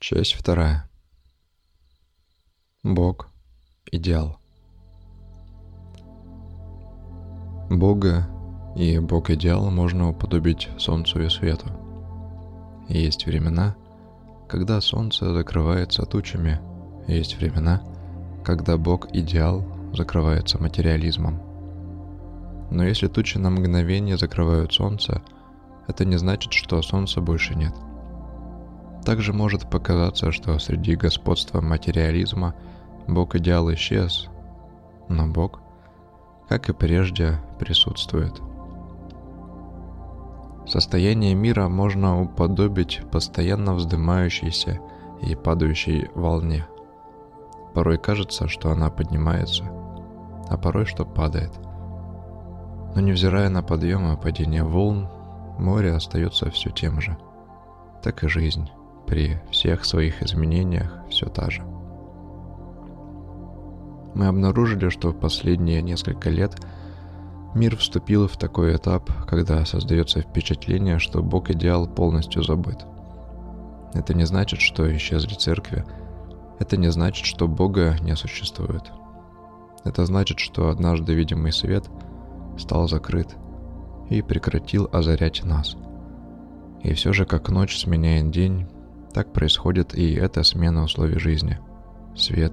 Часть вторая. Бог – идеал. Бога и Бог-идеал можно уподобить Солнцу и Свету. есть времена, когда Солнце закрывается тучами, есть времена, когда Бог-идеал закрывается материализмом. Но если тучи на мгновение закрывают Солнце, это не значит, что Солнца больше нет – также может показаться, что среди господства материализма Бог-идеал исчез, но Бог, как и прежде, присутствует. Состояние мира можно уподобить постоянно вздымающейся и падающей волне. Порой кажется, что она поднимается, а порой, что падает. Но невзирая на подъем и падение волн, море остается все тем же. Так и жизнь при всех своих изменениях все та же. Мы обнаружили, что в последние несколько лет мир вступил в такой этап, когда создается впечатление, что Бог-идеал полностью забыт. Это не значит, что исчезли церкви. Это не значит, что Бога не существует. Это значит, что однажды видимый свет стал закрыт и прекратил озарять нас. И все же, как ночь сменяет день, так происходит и эта смена условий жизни. Свет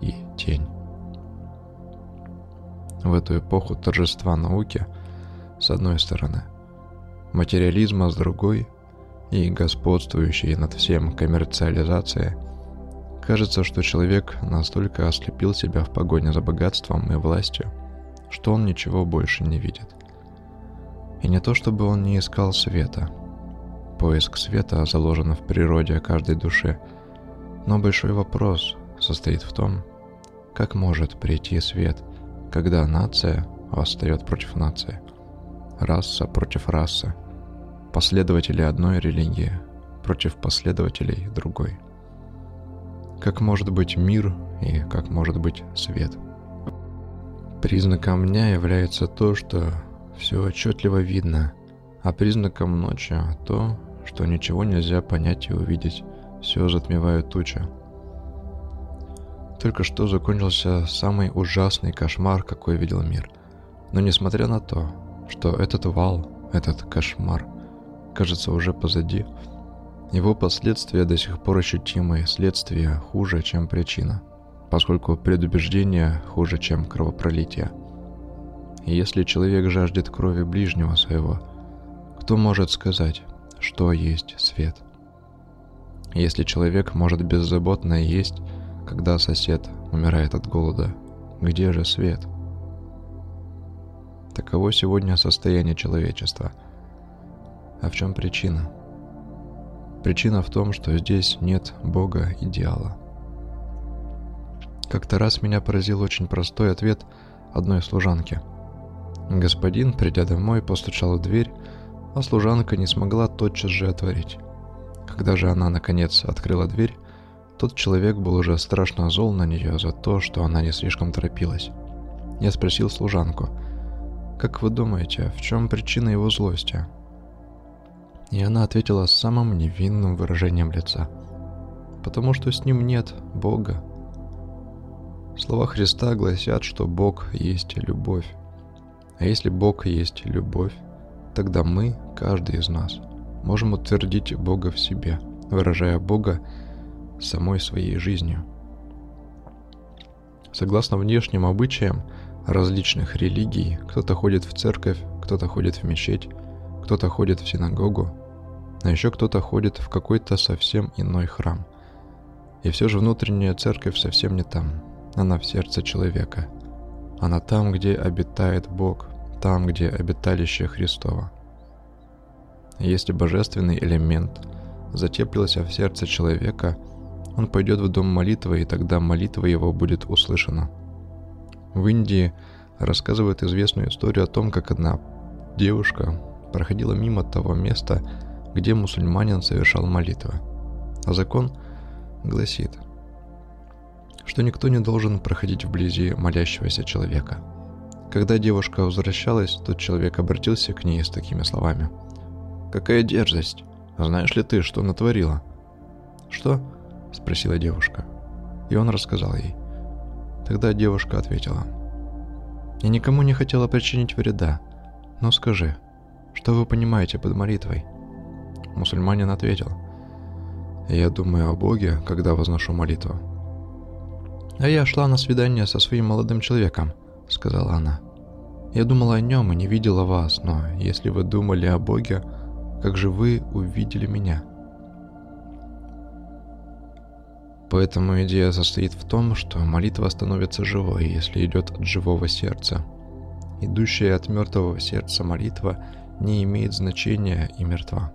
и тень. В эту эпоху торжества науки, с одной стороны, материализма с другой и господствующей над всем коммерциализация, кажется, что человек настолько ослепил себя в погоне за богатством и властью, что он ничего больше не видит. И не то чтобы он не искал света – Поиск света заложен в природе каждой души. Но большой вопрос состоит в том, как может прийти свет, когда нация восстает против нации, раса против расы, последователи одной религии против последователей другой. Как может быть мир и как может быть свет? Признаком дня является то, что все отчетливо видно, а признаком ночи то, что ничего нельзя понять и увидеть, все затмевают тучи. Только что закончился самый ужасный кошмар, какой видел мир. Но несмотря на то, что этот вал, этот кошмар, кажется уже позади, его последствия до сих пор ощутимы, следствие хуже, чем причина, поскольку предубеждение хуже, чем кровопролитие. И если человек жаждет крови ближнего своего, кто может сказать, что есть свет. Если человек может беззаботно есть, когда сосед умирает от голода, где же свет? Таково сегодня состояние человечества. А в чем причина? Причина в том, что здесь нет Бога идеала. Как-то раз меня поразил очень простой ответ одной служанки. Господин, придя домой, постучал в дверь а служанка не смогла тотчас же отворить. Когда же она, наконец, открыла дверь, тот человек был уже страшно зол на нее за то, что она не слишком торопилась. Я спросил служанку, «Как вы думаете, в чем причина его злости?» И она ответила с самым невинным выражением лица. «Потому что с ним нет Бога». Слова Христа гласят, что Бог есть любовь. А если Бог есть любовь, тогда мы, каждый из нас, можем утвердить Бога в себе, выражая Бога самой своей жизнью. Согласно внешним обычаям различных религий, кто-то ходит в церковь, кто-то ходит в мечеть, кто-то ходит в синагогу, а еще кто-то ходит в какой-то совсем иной храм. И все же внутренняя церковь совсем не там, она в сердце человека. Она там, где обитает Бог, там, где обиталище Христово. Если божественный элемент затеплился в сердце человека, он пойдет в дом молитвы, и тогда молитва его будет услышана. В Индии рассказывают известную историю о том, как одна девушка проходила мимо того места, где мусульманин совершал молитвы. А закон гласит, что никто не должен проходить вблизи молящегося человека – когда девушка возвращалась, тот человек обратился к ней с такими словами. «Какая дерзость! Знаешь ли ты, что натворила?» что?» – спросила девушка. И он рассказал ей. Тогда девушка ответила. «Я никому не хотела причинить вреда, но скажи, что вы понимаете под молитвой?» Мусульманин ответил. «Я думаю о Боге, когда возношу молитву». «А я шла на свидание со своим молодым человеком», — сказала она. «Я думала о нем и не видела вас, но если вы думали о Боге, как же вы увидели меня?» Поэтому идея состоит в том, что молитва становится живой, если идет от живого сердца. Идущая от мертвого сердца молитва не имеет значения и мертва.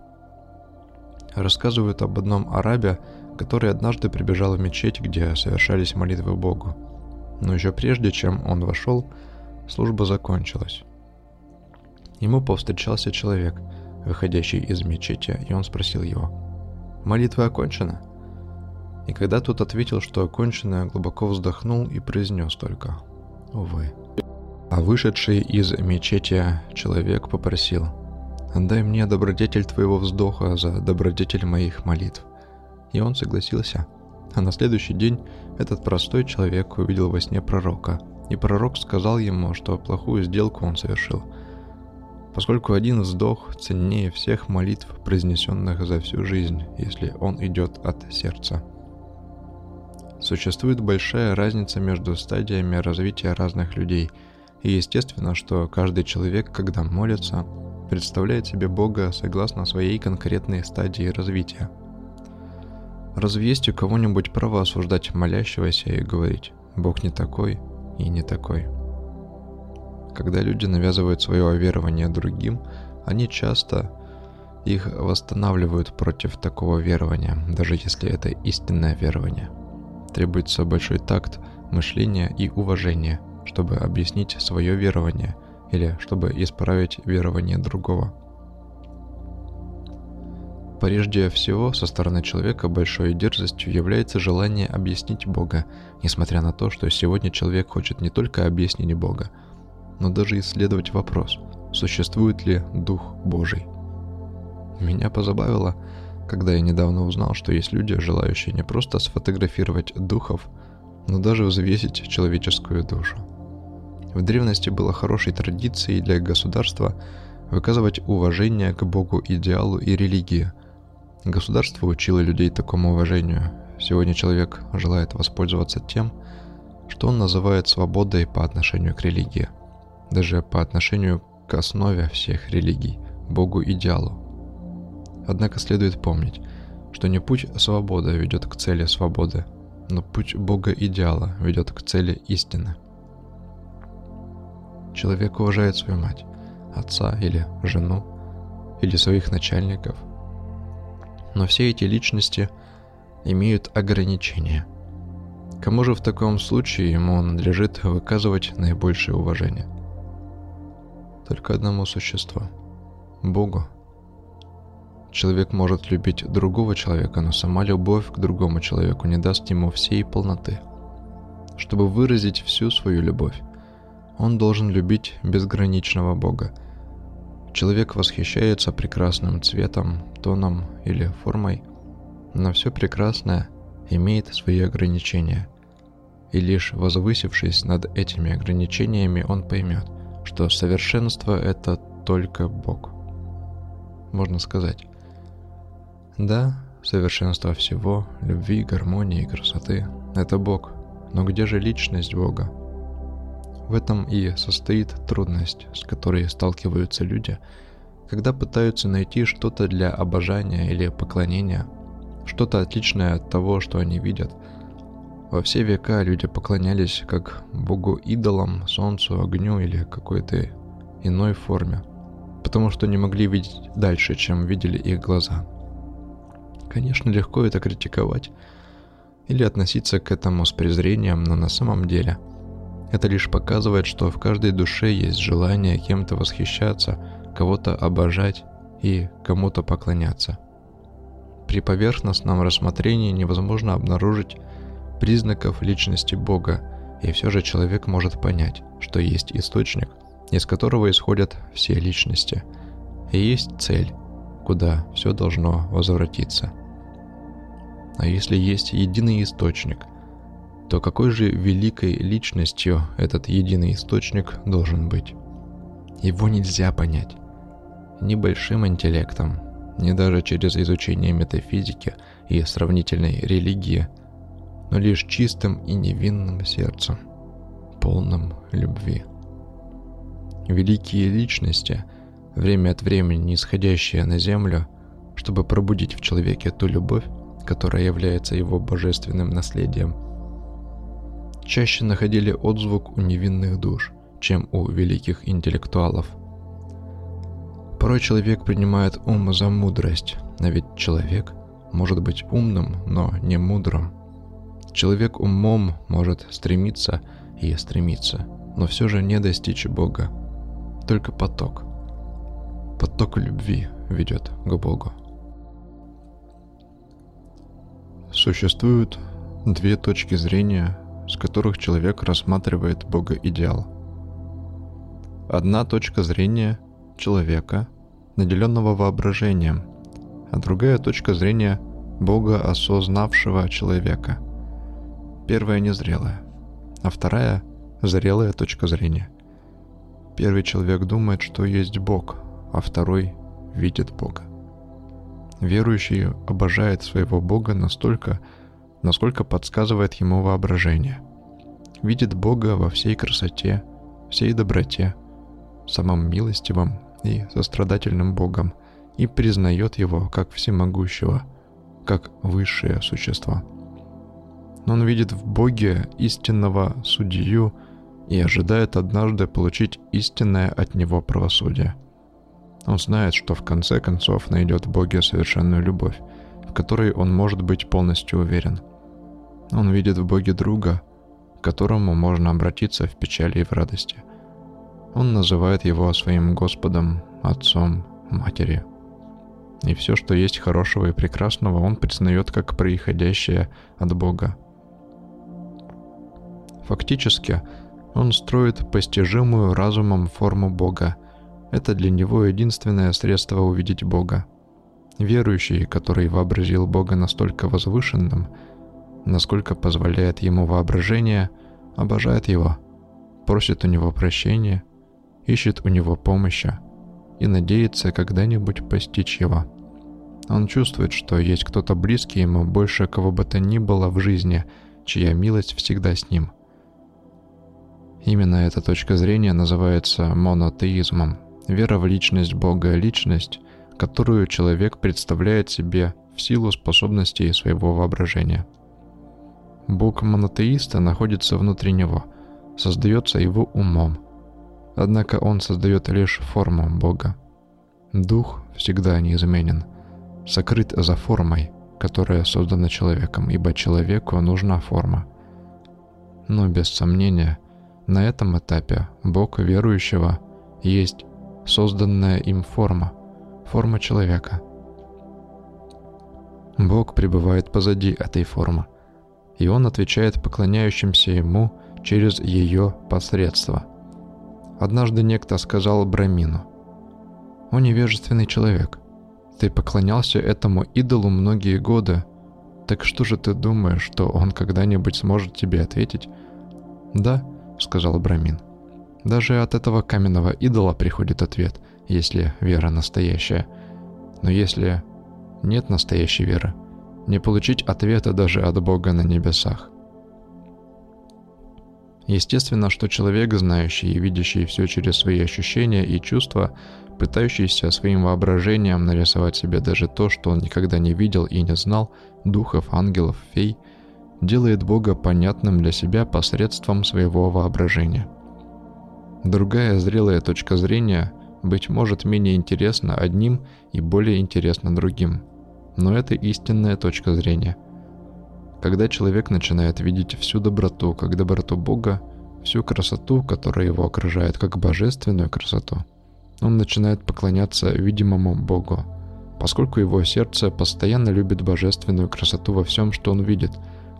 Рассказывают об одном арабе, который однажды прибежал в мечеть, где совершались молитвы Богу. Но еще прежде, чем он вошел, служба закончилась. Ему повстречался человек, выходящий из мечети, и он спросил его, «Молитва окончена?» И когда тот ответил, что окончено, глубоко вздохнул и произнес только «Увы». А вышедший из мечети человек попросил «Отдай мне добродетель твоего вздоха за добродетель моих молитв». И он согласился. А на следующий день этот простой человек увидел во сне пророка, и пророк сказал ему, что плохую сделку он совершил, поскольку один вздох ценнее всех молитв, произнесенных за всю жизнь, если он идет от сердца. Существует большая разница между стадиями развития разных людей, и естественно, что каждый человек, когда молится, представляет себе Бога согласно своей конкретной стадии развития. Разве есть у кого-нибудь право осуждать молящегося и говорить «Бог не такой и не такой»? Когда люди навязывают свое верование другим, они часто их восстанавливают против такого верования, даже если это истинное верование – требуется большой такт, мышление и уважение, чтобы объяснить свое верование или чтобы исправить верование другого. Прежде всего, со стороны человека большой дерзостью является желание объяснить Бога, несмотря на то, что сегодня человек хочет не только объяснить Бога, но даже исследовать вопрос, существует ли Дух Божий. Меня позабавило, когда я недавно узнал, что есть люди, желающие не просто сфотографировать духов, но даже взвесить человеческую душу. В древности было хорошей традицией для государства выказывать уважение к Богу, идеалу и религии. Государство учило людей такому уважению. Сегодня человек желает воспользоваться тем, что он называет свободой по отношению к религии, даже по отношению к основе всех религий, Богу идеалу. Однако следует помнить, что не путь свободы ведет к цели свободы, но путь Бога идеала ведет к цели истины. Человек уважает свою мать, отца или жену, или своих начальников. Но все эти личности имеют ограничения. Кому же в таком случае ему надлежит выказывать наибольшее уважение? Только одному существу – Богу – Человек может любить другого человека, но сама любовь к другому человеку не даст ему всей полноты. Чтобы выразить всю свою любовь, он должен любить безграничного Бога. Человек восхищается прекрасным цветом, тоном или формой, но все прекрасное имеет свои ограничения. И лишь возвысившись над этими ограничениями, он поймет, что совершенство – это только Бог. Можно сказать, да, совершенство всего, любви, гармонии и красоты – это Бог. Но где же личность Бога? В этом и состоит трудность, с которой сталкиваются люди, когда пытаются найти что-то для обожания или поклонения, что-то отличное от того, что они видят. Во все века люди поклонялись как богу-идолам, солнцу, огню или какой-то иной форме, потому что не могли видеть дальше, чем видели их глаза – Конечно, легко это критиковать или относиться к этому с презрением, но на самом деле это лишь показывает, что в каждой душе есть желание кем-то восхищаться, кого-то обожать и кому-то поклоняться. При поверхностном рассмотрении невозможно обнаружить признаков личности Бога, и все же человек может понять, что есть источник, из которого исходят все личности, и есть цель, куда все должно возвратиться. А если есть единый источник, то какой же великой личностью этот единый источник должен быть? Его нельзя понять. Ни большим интеллектом, ни даже через изучение метафизики и сравнительной религии, но лишь чистым и невинным сердцем, полным любви. Великие личности, время от времени нисходящие на землю, чтобы пробудить в человеке ту любовь, которая является его божественным наследием, чаще находили отзвук у невинных душ, чем у великих интеллектуалов. Порой человек принимает ум за мудрость, а ведь человек может быть умным, но не мудрым. Человек умом может стремиться и стремиться, но все же не достичь Бога. Только поток. Поток любви ведет к Богу. Существуют две точки зрения, с которых человек рассматривает Бога идеал. Одна точка зрения человека, наделенного воображением, а другая точка зрения Бога осознавшего человека. Первая незрелая, а вторая зрелая точка зрения. Первый человек думает, что есть Бог, а второй видит Бога. Верующий обожает своего Бога настолько, насколько подсказывает ему воображение. Видит Бога во всей красоте, всей доброте, самым милостивым и сострадательным Богом и признает его как всемогущего, как высшее существо. Но он видит в Боге истинного судью и ожидает однажды получить истинное от него правосудие – он знает, что в конце концов найдет в Боге совершенную любовь, в которой он может быть полностью уверен. Он видит в Боге друга, к которому можно обратиться в печали и в радости. Он называет его своим Господом, Отцом, Матерью. И все, что есть хорошего и прекрасного, он признает как происходящее от Бога. Фактически, он строит постижимую разумом форму Бога – это для него единственное средство увидеть Бога. Верующий, который вообразил Бога настолько возвышенным, насколько позволяет ему воображение, обожает его, просит у него прощения, ищет у него помощи и надеется когда-нибудь постичь его. Он чувствует, что есть кто-то близкий ему больше кого бы то ни было в жизни, чья милость всегда с ним. Именно эта точка зрения называется монотеизмом – Вера в личность Бога – личность, которую человек представляет себе в силу способностей своего воображения. Бог монотеиста находится внутри него, создается его умом. Однако он создает лишь форму Бога. Дух всегда неизменен, сокрыт за формой, которая создана человеком, ибо человеку нужна форма. Но без сомнения, на этом этапе Бог верующего есть созданная им форма, форма человека. Бог пребывает позади этой формы, и Он отвечает поклоняющимся Ему через ее посредство. Однажды некто сказал Брамину, «О невежественный человек, ты поклонялся этому идолу многие годы, так что же ты думаешь, что он когда-нибудь сможет тебе ответить?» «Да», — сказал Брамин. Даже от этого каменного идола приходит ответ, если вера настоящая. Но если нет настоящей веры, не получить ответа даже от Бога на небесах. Естественно, что человек, знающий и видящий все через свои ощущения и чувства, пытающийся своим воображением нарисовать себе даже то, что он никогда не видел и не знал, духов, ангелов, фей, делает Бога понятным для себя посредством своего воображения – Другая зрелая точка зрения, быть может, менее интересна одним и более интересна другим. Но это истинная точка зрения. Когда человек начинает видеть всю доброту как доброту Бога, всю красоту, которая его окружает как божественную красоту, он начинает поклоняться видимому Богу, поскольку его сердце постоянно любит божественную красоту во всем, что он видит,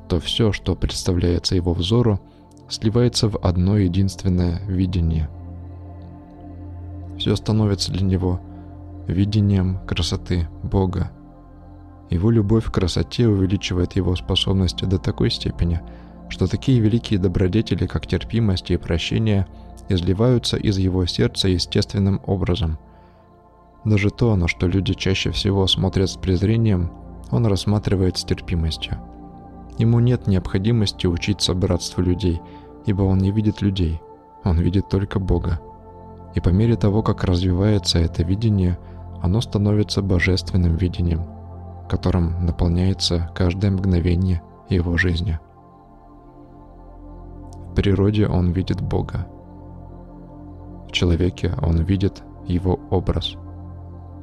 то все, что представляется его взору – сливается в одно единственное видение. Все становится для него видением красоты Бога. Его любовь к красоте увеличивает его способности до такой степени, что такие великие добродетели, как терпимость и прощение, изливаются из его сердца естественным образом. Даже то, на что люди чаще всего смотрят с презрением, он рассматривает с терпимостью. Ему нет необходимости учиться братству людей, ибо он не видит людей, он видит только Бога. И по мере того, как развивается это видение, оно становится божественным видением, которым наполняется каждое мгновение его жизни. В природе он видит Бога. В человеке он видит его образ.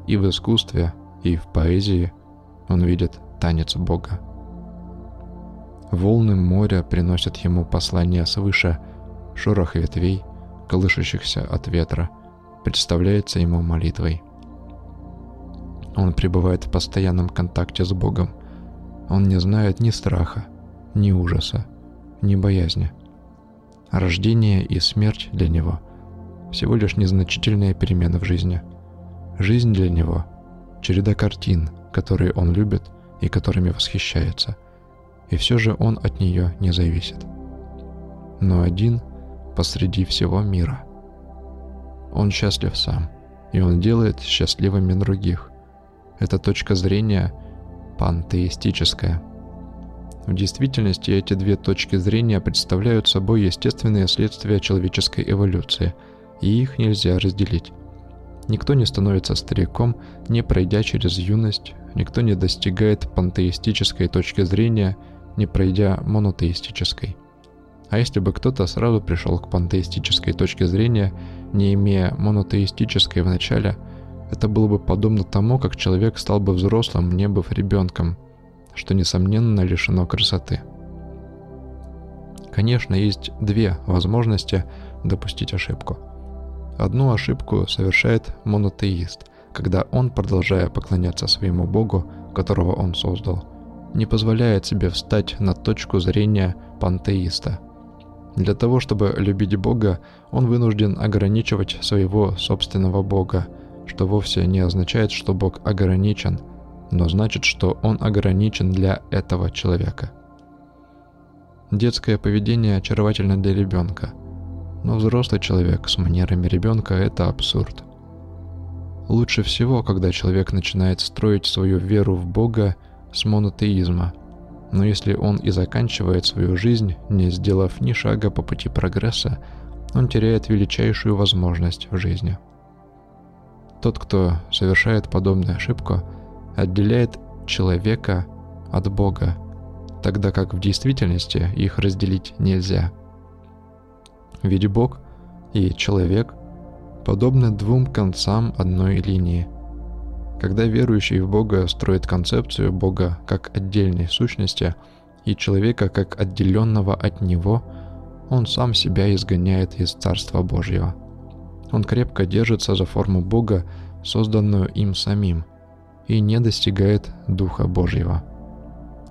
И в искусстве, и в поэзии он видит танец Бога. Волны моря приносят ему послание свыше, шорох ветвей, колышущихся от ветра, представляется ему молитвой. Он пребывает в постоянном контакте с Богом. Он не знает ни страха, ни ужаса, ни боязни. Рождение и смерть для него – всего лишь незначительные перемены в жизни. Жизнь для него – череда картин, которые он любит и которыми восхищается. И все же он от нее не зависит. Но один посреди всего мира. Он счастлив сам, и он делает счастливыми других. Эта точка зрения пантеистическая. В действительности эти две точки зрения представляют собой естественные следствия человеческой эволюции, и их нельзя разделить. Никто не становится стариком, не пройдя через юность, никто не достигает пантеистической точки зрения, не пройдя монотеистической. А если бы кто-то сразу пришел к пантеистической точке зрения, не имея монотеистической в начале – это было бы подобно тому, как человек стал бы взрослым, не быв ребенком, что, несомненно, лишено красоты. Конечно, есть две возможности допустить ошибку. Одну ошибку совершает монотеист, когда он, продолжая поклоняться своему Богу, которого он создал, не позволяет себе встать на точку зрения пантеиста. Для того, чтобы любить Бога, он вынужден ограничивать своего собственного Бога – что вовсе не означает, что Бог ограничен, но значит, что Он ограничен для этого человека. Детское поведение очаровательно для ребенка, но взрослый человек с манерами ребенка – это абсурд. Лучше всего, когда человек начинает строить свою веру в Бога с монотеизма, но если он и заканчивает свою жизнь, не сделав ни шага по пути прогресса, он теряет величайшую возможность в жизни – тот, кто совершает подобную ошибку, отделяет человека от Бога, тогда как в действительности их разделить нельзя. Ведь Бог и человек подобны двум концам одной линии. Когда верующий в Бога строит концепцию Бога как отдельной сущности и человека как отделенного от Него, он сам себя изгоняет из Царства Божьего – он крепко держится за форму Бога, созданную им самим, и не достигает Духа Божьего.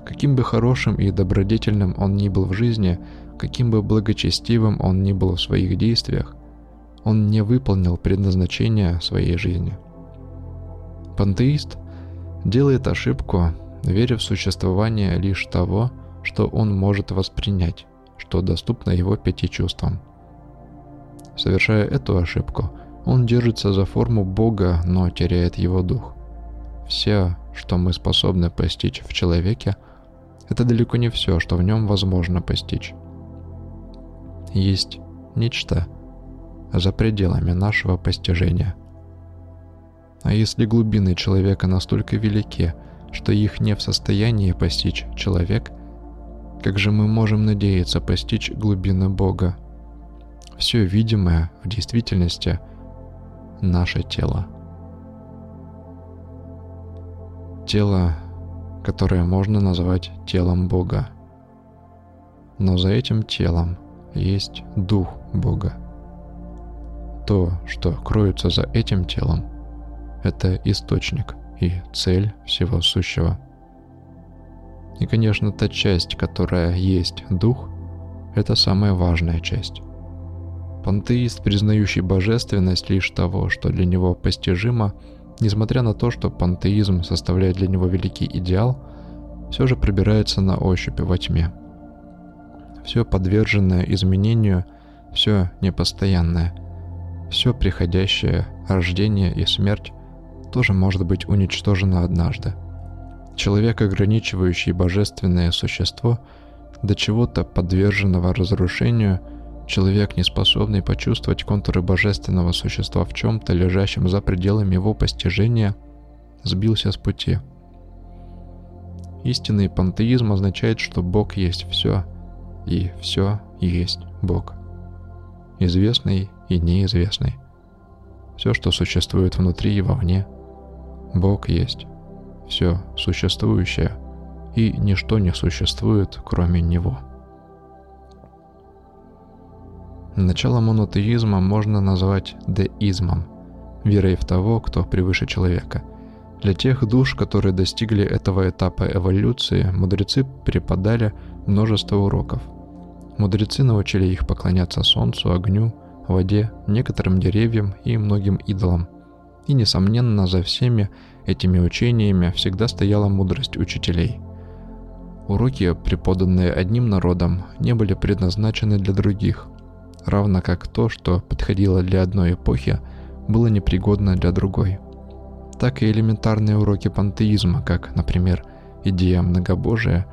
Каким бы хорошим и добродетельным он ни был в жизни, каким бы благочестивым он ни был в своих действиях, он не выполнил предназначение своей жизни. Пантеист делает ошибку, веря в существование лишь того, что он может воспринять, что доступно его пяти чувствам – Совершая эту ошибку, он держится за форму Бога, но теряет его дух. Все, что мы способны постичь в человеке, это далеко не все, что в нем возможно постичь. Есть нечто за пределами нашего постижения. А если глубины человека настолько велики, что их не в состоянии постичь человек, как же мы можем надеяться постичь глубины Бога? Все видимое в действительности наше тело. Тело, которое можно назвать телом Бога. Но за этим телом есть Дух Бога. То, что кроется за этим телом, это источник и цель всего сущего. И, конечно, та часть, которая есть Дух, это самая важная часть. Пантеист, признающий божественность лишь того, что для него постижимо, несмотря на то, что пантеизм составляет для него великий идеал, все же пробирается на ощупь во тьме. Все подверженное изменению, все непостоянное, все приходящее, рождение и смерть тоже может быть уничтожено однажды. Человек, ограничивающий божественное существо до чего-то подверженного разрушению – Человек, не способный почувствовать контуры божественного существа в чем-то, лежащем за пределами его постижения, сбился с пути. Истинный пантеизм означает, что Бог есть все, и все есть Бог. Известный и неизвестный. Все, что существует внутри и вовне, Бог есть. Все существующее, и ничто не существует, кроме Него. Начало монотеизма можно назвать деизмом, верой в того, кто превыше человека. Для тех душ, которые достигли этого этапа эволюции, мудрецы преподали множество уроков. Мудрецы научили их поклоняться солнцу, огню, воде, некоторым деревьям и многим идолам. И, несомненно, за всеми этими учениями всегда стояла мудрость учителей. Уроки, преподанные одним народом, не были предназначены для других – равно как то, что подходило для одной эпохи, было непригодно для другой. Так и элементарные уроки пантеизма, как, например, идея многобожия,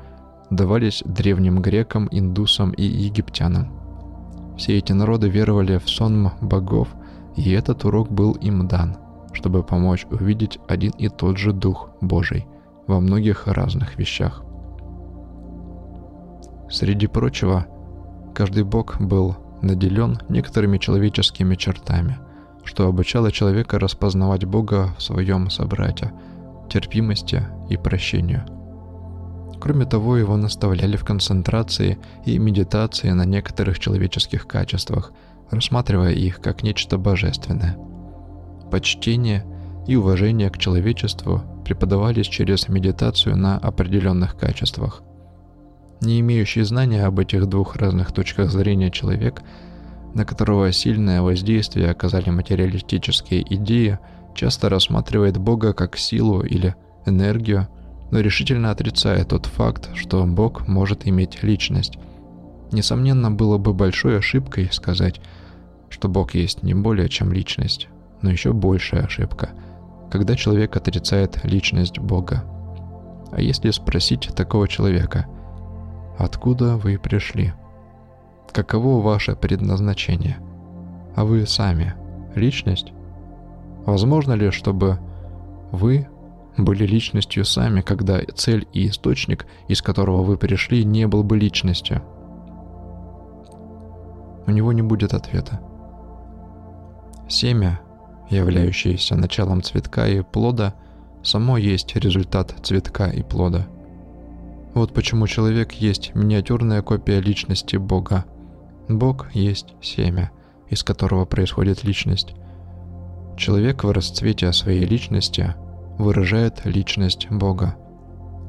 давались древним грекам, индусам и египтянам. Все эти народы веровали в сон богов, и этот урок был им дан, чтобы помочь увидеть один и тот же Дух Божий во многих разных вещах. Среди прочего, каждый бог был наделен некоторыми человеческими чертами, что обучало человека распознавать Бога в своем собрате, терпимости и прощению. Кроме того, его наставляли в концентрации и медитации на некоторых человеческих качествах, рассматривая их как нечто божественное. Почтение и уважение к человечеству преподавались через медитацию на определенных качествах – не имеющий знания об этих двух разных точках зрения человек, на которого сильное воздействие оказали материалистические идеи, часто рассматривает Бога как силу или энергию, но решительно отрицает тот факт, что Бог может иметь личность. Несомненно, было бы большой ошибкой сказать, что Бог есть не более чем личность, но еще большая ошибка, когда человек отрицает личность Бога. А если спросить такого человека – Откуда вы пришли? Каково ваше предназначение? А вы сами – личность? Возможно ли, чтобы вы были личностью сами, когда цель и источник, из которого вы пришли, не был бы личностью? У него не будет ответа. Семя, являющееся началом цветка и плода, само есть результат цветка и плода – вот почему человек есть миниатюрная копия личности Бога. Бог есть семя, из которого происходит личность. Человек в расцвете своей личности выражает личность Бога.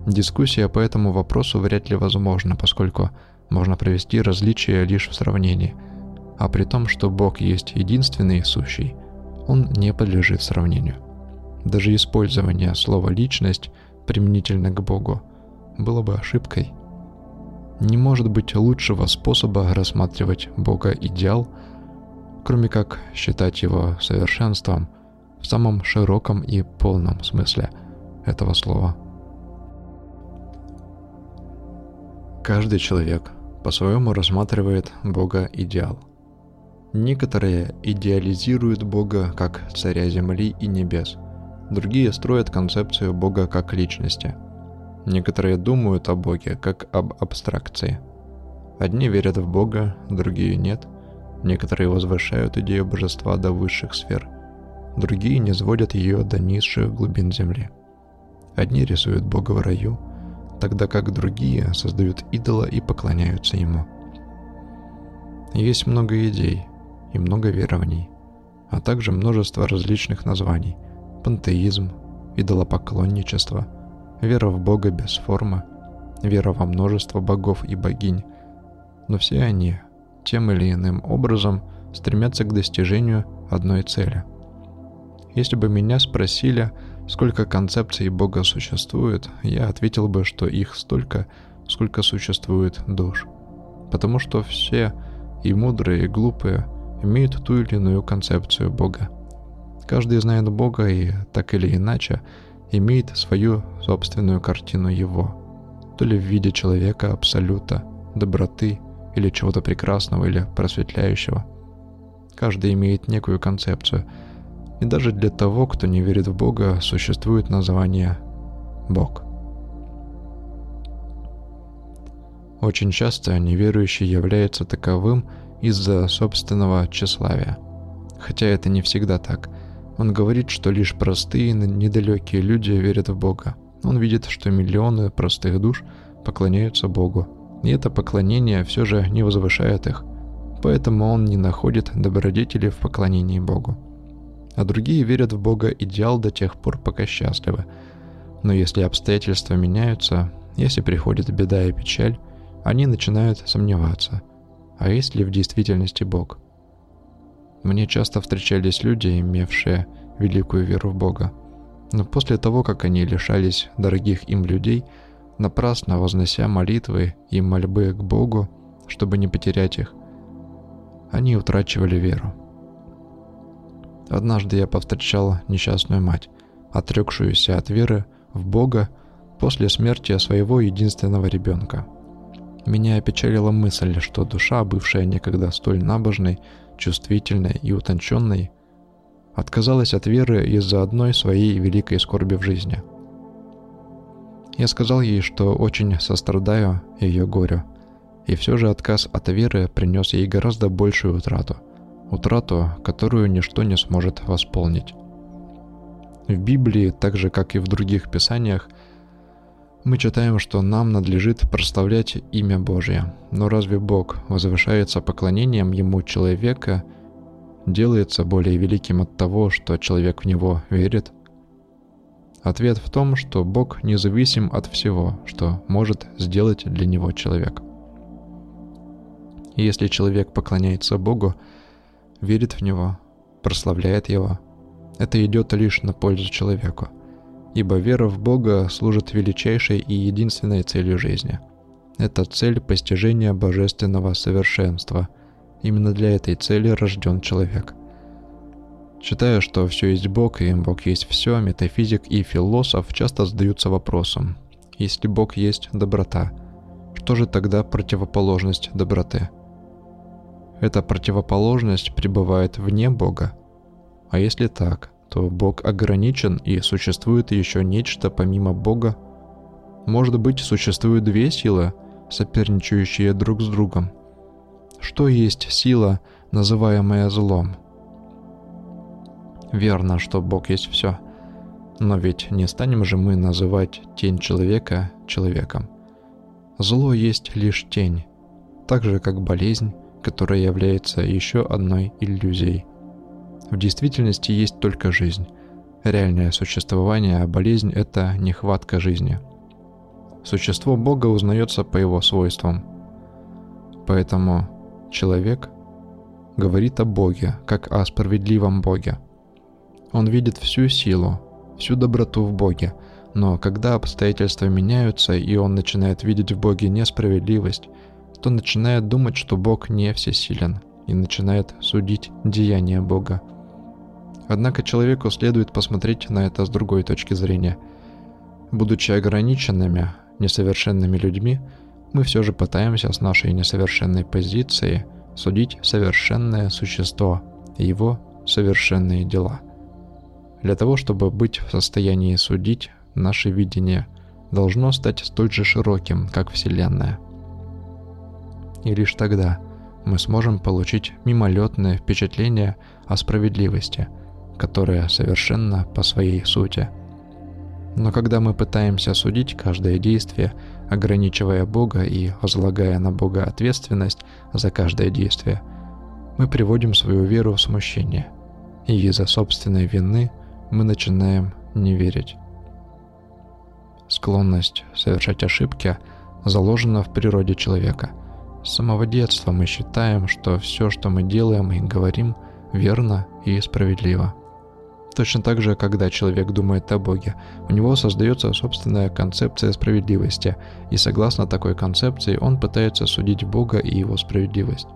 Дискуссия по этому вопросу вряд ли возможна, поскольку можно провести различия лишь в сравнении. А при том, что Бог есть единственный сущий, он не подлежит сравнению. Даже использование слова «личность» применительно к Богу – было бы ошибкой. Не может быть лучшего способа рассматривать Бога идеал, кроме как считать его совершенством в самом широком и полном смысле этого слова. Каждый человек по-своему рассматривает Бога идеал. Некоторые идеализируют Бога как царя земли и небес, другие строят концепцию Бога как личности – Некоторые думают о Боге как об абстракции. Одни верят в Бога, другие нет. Некоторые возвышают идею божества до высших сфер, другие не сводят ее до низших глубин земли. Одни рисуют Бога в раю, тогда как другие создают идола и поклоняются ему. Есть много идей и много верований, а также множество различных названий – пантеизм, идолопоклонничество – вера в Бога без формы, вера во множество богов и богинь, но все они тем или иным образом стремятся к достижению одной цели. Если бы меня спросили, сколько концепций Бога существует, я ответил бы, что их столько, сколько существует душ. Потому что все, и мудрые, и глупые, имеют ту или иную концепцию Бога. Каждый знает Бога и, так или иначе, имеет свою собственную картину Его, то ли в виде человека абсолюта, доброты или чего-то прекрасного или просветляющего. Каждый имеет некую концепцию, и даже для того, кто не верит в Бога, существует название Бог. Очень часто неверующий является таковым из-за собственного тщеславия. Хотя это не всегда так – он говорит, что лишь простые, недалекие люди верят в Бога. Он видит, что миллионы простых душ поклоняются Богу. И это поклонение все же не возвышает их. Поэтому он не находит добродетели в поклонении Богу. А другие верят в Бога идеал до тех пор, пока счастливы. Но если обстоятельства меняются, если приходит беда и печаль, они начинают сомневаться. А есть ли в действительности Бог? Мне часто встречались люди, имевшие великую веру в Бога. Но после того, как они лишались дорогих им людей, напрасно вознося молитвы и мольбы к Богу, чтобы не потерять их, они утрачивали веру. Однажды я повстречал несчастную мать, отрекшуюся от веры в Бога после смерти своего единственного ребенка. Меня опечалила мысль, что душа, бывшая некогда столь набожной, чувствительной и утонченной, отказалась от веры из-за одной своей великой скорби в жизни. Я сказал ей, что очень сострадаю ее горю, и все же отказ от веры принес ей гораздо большую утрату, утрату, которую ничто не сможет восполнить. В Библии, так же как и в других писаниях, мы читаем, что нам надлежит прославлять имя Божье. Но разве Бог возвышается поклонением Ему человека, делается более великим от того, что человек в Него верит? Ответ в том, что Бог независим от всего, что может сделать для Него человек. И если человек поклоняется Богу, верит в Него, прославляет Его, это идет лишь на пользу человеку – ибо вера в Бога служит величайшей и единственной целью жизни. Это цель постижения божественного совершенства. Именно для этой цели рожден человек. Считая, что все есть Бог и Бог есть все, метафизик и философ часто задаются вопросом, если Бог есть доброта, что же тогда противоположность доброты? Эта противоположность пребывает вне Бога. А если так, то Бог ограничен и существует еще нечто помимо Бога. Может быть, существуют две силы, соперничающие друг с другом. Что есть сила, называемая злом? Верно, что Бог есть все. Но ведь не станем же мы называть тень человека человеком. Зло есть лишь тень, так же как болезнь, которая является еще одной иллюзией – в действительности есть только жизнь. Реальное существование, а болезнь – это нехватка жизни. Существо Бога узнается по его свойствам. Поэтому человек говорит о Боге, как о справедливом Боге. Он видит всю силу, всю доброту в Боге, но когда обстоятельства меняются и он начинает видеть в Боге несправедливость, то начинает думать, что Бог не всесилен и начинает судить деяния Бога – Однако человеку следует посмотреть на это с другой точки зрения. Будучи ограниченными, несовершенными людьми, мы все же пытаемся с нашей несовершенной позиции судить совершенное существо и его совершенные дела. Для того, чтобы быть в состоянии судить, наше видение должно стать столь же широким, как Вселенная. И лишь тогда мы сможем получить мимолетное впечатление о справедливости – которая совершенно по своей сути. Но когда мы пытаемся судить каждое действие, ограничивая Бога и возлагая на Бога ответственность за каждое действие, мы приводим свою веру в смущение, и из-за собственной вины мы начинаем не верить. Склонность совершать ошибки заложена в природе человека. С самого детства мы считаем, что все, что мы делаем и говорим, верно и справедливо – Точно так же, когда человек думает о Боге, у него создается собственная концепция справедливости, и согласно такой концепции он пытается судить Бога и его справедливость.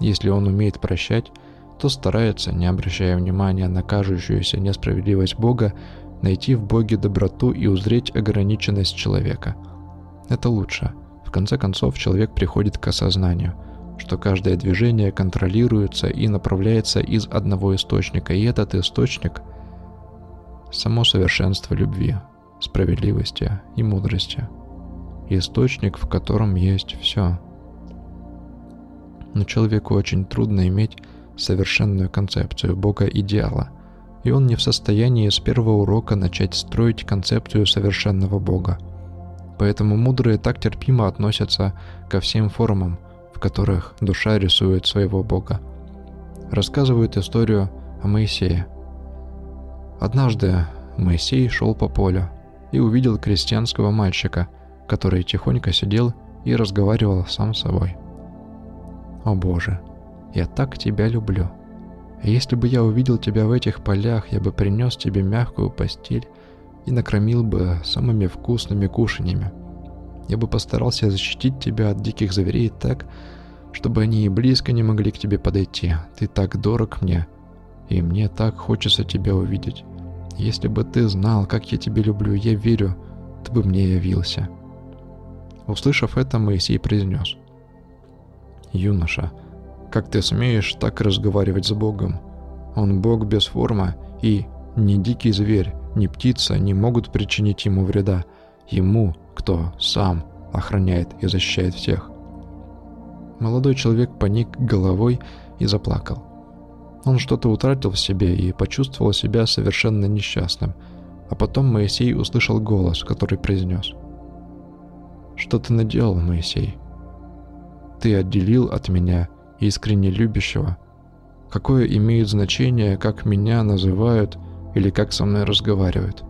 Если он умеет прощать, то старается, не обращая внимания на кажущуюся несправедливость Бога, найти в Боге доброту и узреть ограниченность человека. Это лучше. В конце концов, человек приходит к осознанию – что каждое движение контролируется и направляется из одного источника, и этот источник – само совершенство любви, справедливости и мудрости. Источник, в котором есть все. Но человеку очень трудно иметь совершенную концепцию Бога-идеала, и он не в состоянии с первого урока начать строить концепцию совершенного Бога. Поэтому мудрые так терпимо относятся ко всем формам – которых душа рисует своего Бога. Рассказывают историю о Моисее. Однажды Моисей шел по полю и увидел крестьянского мальчика, который тихонько сидел и разговаривал сам с собой. «О Боже, я так тебя люблю. Если бы я увидел тебя в этих полях, я бы принес тебе мягкую постель и накормил бы самыми вкусными кушаньями. Я бы постарался защитить тебя от диких зверей так, чтобы они и близко не могли к тебе подойти. Ты так дорог мне, и мне так хочется тебя увидеть. Если бы ты знал, как я тебя люблю, я верю, ты бы мне явился». Услышав это, Моисей произнес. «Юноша, как ты смеешь так разговаривать с Богом? Он Бог без формы, и ни дикий зверь, ни птица не могут причинить ему вреда. Ему, кто сам охраняет и защищает всех. Молодой человек поник головой и заплакал. Он что-то утратил в себе и почувствовал себя совершенно несчастным. А потом Моисей услышал голос, который произнес. «Что ты наделал, Моисей? Ты отделил от меня искренне любящего. Какое имеет значение, как меня называют или как со мной разговаривают?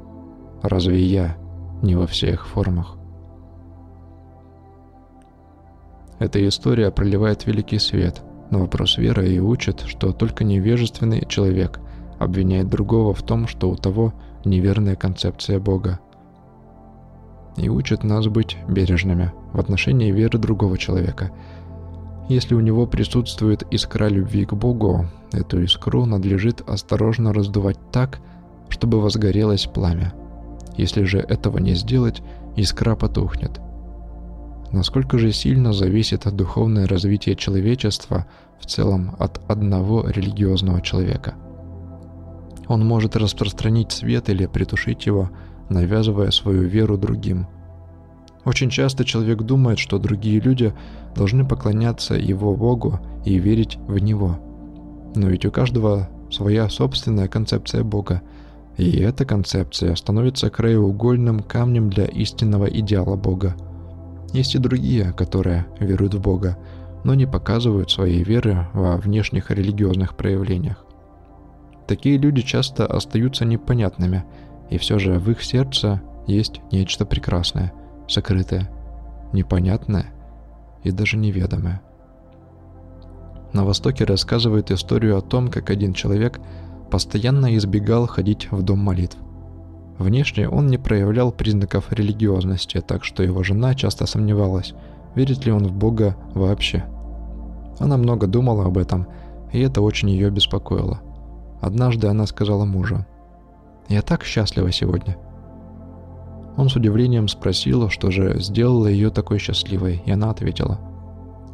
Разве я не во всех формах?» Эта история проливает великий свет на вопрос веры и учит, что только невежественный человек обвиняет другого в том, что у того неверная концепция Бога. И учит нас быть бережными в отношении веры другого человека. Если у него присутствует искра любви к Богу, эту искру надлежит осторожно раздувать так, чтобы возгорелось пламя. Если же этого не сделать, искра потухнет – Насколько же сильно зависит духовное развитие человечества в целом от одного религиозного человека. Он может распространить свет или притушить его, навязывая свою веру другим. Очень часто человек думает, что другие люди должны поклоняться его Богу и верить в Него. Но ведь у каждого своя собственная концепция Бога, и эта концепция становится краеугольным камнем для истинного идеала Бога – есть и другие, которые веруют в Бога, но не показывают своей веры во внешних религиозных проявлениях. Такие люди часто остаются непонятными, и все же в их сердце есть нечто прекрасное, сокрытое, непонятное и даже неведомое. На Востоке рассказывают историю о том, как один человек постоянно избегал ходить в дом молитв – Внешне он не проявлял признаков религиозности, так что его жена часто сомневалась, верит ли он в Бога вообще. Она много думала об этом, и это очень ее беспокоило. Однажды она сказала мужу, «Я так счастлива сегодня». Он с удивлением спросил, что же сделало ее такой счастливой, и она ответила,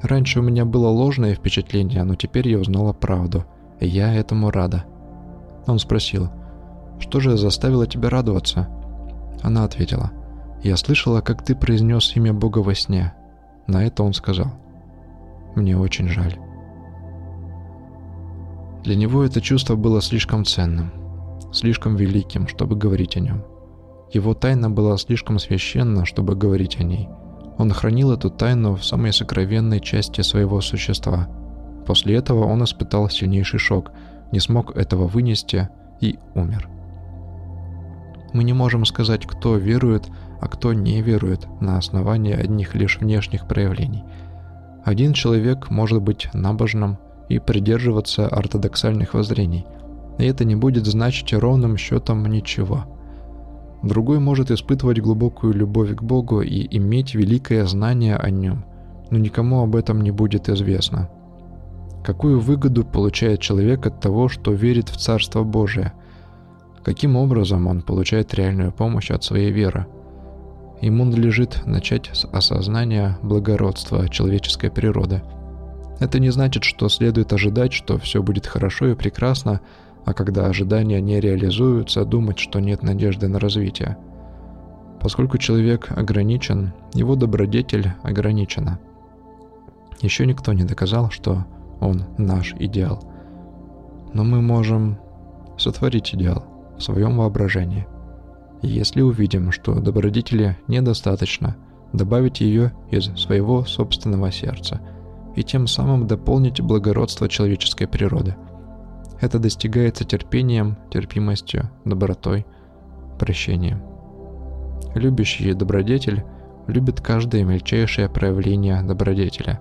«Раньше у меня было ложное впечатление, но теперь я узнала правду, и я этому рада». Он спросил, что же заставило тебя радоваться?» Она ответила. «Я слышала, как ты произнес имя Бога во сне». На это он сказал. «Мне очень жаль». Для него это чувство было слишком ценным, слишком великим, чтобы говорить о нем. Его тайна была слишком священна, чтобы говорить о ней. Он хранил эту тайну в самой сокровенной части своего существа. После этого он испытал сильнейший шок, не смог этого вынести и умер. Мы не можем сказать, кто верует, а кто не верует на основании одних лишь внешних проявлений. Один человек может быть набожным и придерживаться ортодоксальных воззрений, и это не будет значить ровным счетом ничего. Другой может испытывать глубокую любовь к Богу и иметь великое знание о Нем, но никому об этом не будет известно. Какую выгоду получает человек от того, что верит в Царство Божие? Каким образом он получает реальную помощь от своей веры? Ему надлежит начать с осознания благородства человеческой природы. Это не значит, что следует ожидать, что все будет хорошо и прекрасно, а когда ожидания не реализуются, думать, что нет надежды на развитие. Поскольку человек ограничен, его добродетель ограничена. Еще никто не доказал, что он наш идеал. Но мы можем сотворить идеал в своем воображении. Если увидим, что добродетели недостаточно, добавить ее из своего собственного сердца и тем самым дополнить благородство человеческой природы – это достигается терпением, терпимостью, добротой, прощением. Любящий добродетель любит каждое мельчайшее проявление добродетеля.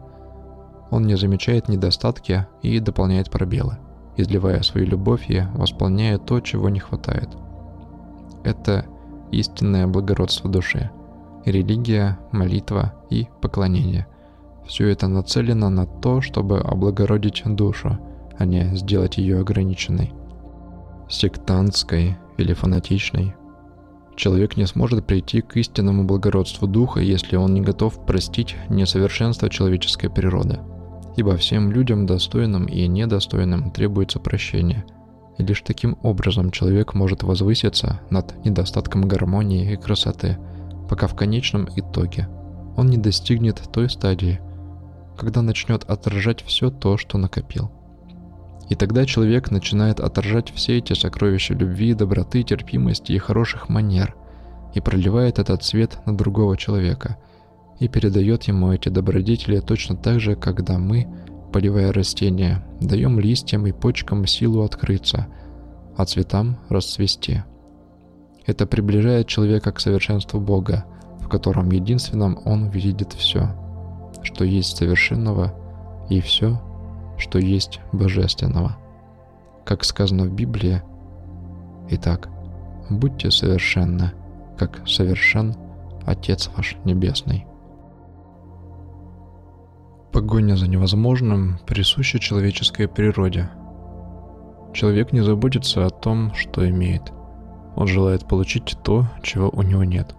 Он не замечает недостатки и дополняет пробелы, изливая свою любовь и восполняя то, чего не хватает. Это истинное благородство души, религия, молитва и поклонение. Все это нацелено на то, чтобы облагородить душу – а не сделать ее ограниченной, сектантской или фанатичной. Человек не сможет прийти к истинному благородству духа, если он не готов простить несовершенство человеческой природы. Ибо всем людям, достойным и недостойным, требуется прощение. И лишь таким образом человек может возвыситься над недостатком гармонии и красоты, пока в конечном итоге он не достигнет той стадии, когда начнет отражать все то, что накопил. И тогда человек начинает отражать все эти сокровища любви, доброты, терпимости и хороших манер, и проливает этот цвет на другого человека, и передает ему эти добродетели точно так же, когда мы, поливая растения, даем листьям и почкам силу открыться, а цветам расцвести. Это приближает человека к совершенству Бога, в котором единственном он видит все, что есть совершенного, и все, что есть божественного. Как сказано в Библии, Итак, будьте совершенны, как совершен Отец ваш Небесный. Погоня за невозможным присуща человеческой природе. Человек не заботится о том, что имеет. Он желает получить то, чего у него нет.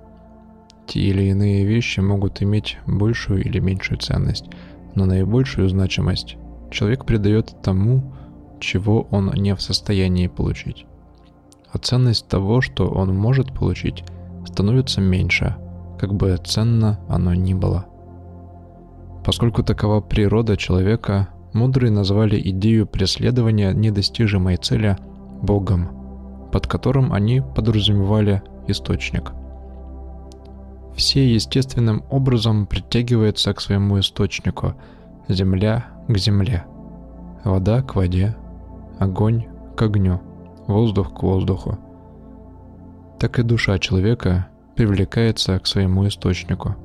Те или иные вещи могут иметь большую или меньшую ценность, но наибольшую значимость человек придает тому, чего он не в состоянии получить. А ценность того, что он может получить, становится меньше, как бы ценно оно ни было. Поскольку такова природа человека, мудрые назвали идею преследования недостижимой цели Богом, под которым они подразумевали источник. Все естественным образом притягиваются к своему источнику – земля к земле, вода к воде, огонь к огню, воздух к воздуху. Так и душа человека привлекается к своему источнику.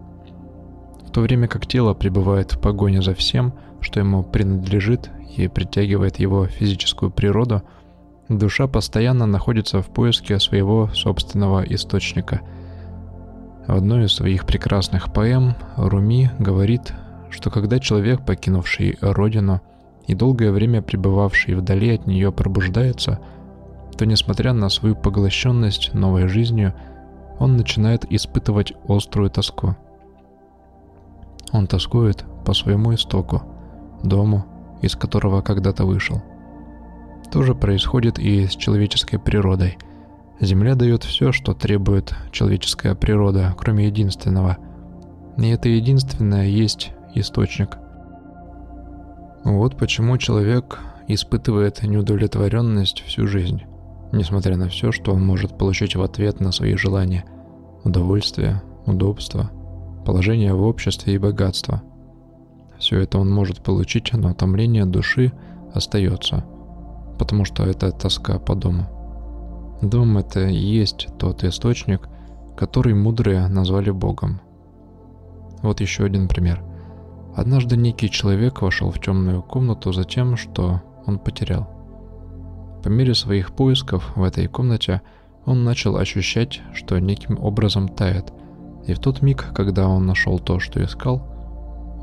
То время как тело пребывает в погоне за всем, что ему принадлежит и притягивает его физическую природу, душа постоянно находится в поиске своего собственного источника. В одной из своих прекрасных поэм Руми говорит что когда человек, покинувший родину и долгое время пребывавший вдали от нее, пробуждается, то, несмотря на свою поглощенность новой жизнью, он начинает испытывать острую тоску. Он тоскует по своему истоку, дому, из которого когда-то вышел. То же происходит и с человеческой природой. Земля дает все, что требует человеческая природа, кроме единственного. И это единственное есть источник. Вот почему человек испытывает неудовлетворенность всю жизнь, несмотря на все, что он может получить в ответ на свои желания. Удовольствие, удобство, положение в обществе и богатство. Все это он может получить, но томление души остается, потому что это тоска по дому. Дом — это и есть тот источник, который мудрые назвали Богом. Вот еще один пример — Однажды некий человек вошел в темную комнату за тем, что он потерял. По мере своих поисков в этой комнате он начал ощущать, что неким образом тает, и в тот миг, когда он нашел то, что искал,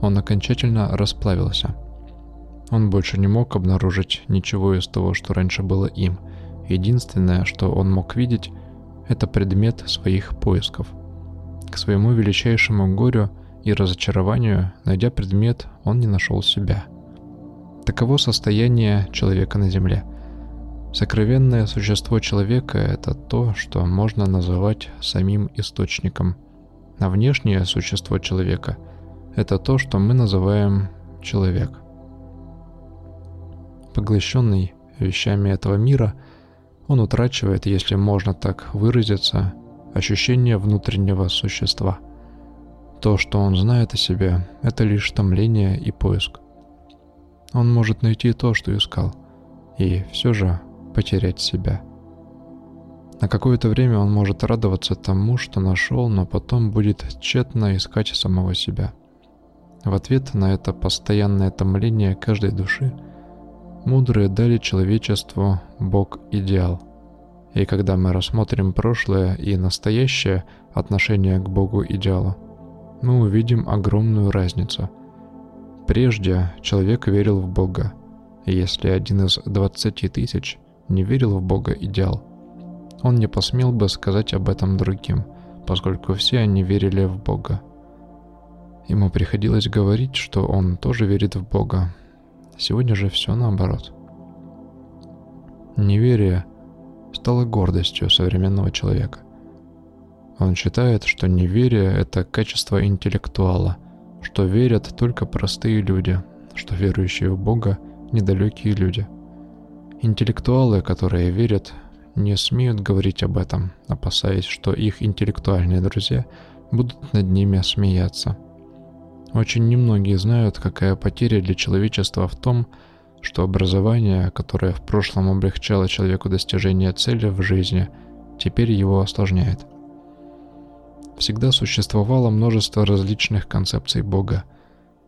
он окончательно расплавился. Он больше не мог обнаружить ничего из того, что раньше было им. Единственное, что он мог видеть, это предмет своих поисков. К своему величайшему горю и разочарованию, найдя предмет, он не нашел себя. Таково состояние человека на Земле – Сокровенное существо человека — это то, что можно называть самим источником. А внешнее существо человека — это то, что мы называем человек. Поглощенный вещами этого мира, он утрачивает, если можно так выразиться, ощущение внутреннего существа. То, что он знает о себе, это лишь томление и поиск. Он может найти то, что искал, и все же потерять себя. На какое-то время он может радоваться тому, что нашел, но потом будет тщетно искать самого себя. В ответ на это постоянное томление каждой души мудрые дали человечеству Бог-идеал. И когда мы рассмотрим прошлое и настоящее отношение к Богу-идеалу, мы увидим огромную разницу. Прежде человек верил в Бога, если один из 20 тысяч – не верил в Бога идеал. Он не посмел бы сказать об этом другим, поскольку все они верили в Бога. Ему приходилось говорить, что он тоже верит в Бога. Сегодня же все наоборот. Неверие стало гордостью современного человека. Он считает, что неверие – это качество интеллектуала, что верят только простые люди, что верующие в Бога – недалекие люди – Интеллектуалы, которые верят, не смеют говорить об этом, опасаясь, что их интеллектуальные друзья будут над ними смеяться. Очень немногие знают, какая потеря для человечества в том, что образование, которое в прошлом облегчало человеку достижение цели в жизни, теперь его осложняет. Всегда существовало множество различных концепций Бога.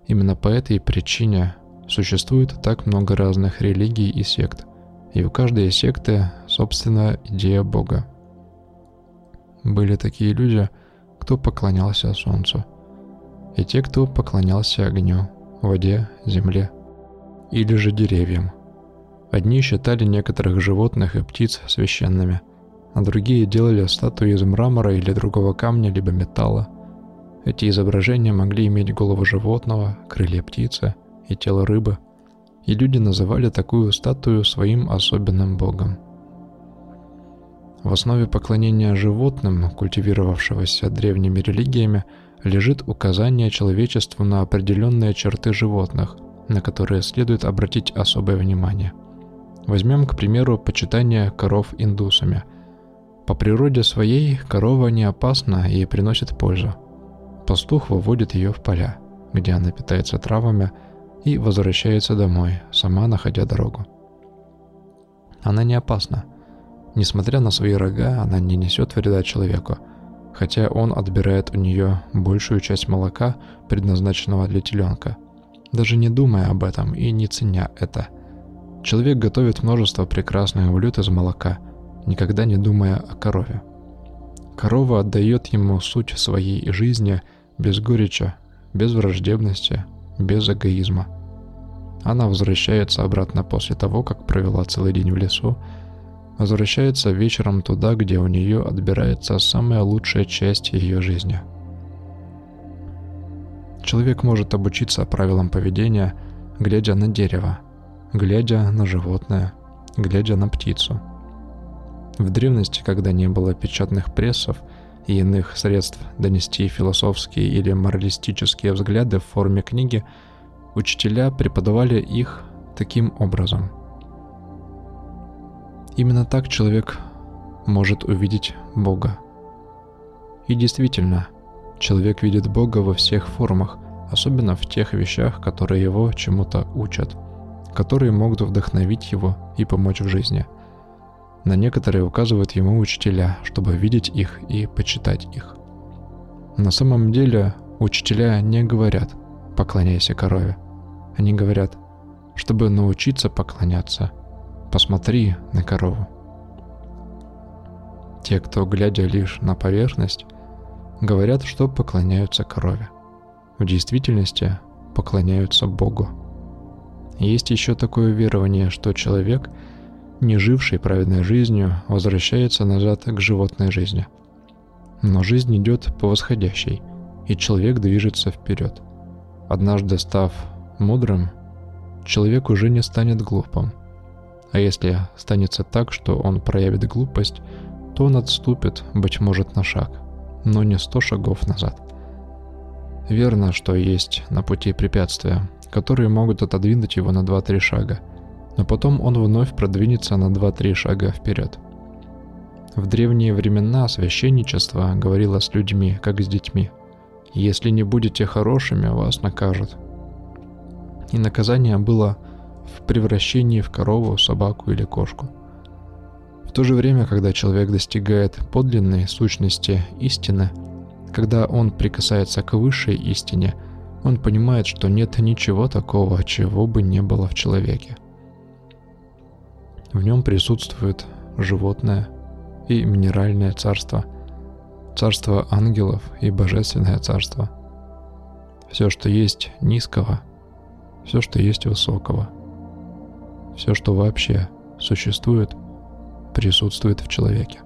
Именно по этой причине существует так много разных религий и сект – и у каждой секты собственная идея Бога. Были такие люди, кто поклонялся Солнцу, и те, кто поклонялся огню, воде, земле или же деревьям. Одни считали некоторых животных и птиц священными, а другие делали статуи из мрамора или другого камня либо металла. Эти изображения могли иметь голову животного, крылья птицы и тело рыбы – и люди называли такую статую своим особенным богом. В основе поклонения животным, культивировавшегося древними религиями, лежит указание человечеству на определенные черты животных, на которые следует обратить особое внимание. Возьмем, к примеру, почитание коров индусами. По природе своей корова не опасна и приносит пользу. Пастух выводит ее в поля, где она питается травами – и возвращается домой, сама находя дорогу. Она не опасна. Несмотря на свои рога, она не несет вреда человеку, хотя он отбирает у нее большую часть молока, предназначенного для теленка, даже не думая об этом и не ценя это. Человек готовит множество прекрасных блюд из молока, никогда не думая о корове. Корова отдает ему суть своей жизни без горечи, без враждебности, без эгоизма. Она возвращается обратно после того, как провела целый день в лесу, возвращается вечером туда, где у нее отбирается самая лучшая часть ее жизни. Человек может обучиться правилам поведения, глядя на дерево, глядя на животное, глядя на птицу. В древности, когда не было печатных прессов и иных средств донести философские или моралистические взгляды в форме книги – Учителя преподавали их таким образом. Именно так человек может увидеть Бога. И действительно, человек видит Бога во всех формах, особенно в тех вещах, которые его чему-то учат, которые могут вдохновить его и помочь в жизни. На некоторые указывают ему учителя, чтобы видеть их и почитать их. На самом деле учителя не говорят «поклоняйся корове», они говорят, чтобы научиться поклоняться, Посмотри на корову. Те, кто, глядя лишь на поверхность, говорят, что поклоняются корове. В действительности поклоняются Богу. Есть еще такое верование, что человек, не живший праведной жизнью, возвращается назад к животной жизни. Но жизнь идет по восходящей, и человек движется вперед. Однажды став мудрым, человек уже не станет глупым. А если станется так, что он проявит глупость, то он отступит, быть может, на шаг, но не сто шагов назад. Верно, что есть на пути препятствия, которые могут отодвинуть его на 2-3 шага, но потом он вновь продвинется на 2-3 шага вперед. В древние времена священничество говорило с людьми, как с детьми. «Если не будете хорошими, вас накажут». И наказание было в превращении в корову, собаку или кошку – в то же время, когда человек достигает подлинной сущности истины, когда он прикасается к высшей истине, он понимает, что нет ничего такого, чего бы не было в человеке. В нем присутствует животное и минеральное царство, царство ангелов и божественное царство. Все, что есть низкого, все, что есть высокого, все, что вообще существует – присутствует в человеке.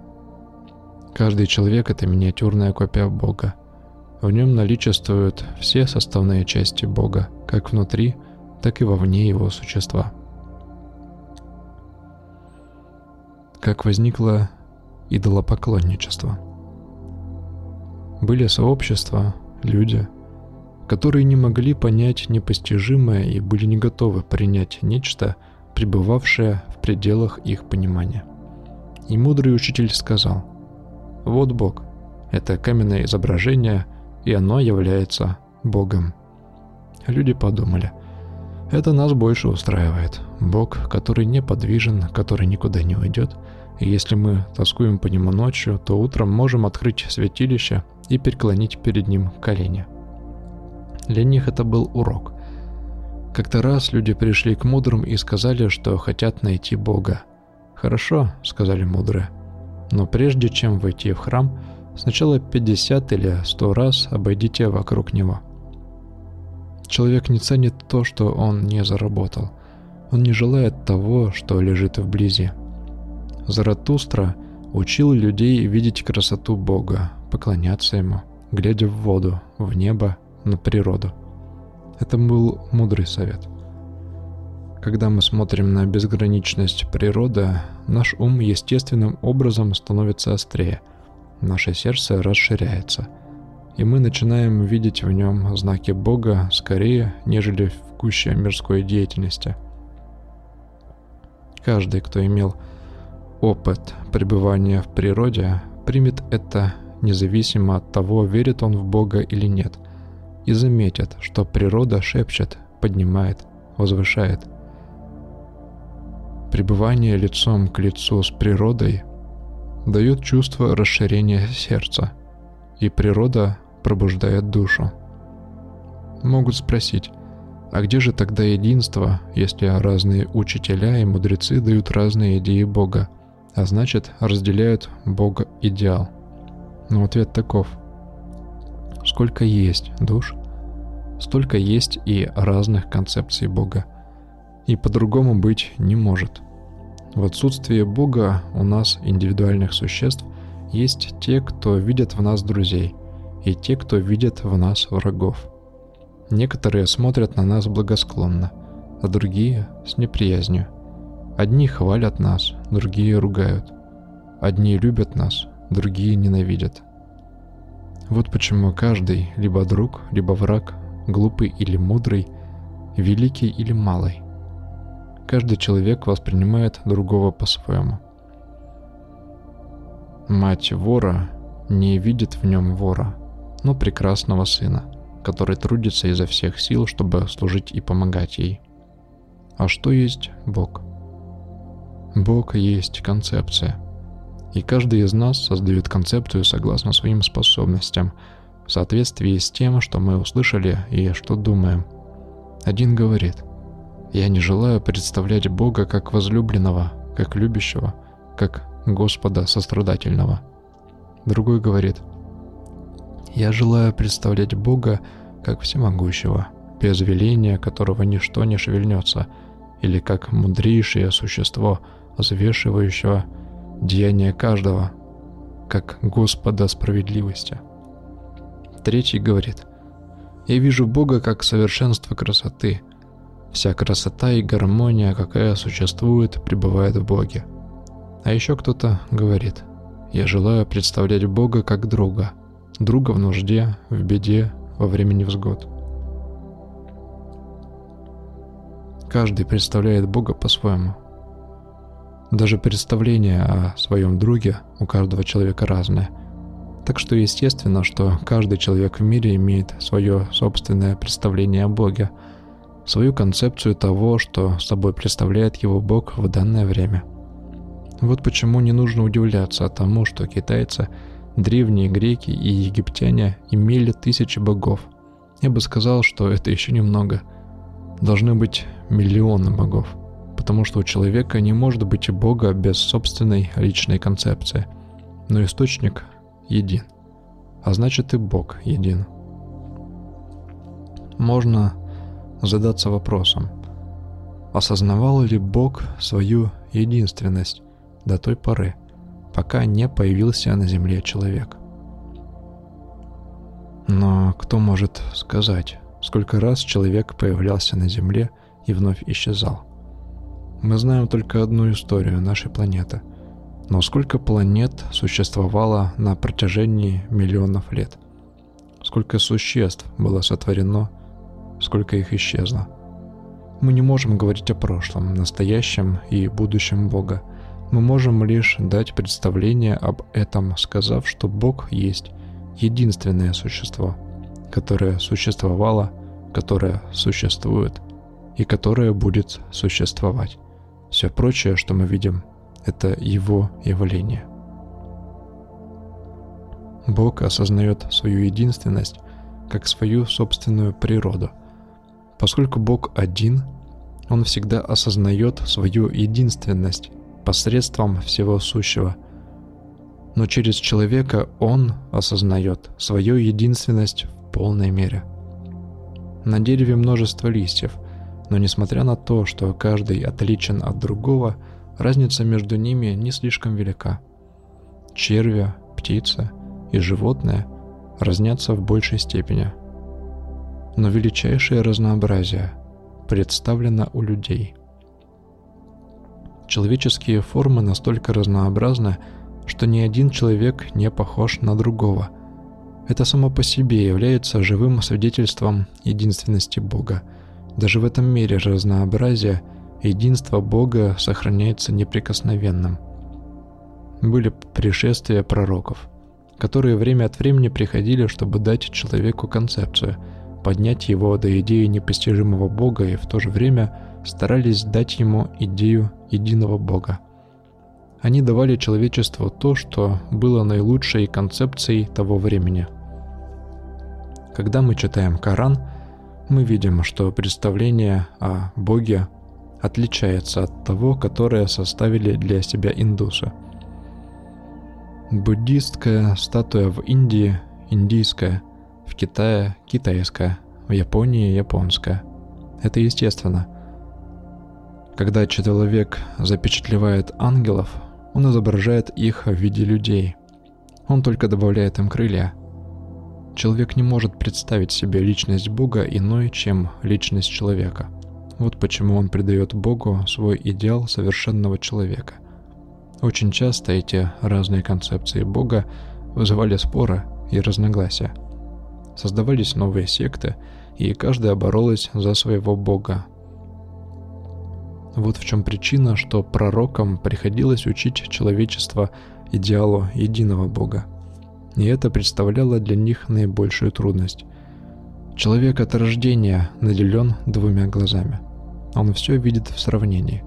Каждый человек — это миниатюрная копия Бога. В нем наличествуют все составные части Бога, как внутри, так и вовне его существа. Как возникло идолопоклонничество. Были сообщества, люди, которые не могли понять непостижимое и были не готовы принять нечто, пребывавшее в пределах их понимания – и мудрый учитель сказал, «Вот Бог, это каменное изображение, и оно является Богом». Люди подумали, это нас больше устраивает. Бог, который неподвижен, который никуда не уйдет. И если мы тоскуем по нему ночью, то утром можем открыть святилище и преклонить перед ним колени. Для них это был урок. Как-то раз люди пришли к мудрым и сказали, что хотят найти Бога – «Хорошо», — сказали мудрые. «Но прежде чем войти в храм, сначала 50 или 100 раз обойдите вокруг него». Человек не ценит то, что он не заработал. Он не желает того, что лежит вблизи. Заратустра учил людей видеть красоту Бога, поклоняться Ему, глядя в воду, в небо, на природу. Это был мудрый совет – когда мы смотрим на безграничность природы, наш ум естественным образом становится острее, наше сердце расширяется, и мы начинаем видеть в нем знаки Бога скорее, нежели в гуще мирской деятельности. Каждый, кто имел опыт пребывания в природе, примет это независимо от того, верит он в Бога или нет, и заметит, что природа шепчет, поднимает, возвышает – Пребывание лицом к лицу с природой дает чувство расширения сердца, и природа пробуждает душу. Могут спросить, а где же тогда единство, если разные учителя и мудрецы дают разные идеи Бога, а значит разделяют Бога идеал? Но ответ таков. Сколько есть душ, столько есть и разных концепций Бога. И по-другому быть не может – в отсутствие Бога у нас, индивидуальных существ, есть те, кто видят в нас друзей, и те, кто видят в нас врагов. Некоторые смотрят на нас благосклонно, а другие — с неприязнью. Одни хвалят нас, другие ругают. Одни любят нас, другие ненавидят. Вот почему каждый, либо друг, либо враг, глупый или мудрый, великий или малый, Каждый человек воспринимает другого по-своему. Мать вора не видит в нем вора, но прекрасного сына, который трудится изо всех сил, чтобы служить и помогать ей. А что есть Бог? Бог есть концепция. И каждый из нас создает концепцию согласно своим способностям, в соответствии с тем, что мы услышали и что думаем. Один говорит – Я не желаю представлять Бога как возлюбленного, как любящего, как Господа сострадательного. Другой говорит, я желаю представлять Бога как всемогущего, без веления которого ничто не шевельнется, или как мудрейшее существо, взвешивающего деяния каждого, как Господа справедливости. Третий говорит, «Я вижу Бога как совершенство красоты. Вся красота и гармония, какая существует, пребывает в Боге». А еще кто-то говорит, «Я желаю представлять Бога как друга, друга в нужде, в беде, во время невзгод». Каждый представляет Бога по-своему. Даже представление о своем друге у каждого человека разное. Так что естественно, что каждый человек в мире имеет свое собственное представление о Боге, свою концепцию того, что собой представляет его Бог в данное время. Вот почему не нужно удивляться тому, что китайцы, древние греки и египтяне имели тысячи богов. Я бы сказал, что это еще немного – должны быть миллионы богов, потому что у человека не может быть бога без собственной личной концепции. Но источник един, а значит и бог един. Можно задаться вопросом, осознавал ли Бог свою единственность до той поры, пока не появился на земле человек. Но кто может сказать, сколько раз человек появлялся на Земле и вновь исчезал. Мы знаем только одну историю нашей планеты. Но сколько планет существовало на протяжении миллионов лет? Сколько существ было сотворено? Сколько их исчезло? Мы не можем говорить о прошлом, настоящем и будущем Бога. Мы можем лишь дать представление об этом, сказав, что Бог есть единственное существо – которое существовало, которое существует и которое будет существовать. Все прочее, что мы видим, это его явление. Бог осознает свою единственность как свою собственную природу. Поскольку Бог один, Он всегда осознает свою единственность посредством всего сущего. Но через человека Он осознает свою единственность полной мере. На дереве множество листьев, но несмотря на то, что каждый отличен от другого, разница между ними не слишком велика. Черви, птица и животное разнятся в большей степени. Но величайшее разнообразие представлено у людей. Человеческие формы настолько разнообразны, что ни один человек не похож на другого – это само по себе является живым свидетельством единственности Бога. Даже в этом мире разнообразия единство Бога сохраняется неприкосновенным. Были пришествия пророков, которые время от времени приходили, чтобы дать человеку концепцию, поднять его до идеи непостижимого Бога и в то же время старались дать ему идею единого Бога. Они давали человечеству то, что было наилучшей концепцией того времени – когда мы читаем Коран, мы видим, что представление о Боге отличается от того, которое составили для себя индусы. Буддистская статуя в Индии – индийская, в Китае – китайская, в Японии – японская. Это естественно. Когда человек запечатлевает ангелов, он изображает их в виде людей. Он только добавляет им крылья – Человек не может представить себе личность Бога иной, чем личность человека. Вот почему он придает Богу свой идеал совершенного человека. Очень часто эти разные концепции Бога вызывали споры и разногласия. Создавались новые секты, и каждая боролась за своего Бога. Вот в чем причина, что пророкам приходилось учить человечество идеалу единого Бога – и это представляло для них наибольшую трудность. Человек от рождения наделен двумя глазами. Он все видит в сравнении.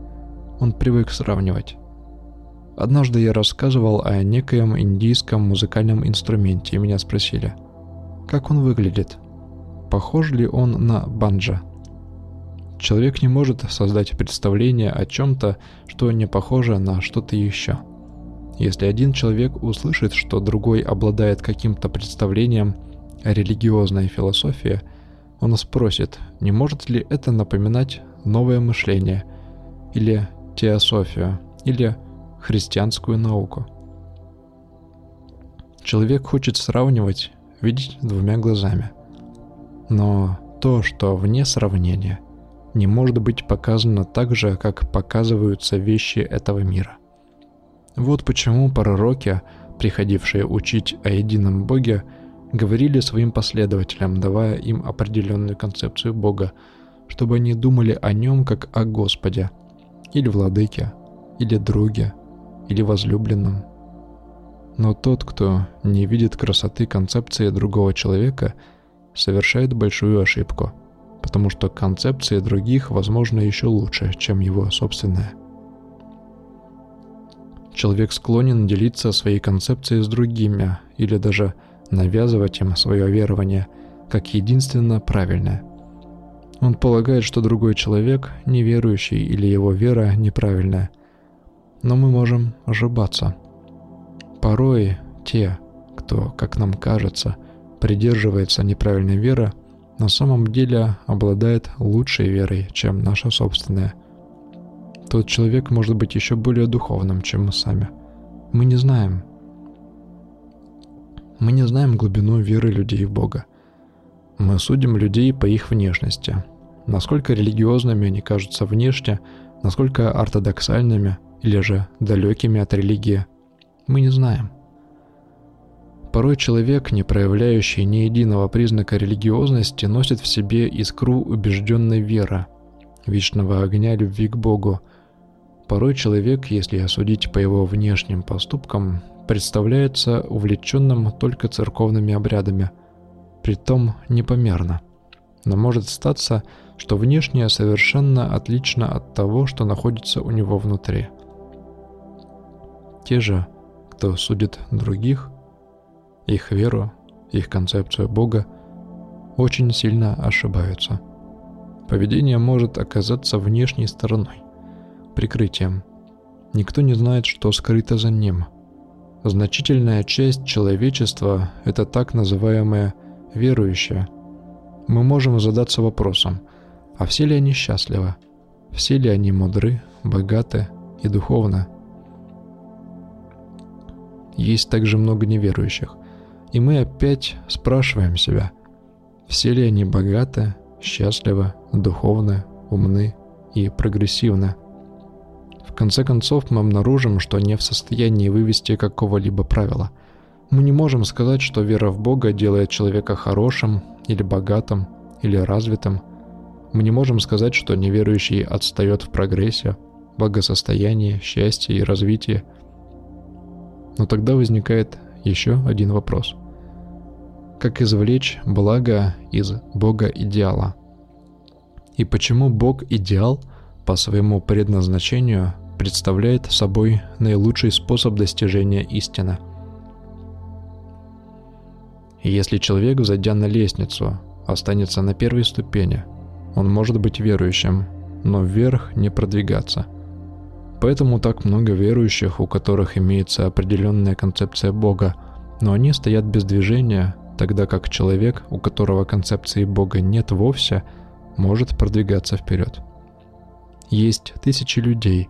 Он привык сравнивать. Однажды я рассказывал о некоем индийском музыкальном инструменте, и меня спросили, как он выглядит, похож ли он на банджа. Человек не может создать представление о чем-то, что не похоже на что-то еще. Если один человек услышит, что другой обладает каким-то представлением о религиозной философии, он спросит, не может ли это напоминать новое мышление, или теософию, или христианскую науку. Человек хочет сравнивать, видеть двумя глазами. Но то, что вне сравнения, не может быть показано так же, как показываются вещи этого мира. Вот почему пророки, приходившие учить о едином Боге, говорили своим последователям, давая им определенную концепцию Бога, чтобы они думали о нем как о Господе, или владыке, или друге, или возлюбленном. Но тот, кто не видит красоты концепции другого человека, совершает большую ошибку, потому что концепции других, возможно, еще лучше, чем его собственная. Человек склонен делиться своей концепцией с другими или даже навязывать им свое верование как единственно правильное. Он полагает, что другой человек неверующий или его вера неправильная. Но мы можем ошибаться. Порой те, кто, как нам кажется, придерживается неправильной веры, на самом деле обладает лучшей верой, чем наша собственная. Тот человек может быть еще более духовным, чем мы сами. Мы не знаем. Мы не знаем глубину веры людей в Бога. Мы судим людей по их внешности. Насколько религиозными они кажутся внешне, насколько ортодоксальными или же далекими от религии, мы не знаем. Порой человек, не проявляющий ни единого признака религиозности, носит в себе искру убежденной веры, вечного огня любви к Богу. Порой человек, если осудить по его внешним поступкам, представляется увлеченным только церковными обрядами – притом непомерно. Но может статься, что внешнее совершенно отлично от того, что находится у него внутри. Те же, кто судит других, их веру, их концепцию Бога, очень сильно ошибаются. Поведение может оказаться внешней стороной, прикрытием. Никто не знает, что скрыто за ним. Значительная часть человечества – это так называемая верующие, мы можем задаться вопросом, а все ли они счастливы? Все ли они мудры, богаты и духовны? Есть также много неверующих, и мы опять спрашиваем себя, все ли они богаты, счастливы, духовны, умны и прогрессивны? Конце концов мы обнаружим, что не в состоянии вывести какого-либо правила – мы не можем сказать, что вера в Бога делает человека хорошим или богатым или развитым. Мы не можем сказать, что неверующий отстает в прогрессе, благосостоянии, счастье и развитии. Но тогда возникает еще один вопрос. Как извлечь благо из Бога идеала? И почему Бог идеал по своему предназначению представляет собой наилучший способ достижения истины – если человек, зайдя на лестницу, останется на первой ступени, он может быть верующим, но вверх не продвигаться. Поэтому так много верующих, у которых имеется определенная концепция Бога, но они стоят без движения, тогда как человек, у которого концепции Бога нет вовсе, может продвигаться вперед. Есть тысячи людей,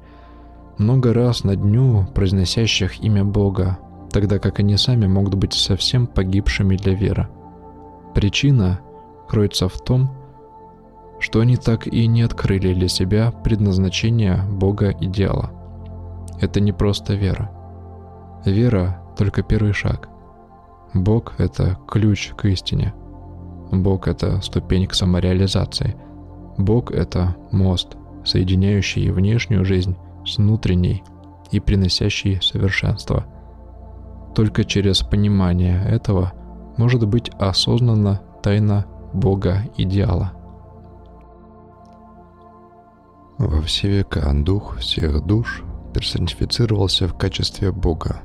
много раз на дню произносящих имя Бога, тогда как они сами могут быть совсем погибшими для веры. Причина кроется в том, что они так и не открыли для себя предназначение Бога идеала. Это не просто вера. Вера — только первый шаг. Бог — это ключ к истине. Бог — это ступень к самореализации. Бог — это мост, соединяющий внешнюю жизнь с внутренней и приносящий совершенство — только через понимание этого может быть осознана тайна Бога идеала. Во все века дух всех душ персонифицировался в качестве Бога.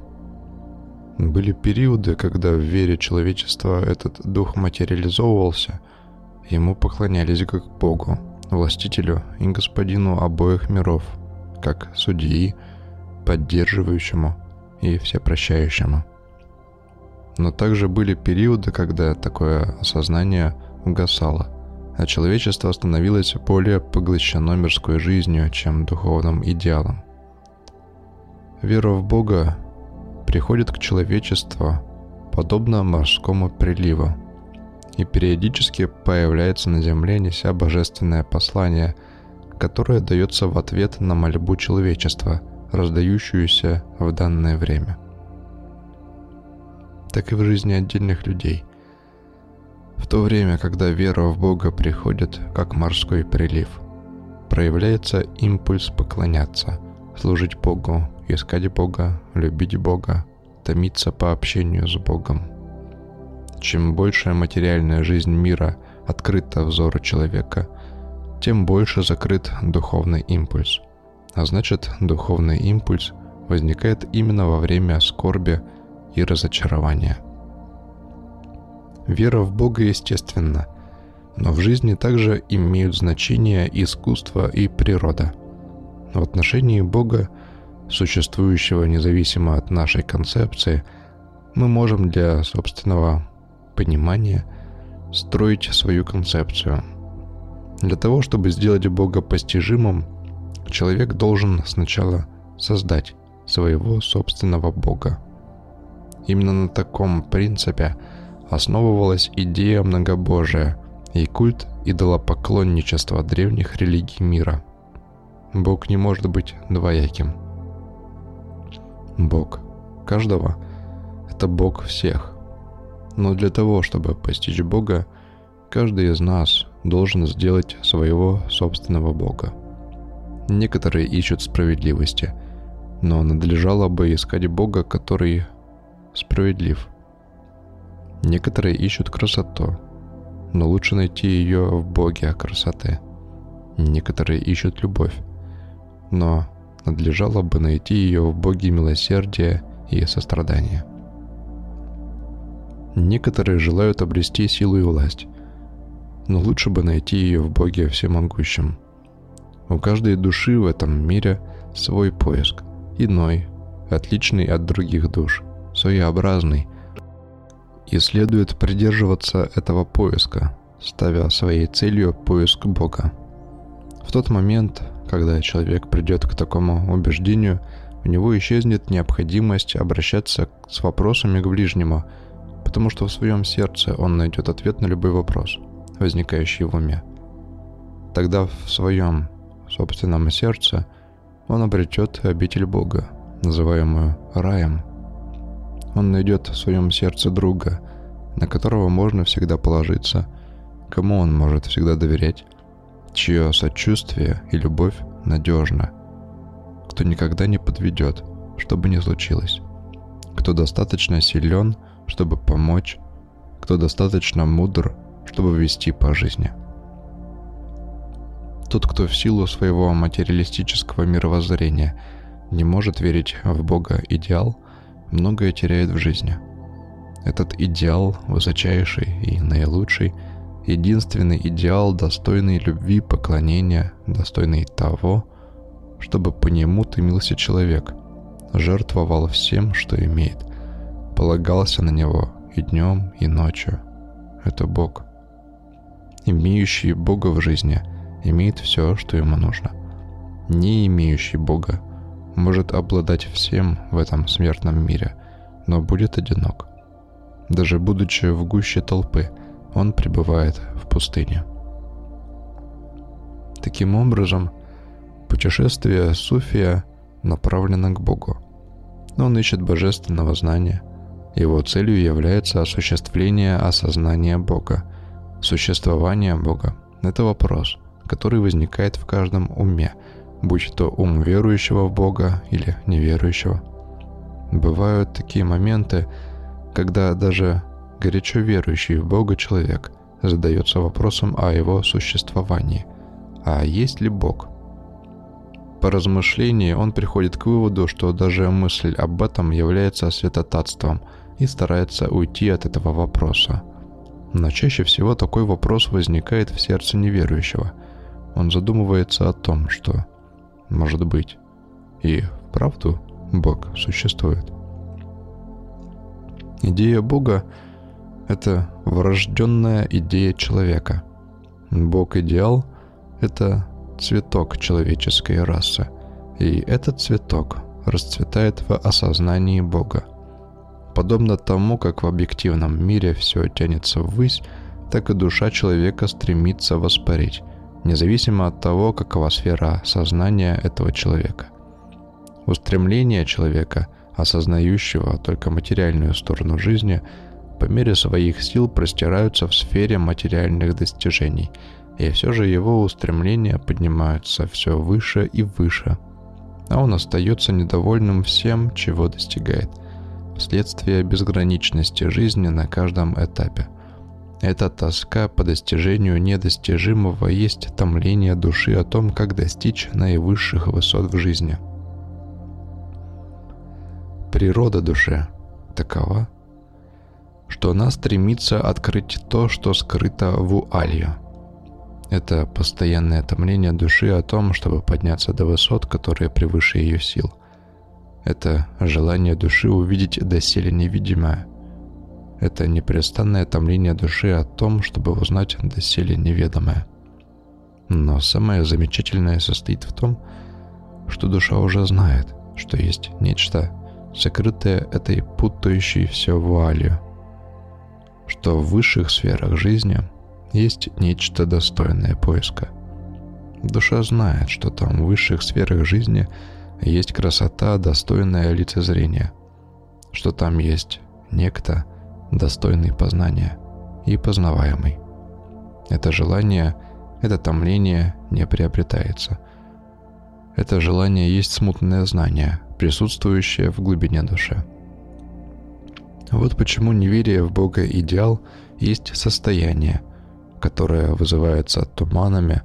Были периоды, когда в вере человечества этот дух материализовывался, ему поклонялись как Богу, властителю и господину обоих миров, как судьи, поддерживающему и всепрощающему. Но также были периоды, когда такое осознание угасало, а человечество становилось более поглощено мирской жизнью, чем духовным идеалом. Вера в Бога приходит к человечеству подобно морскому приливу, и периодически появляется на земле, неся божественное послание, которое дается в ответ на мольбу человечества, раздающуюся в данное время. Так и в жизни отдельных людей. В то время, когда вера в Бога приходит, как морской прилив, проявляется импульс поклоняться, служить Богу, искать Бога, любить Бога, томиться по общению с Богом. Чем больше материальная жизнь мира открыта взору человека, тем больше закрыт духовный импульс. А значит, духовный импульс возникает именно во время скорби и разочарования. Вера в Бога естественна, но в жизни также имеют значение искусство и природа. В отношении Бога – существующего независимо от нашей концепции, мы можем для собственного понимания строить свою концепцию. Для того, чтобы сделать Бога постижимым, человек должен сначала создать своего собственного Бога. Именно на таком принципе основывалась идея многобожия и культ идолопоклонничества древних религий мира. Бог не может быть двояким – Бог каждого – это Бог всех. Но для того, чтобы постичь Бога, каждый из нас должен сделать своего собственного Бога. Некоторые ищут справедливости, но надлежало бы искать Бога, который справедлив. Некоторые ищут красоту, но лучше найти ее в Боге красоты. Некоторые ищут любовь, но надлежало бы найти ее в Боге милосердия и сострадания. Некоторые желают обрести силу и власть, но лучше бы найти ее в Боге всемогущем. У каждой души в этом мире свой поиск, иной, отличный от других душ, своеобразный, и следует придерживаться этого поиска, ставя своей целью поиск Бога. В тот момент, когда человек придет к такому убеждению, у него исчезнет необходимость обращаться с вопросами к ближнему, потому что в своем сердце он найдет ответ на любой вопрос, возникающий в уме. Тогда в своем собственном сердце он обретет обитель Бога, называемую раем. Он найдет в своем сердце друга, на которого можно всегда положиться, кому он может всегда доверять, чье сочувствие и любовь надежно, кто никогда не подведет, что бы ни случилось, кто достаточно силен, чтобы помочь, кто достаточно мудр, чтобы вести по жизни. Тот, кто в силу своего материалистического мировоззрения не может верить в Бога идеал, многое теряет в жизни. Этот идеал, высочайший и наилучший – единственный идеал, достойный любви, поклонения, достойный того, чтобы по нему томился человек, жертвовал всем, что имеет, полагался на него и днем, и ночью. Это Бог. Имеющий Бога в жизни имеет все, что ему нужно. Не имеющий Бога может обладать всем в этом смертном мире, но будет одинок. Даже будучи в гуще толпы – он пребывает в пустыне. Таким образом, путешествие Суфия направлено к Богу. Он ищет божественного знания. Его целью является осуществление осознания Бога. Существование Бога – это вопрос, который возникает в каждом уме, будь то ум верующего в Бога или неверующего. Бывают такие моменты, когда даже горячо верующий в Бога человек задается вопросом о его существовании. А есть ли Бог? По размышлении он приходит к выводу, что даже мысль об этом является святотатством и старается уйти от этого вопроса. Но чаще всего такой вопрос возникает в сердце неверующего. он задумывается о том, что может быть и вправду Бог существует. Идея Бога – это врожденная идея человека. Бог-идеал – это цветок человеческой расы, и этот цветок расцветает в осознании Бога. Подобно тому, как в объективном мире все тянется ввысь, так и душа человека стремится воспарить, независимо от того, какова сфера сознания этого человека. Устремление человека, осознающего только материальную сторону жизни, по мере своих сил простираются в сфере материальных достижений, и все же его устремления поднимаются все выше и выше, а он остается недовольным всем, чего достигает, вследствие безграничности жизни на каждом этапе. Эта тоска по достижению недостижимого есть томление души о том, как достичь наивысших высот в жизни. Природа души такова, что она стремится открыть то, что скрыто в уалью. Это постоянное томление души о том, чтобы подняться до высот, которые превыше ее сил. Это желание души увидеть доселе невидимое – это непрестанное томление души о том, чтобы узнать доселе неведомое. Но самое замечательное состоит в том, что душа уже знает, что есть нечто, сокрытое этой путающей все вуалью, что в высших сферах жизни есть нечто достойное поиска. Душа знает, что там в высших сферах жизни есть красота, достойная лицезрения, что там есть некто, достойный познания и познаваемый. Это желание, это томление не приобретается. Это желание есть смутное знание, присутствующее в глубине души. Вот почему неверие в Бога идеал есть состояние, которое вызывается туманами,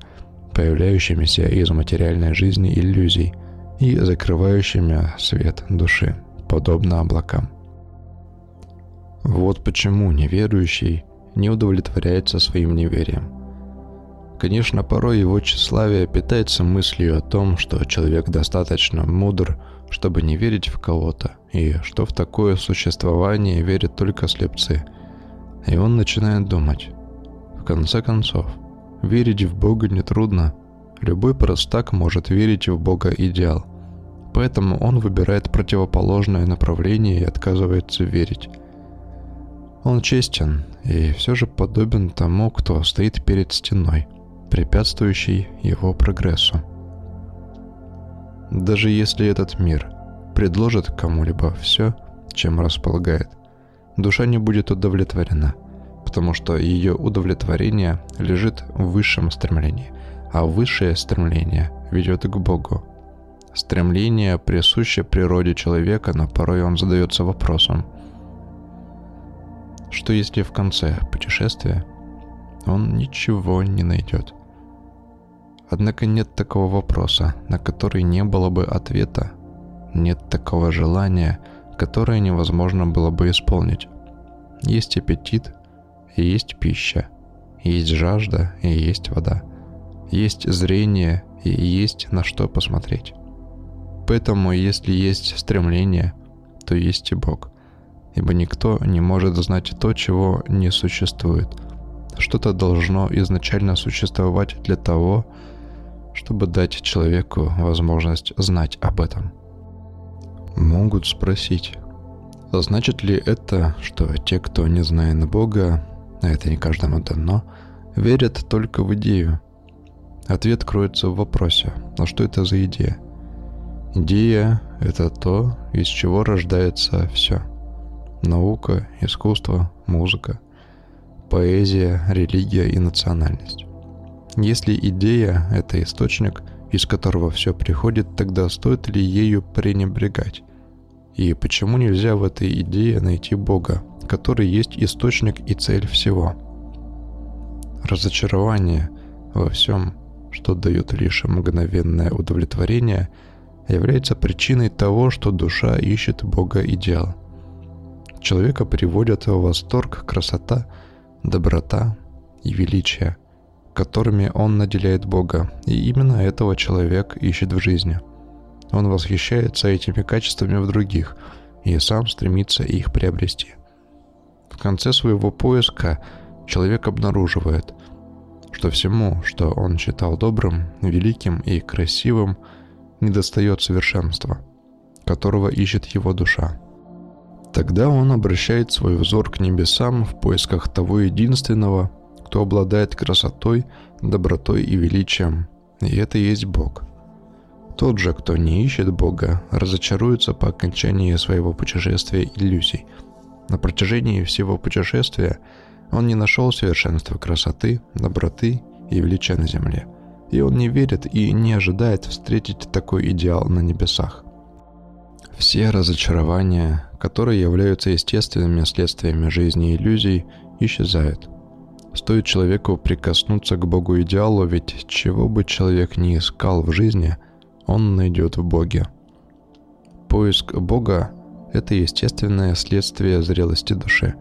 появляющимися из материальной жизни иллюзий и закрывающими свет души, подобно облакам. Вот почему неверующий не удовлетворяется своим неверием. Конечно, порой его тщеславие питается мыслью о том, что человек достаточно мудр, чтобы не верить в кого-то, и что в такое существование верят только слепцы. И он начинает думать. В конце концов, верить в Бога нетрудно. Любой простак может верить в Бога идеал. Поэтому он выбирает противоположное направление и отказывается верить. Он честен и все же подобен тому, кто стоит перед стеной, препятствующей его прогрессу. Даже если этот мир предложит кому-либо все, чем располагает, душа не будет удовлетворена, потому что ее удовлетворение лежит в высшем стремлении, а высшее стремление ведет к Богу. Стремление присуще природе человека, но порой он задается вопросом – что если в конце путешествия он ничего не найдет? Однако нет такого вопроса, на который не было бы ответа. Нет такого желания, которое невозможно было бы исполнить. Есть аппетит, есть пища, есть жажда, и есть вода. Есть зрение, и есть на что посмотреть. Поэтому, если есть стремление, то есть и Бог – ибо никто не может знать то, чего не существует. Что-то должно изначально существовать для того, чтобы дать человеку возможность знать об этом. Могут спросить, значит ли это, что те, кто не знает Бога, а это не каждому дано, верят только в идею? Ответ кроется в вопросе, а что это за идея? Идея — это то, из чего рождается все — наука, искусство, музыка, поэзия, религия и национальность. Если идея – это источник, из которого все приходит, тогда стоит ли ею пренебрегать? И почему нельзя в этой идее найти Бога, который есть источник и цель всего? Разочарование во всем, что дает лишь мгновенное удовлетворение, является причиной того, что душа ищет Бога идеал – Человека приводят в восторг красота, доброта и величие, которыми он наделяет Бога, и именно этого человек ищет в жизни. Он восхищается этими качествами в других и сам стремится их приобрести. В конце своего поиска человек обнаруживает, что всему, что он считал добрым, великим и красивым, недостает совершенства, которого ищет его душа. Тогда он обращает свой взор к небесам в поисках того единственного, кто обладает красотой, добротой и величием, и это есть Бог. Тот же, кто не ищет Бога, разочаруется по окончании своего путешествия иллюзий. На протяжении всего путешествия он не нашел совершенства красоты, доброты и величия на земле. И он не верит и не ожидает встретить такой идеал на небесах. Все разочарования, которые являются естественными следствиями жизни иллюзий, исчезают. Стоит человеку прикоснуться к Богу идеалу, ведь чего бы человек ни искал в жизни, он найдет в Боге. Поиск Бога – это естественное следствие зрелости души.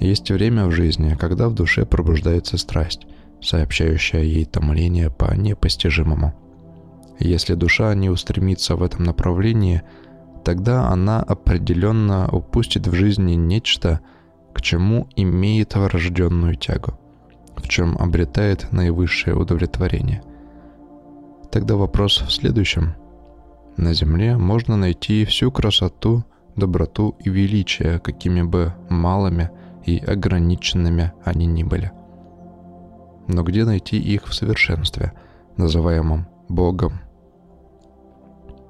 Есть время в жизни, когда в душе пробуждается страсть, сообщающая ей томление по непостижимому. Если душа не устремится в этом направлении – тогда она определенно упустит в жизни нечто, к чему имеет врожденную тягу, в чем обретает наивысшее удовлетворение. Тогда вопрос в следующем. На Земле можно найти всю красоту, доброту и величие, какими бы малыми и ограниченными они ни были. Но где найти их в совершенстве, называемом Богом?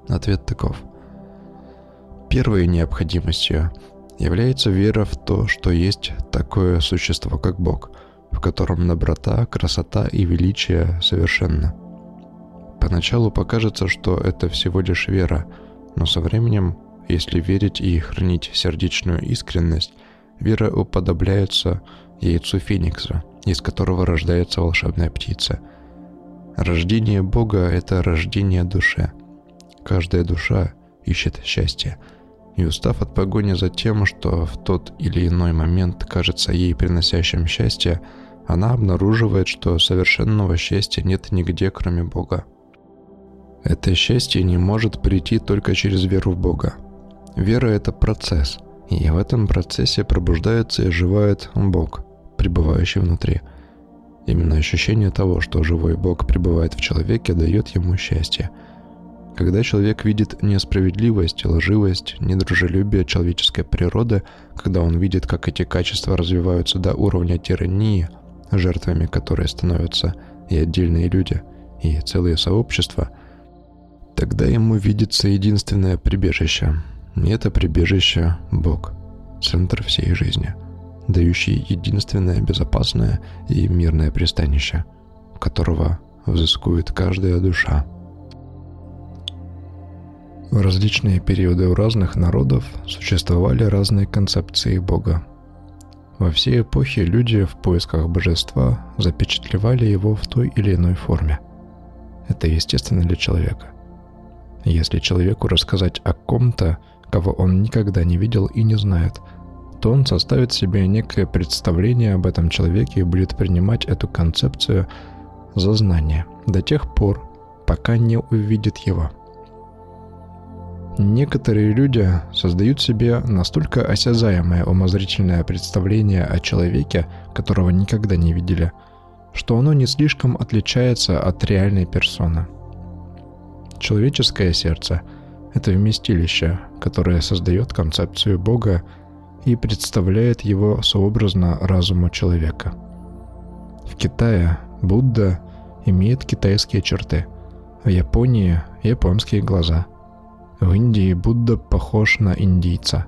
Ответ таков – Первой необходимостью является вера в то, что есть такое существо, как Бог, в котором доброта, красота и величие совершенно. Поначалу покажется, что это всего лишь вера, но со временем, если верить и хранить сердечную искренность, вера уподобляется яйцу феникса, из которого рождается волшебная птица. Рождение Бога — это рождение души. Каждая душа ищет счастье — и устав от погони за тем, что в тот или иной момент кажется ей приносящим счастье, она обнаруживает, что совершенного счастья нет нигде, кроме Бога. Это счастье не может прийти только через веру в Бога. Вера – это процесс, и в этом процессе пробуждается и оживает Бог, пребывающий внутри. Именно ощущение того, что живой Бог пребывает в человеке, дает ему счастье – когда человек видит несправедливость, лживость, недружелюбие человеческой природы, когда он видит, как эти качества развиваются до уровня тирании, жертвами которой становятся и отдельные люди, и целые сообщества, тогда ему видится единственное прибежище. Это прибежище – Бог, центр всей жизни, дающий единственное безопасное и мирное пристанище, которого взыскует каждая душа – в различные периоды у разных народов существовали разные концепции Бога. Во все эпохи люди в поисках божества запечатлевали его в той или иной форме. Это естественно для человека. Если человеку рассказать о ком-то, кого он никогда не видел и не знает, то он составит себе некое представление об этом человеке и будет принимать эту концепцию за знание до тех пор, пока не увидит его – Некоторые люди создают себе настолько осязаемое умозрительное представление о человеке, которого никогда не видели, что оно не слишком отличается от реальной персоны. Человеческое сердце – это вместилище, которое создает концепцию Бога и представляет его сообразно разуму человека. В Китае Будда имеет китайские черты, в Японии – японские глаза – в Индии Будда похож на индийца.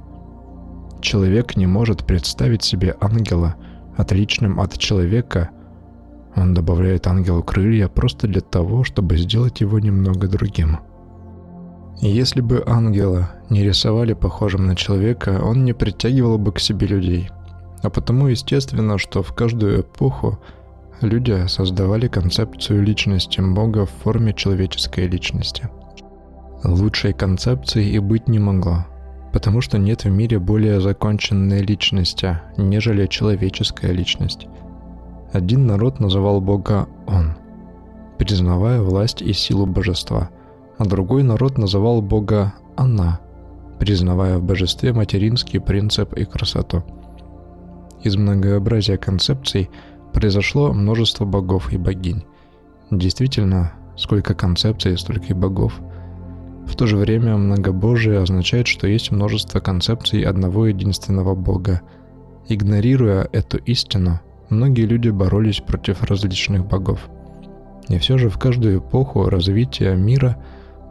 Человек не может представить себе ангела отличным от человека. Он добавляет ангелу крылья просто для того, чтобы сделать его немного другим. Если бы ангела не рисовали похожим на человека, он не притягивал бы к себе людей. А потому естественно, что в каждую эпоху люди создавали концепцию личности Бога в форме человеческой личности – Лучшей концепции и быть не могло, потому что нет в мире более законченной личности, нежели человеческая личность. Один народ называл Бога «Он», признавая власть и силу божества, а другой народ называл Бога «Она», признавая в божестве материнский принцип и красоту. Из многообразия концепций произошло множество богов и богинь. Действительно, сколько концепций, столько и богов – в то же время многобожие означает, что есть множество концепций одного единственного Бога. Игнорируя эту истину, многие люди боролись против различных богов. И все же в каждую эпоху развития мира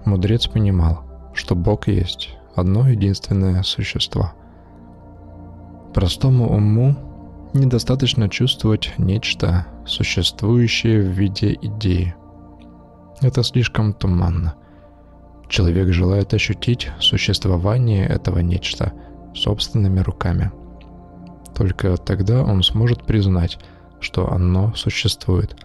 мудрец понимал, что Бог есть одно единственное существо. Простому уму недостаточно чувствовать нечто, существующее в виде идеи. Это слишком туманно. Человек желает ощутить существование этого нечто собственными руками. Только тогда он сможет признать, что оно существует.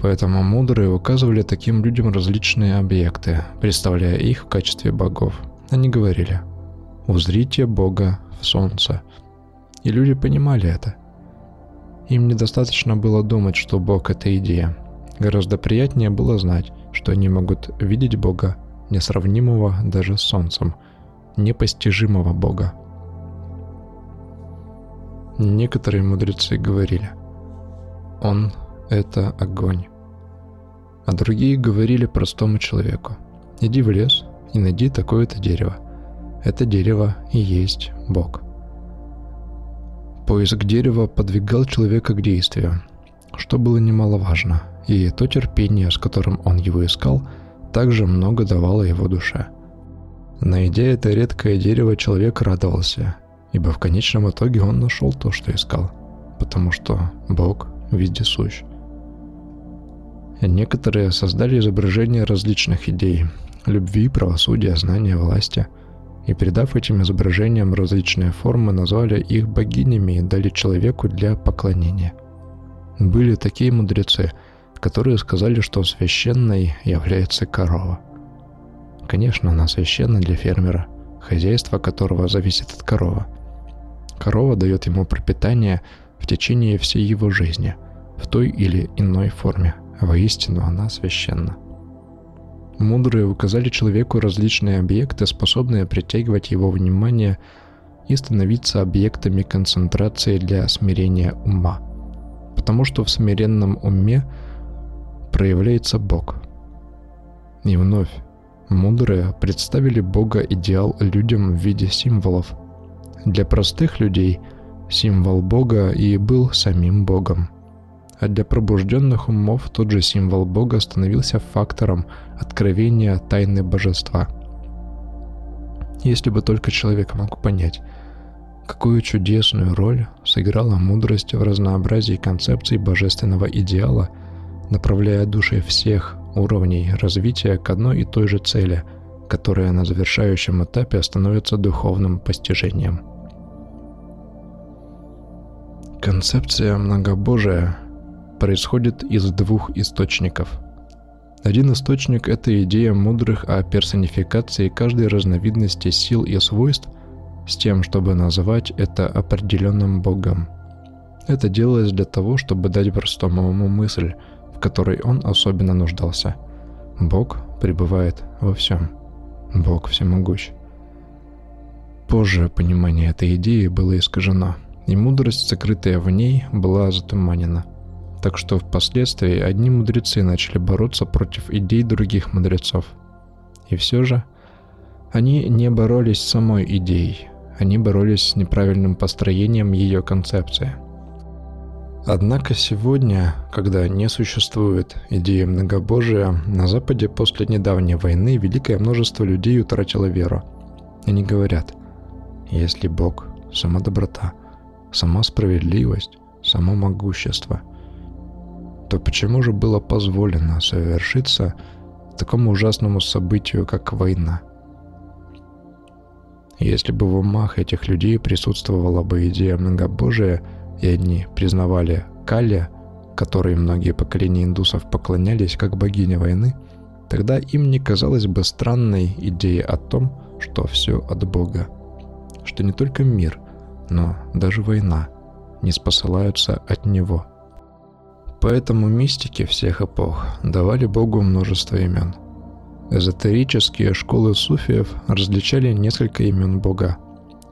Поэтому мудрые указывали таким людям различные объекты, представляя их в качестве богов. Они говорили «Узрите Бога в солнце». И люди понимали это. Им недостаточно было думать, что Бог — это идея. Гораздо приятнее было знать, что они могут видеть Бога несравнимого даже с Солнцем, непостижимого Бога. Некоторые мудрецы говорили, «Он — это огонь», а другие говорили простому человеку, «Иди в лес и найди такое-то дерево. Это дерево и есть Бог». Поиск дерева подвигал человека к действию, что было немаловажно, и то терпение, с которым он его искал — также много давало его душе. Найдя это редкое дерево, человек радовался, ибо в конечном итоге он нашел то, что искал, потому что Бог везде сущ. Некоторые создали изображения различных идей – любви, правосудия, знания, власти – и придав этим изображениям различные формы, назвали их богинями и дали человеку для поклонения. Были такие мудрецы – которые сказали, что священной является корова. Конечно, она священна для фермера, хозяйство которого зависит от коровы. Корова дает ему пропитание в течение всей его жизни, в той или иной форме. Воистину она священна. Мудрые указали человеку различные объекты, способные притягивать его внимание и становиться объектами концентрации для смирения ума. Потому что в смиренном уме – проявляется Бог. И вновь, мудрые представили Бога идеал людям в виде символов. Для простых людей символ Бога и был самим Богом. А для пробужденных умов тот же символ Бога становился фактором откровения тайны божества. Если бы только человек мог понять, какую чудесную роль сыграла мудрость в разнообразии концепций божественного идеала – направляя души всех уровней развития к одной и той же цели, которая на завершающем этапе становится духовным постижением. Концепция многобожия происходит из двух источников. Один источник – это идея мудрых о персонификации каждой разновидности сил и свойств с тем, чтобы называть это определенным богом. Это делалось для того, чтобы дать простому уму мысль – в которой он особенно нуждался. Бог пребывает во всем. Бог всемогущ. Позже понимание этой идеи было искажено, и мудрость, сокрытая в ней, была затуманена. Так что впоследствии одни мудрецы начали бороться против идей других мудрецов. И все же они не боролись с самой идеей, они боролись с неправильным построением ее концепции – Однако сегодня, когда не существует идеи многобожия, на Западе после недавней войны великое множество людей утратило веру. Они говорят, если Бог – сама доброта, сама справедливость, само могущество, то почему же было позволено совершиться такому ужасному событию, как война? Если бы в умах этих людей присутствовала бы идея многобожия – и одни признавали Кали, которой многие поколения индусов поклонялись как богине войны, тогда им не казалось бы странной идея о том, что все от Бога. Что не только мир, но даже война не спосылаются от Него. Поэтому мистики всех эпох давали Богу множество имен. Эзотерические школы суфиев различали несколько имен Бога.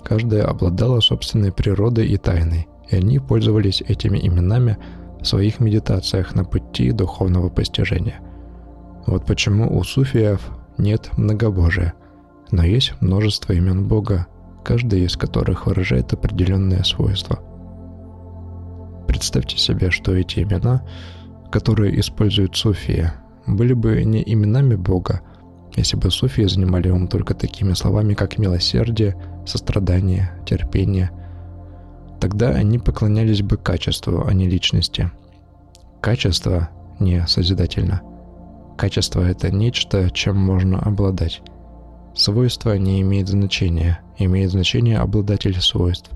Каждая обладала собственной природой и тайной, и они пользовались этими именами в своих медитациях на пути духовного постижения. Вот почему у суфиев нет многобожия, но есть множество имен Бога, каждый из которых выражает определенное свойство. Представьте себе, что эти имена, которые используют суфии, были бы не именами Бога, если бы суфии занимали ум только такими словами, как милосердие, сострадание, терпение, тогда они поклонялись бы качеству, а не личности. Качество не созидательно. Качество — это нечто, чем можно обладать. Свойство не имеет значения, имеет значение обладатель свойств.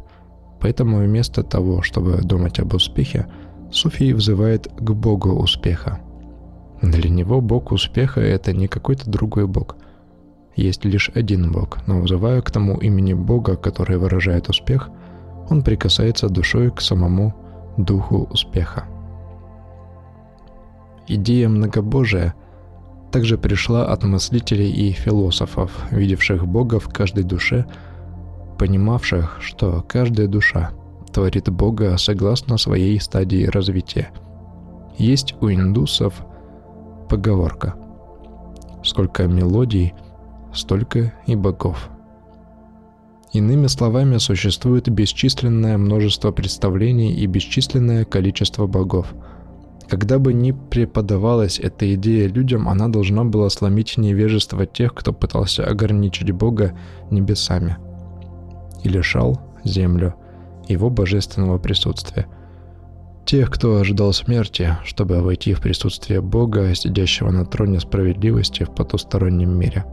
Поэтому вместо того, чтобы думать об успехе, Суфий взывает к Богу успеха. Для него Бог успеха — это не какой-то другой Бог. Есть лишь один Бог, но взывая к тому имени Бога, который выражает успех, он прикасается душой к самому духу успеха. Идея многобожия — также пришла от мыслителей и философов, видевших Бога в каждой душе, понимавших, что каждая душа творит Бога согласно своей стадии развития. Есть у индусов поговорка «Сколько мелодий, столько и богов». Иными словами, существует бесчисленное множество представлений и бесчисленное количество богов – когда бы ни преподавалась эта идея людям, она должна была сломить невежество тех, кто пытался ограничить Бога небесами и лишал землю его божественного присутствия. Тех, кто ожидал смерти, чтобы войти в присутствие Бога, сидящего на троне справедливости в потустороннем мире.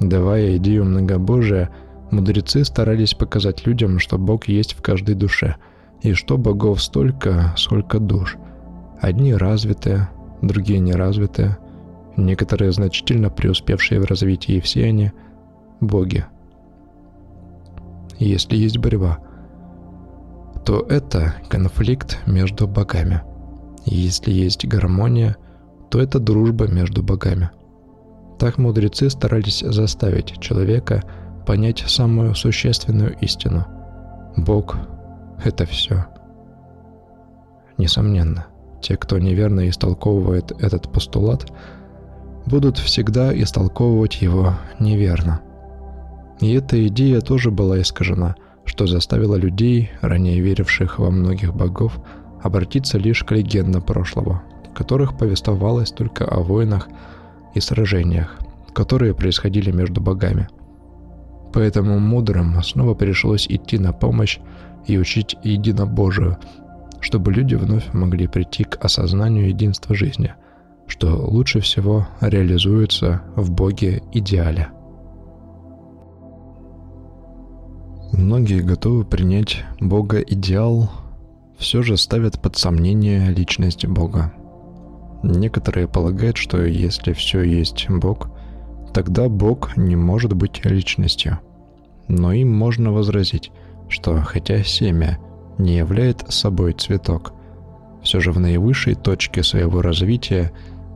Давая идею многобожия, мудрецы старались показать людям, что Бог есть в каждой душе, и что богов столько, сколько душ – Одни развитые, другие неразвитые, некоторые значительно преуспевшие в развитии, все они – боги. Если есть борьба, то это конфликт между богами. Если есть гармония, то это дружба между богами. Так мудрецы старались заставить человека понять самую существенную истину. Бог – это все. Несомненно – те, кто неверно истолковывает этот постулат, будут всегда истолковывать его неверно. И эта идея тоже была искажена, что заставило людей, ранее веривших во многих богов, обратиться лишь к легендам прошлого, в которых повествовалось только о войнах и сражениях, которые происходили между богами. Поэтому мудрым снова пришлось идти на помощь и учить единобожию, чтобы люди вновь могли прийти к осознанию единства жизни, что лучше всего реализуется в Боге идеале. Многие готовы принять Бога идеал, все же ставят под сомнение личность Бога. Некоторые полагают, что если все есть Бог, тогда Бог не может быть личностью. Но им можно возразить, что хотя семя не является собой цветок. Все же в наивысшей точке своего развития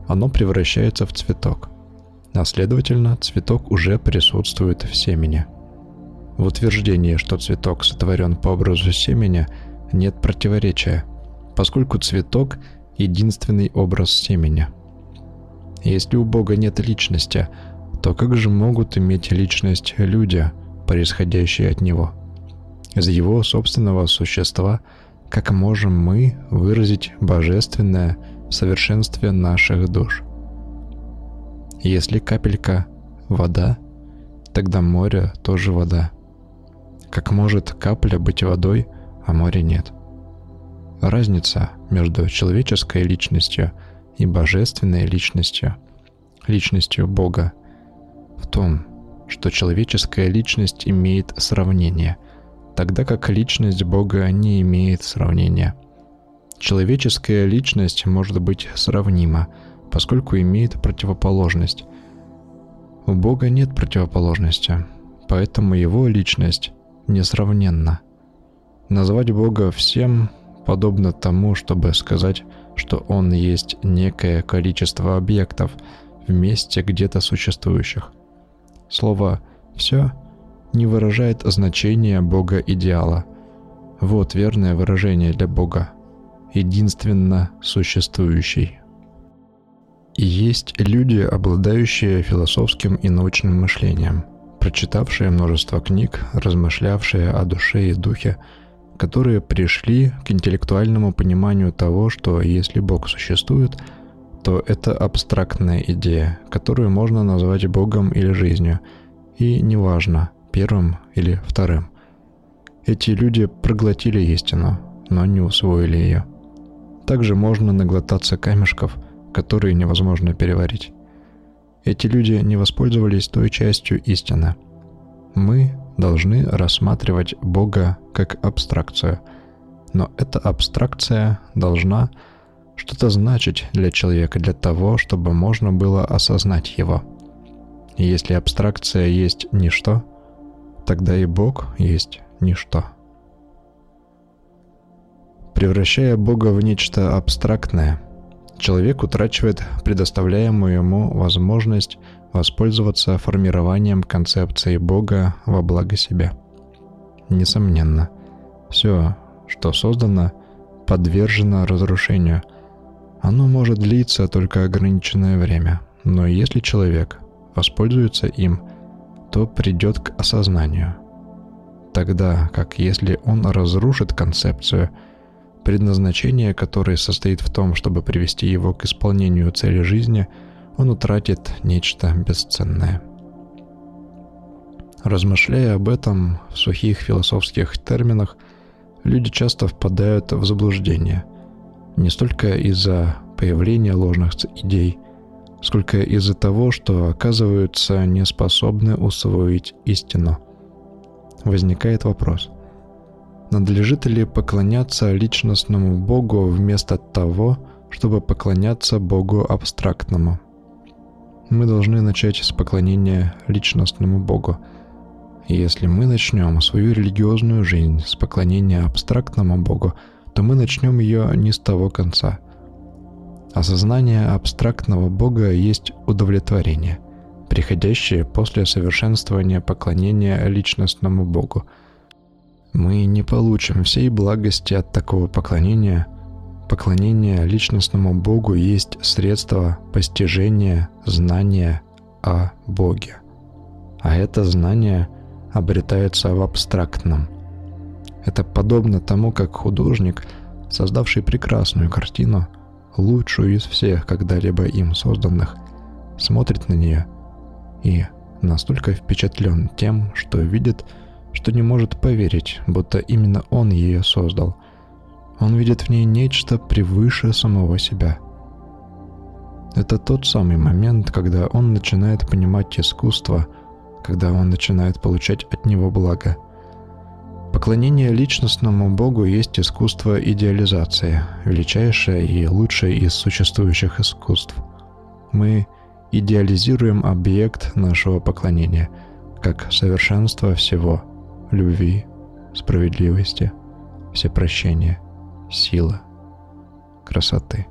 оно превращается в цветок. А следовательно, цветок уже присутствует в семени. В утверждении, что цветок сотворен по образу семени, нет противоречия, поскольку цветок – единственный образ семени. Если у Бога нет личности, то как же могут иметь личность люди, происходящие от Него – из его собственного существа, как можем мы выразить божественное в совершенстве наших душ. Если капелька – вода, тогда море тоже вода. Как может капля быть водой, а море нет? Разница между человеческой личностью и божественной личностью, личностью Бога, в том, что человеческая личность имеет сравнение – тогда как личность Бога не имеет сравнения. Человеческая личность может быть сравнима, поскольку имеет противоположность. У Бога нет противоположности, поэтому его личность несравненна. Назвать Бога всем подобно тому, чтобы сказать, что он есть некое количество объектов вместе где-то существующих. Слово «все» не выражает значение Бога идеала. Вот верное выражение для Бога. Единственно существующий. И есть люди, обладающие философским и научным мышлением, прочитавшие множество книг, размышлявшие о душе и духе, которые пришли к интеллектуальному пониманию того, что если Бог существует, то это абстрактная идея, которую можно назвать Богом или жизнью, и неважно, первым или вторым. Эти люди проглотили истину, но не усвоили ее. Также можно наглотаться камешков, которые невозможно переварить. Эти люди не воспользовались той частью истины. Мы должны рассматривать Бога как абстракцию, но эта абстракция должна что-то значить для человека для того, чтобы можно было осознать его. Если абстракция есть ничто, тогда и Бог есть ничто. Превращая Бога в нечто абстрактное, человек утрачивает предоставляемую ему возможность воспользоваться формированием концепции Бога во благо себя. Несомненно, все, что создано, подвержено разрушению. Оно может длиться только ограниченное время, но если человек воспользуется им – то придет к осознанию. Тогда как если он разрушит концепцию, предназначение которой состоит в том, чтобы привести его к исполнению цели жизни, он утратит нечто бесценное. Размышляя об этом в сухих философских терминах, люди часто впадают в заблуждение. Не столько из-за появления ложных идей, сколько из-за того, что оказываются не способны усвоить истину. Возникает вопрос, надлежит ли поклоняться личностному Богу вместо того, чтобы поклоняться Богу абстрактному? Мы должны начать с поклонения личностному Богу. И если мы начнем свою религиозную жизнь с поклонения абстрактному Богу, то мы начнем ее не с того конца – Осознание абстрактного Бога есть удовлетворение, приходящее после совершенствования поклонения личностному Богу. Мы не получим всей благости от такого поклонения. Поклонение личностному Богу есть средство постижения знания о Боге. А это знание обретается в абстрактном. Это подобно тому, как художник, создавший прекрасную картину – лучшую из всех когда-либо им созданных, смотрит на нее и настолько впечатлен тем, что видит, что не может поверить, будто именно он ее создал. Он видит в ней нечто превыше самого себя. Это тот самый момент, когда он начинает понимать искусство, когда он начинает получать от него благо – Поклонение личностному Богу есть искусство идеализации, величайшее и лучшее из существующих искусств. Мы идеализируем объект нашего поклонения как совершенство всего – любви, справедливости, всепрощения, силы, красоты.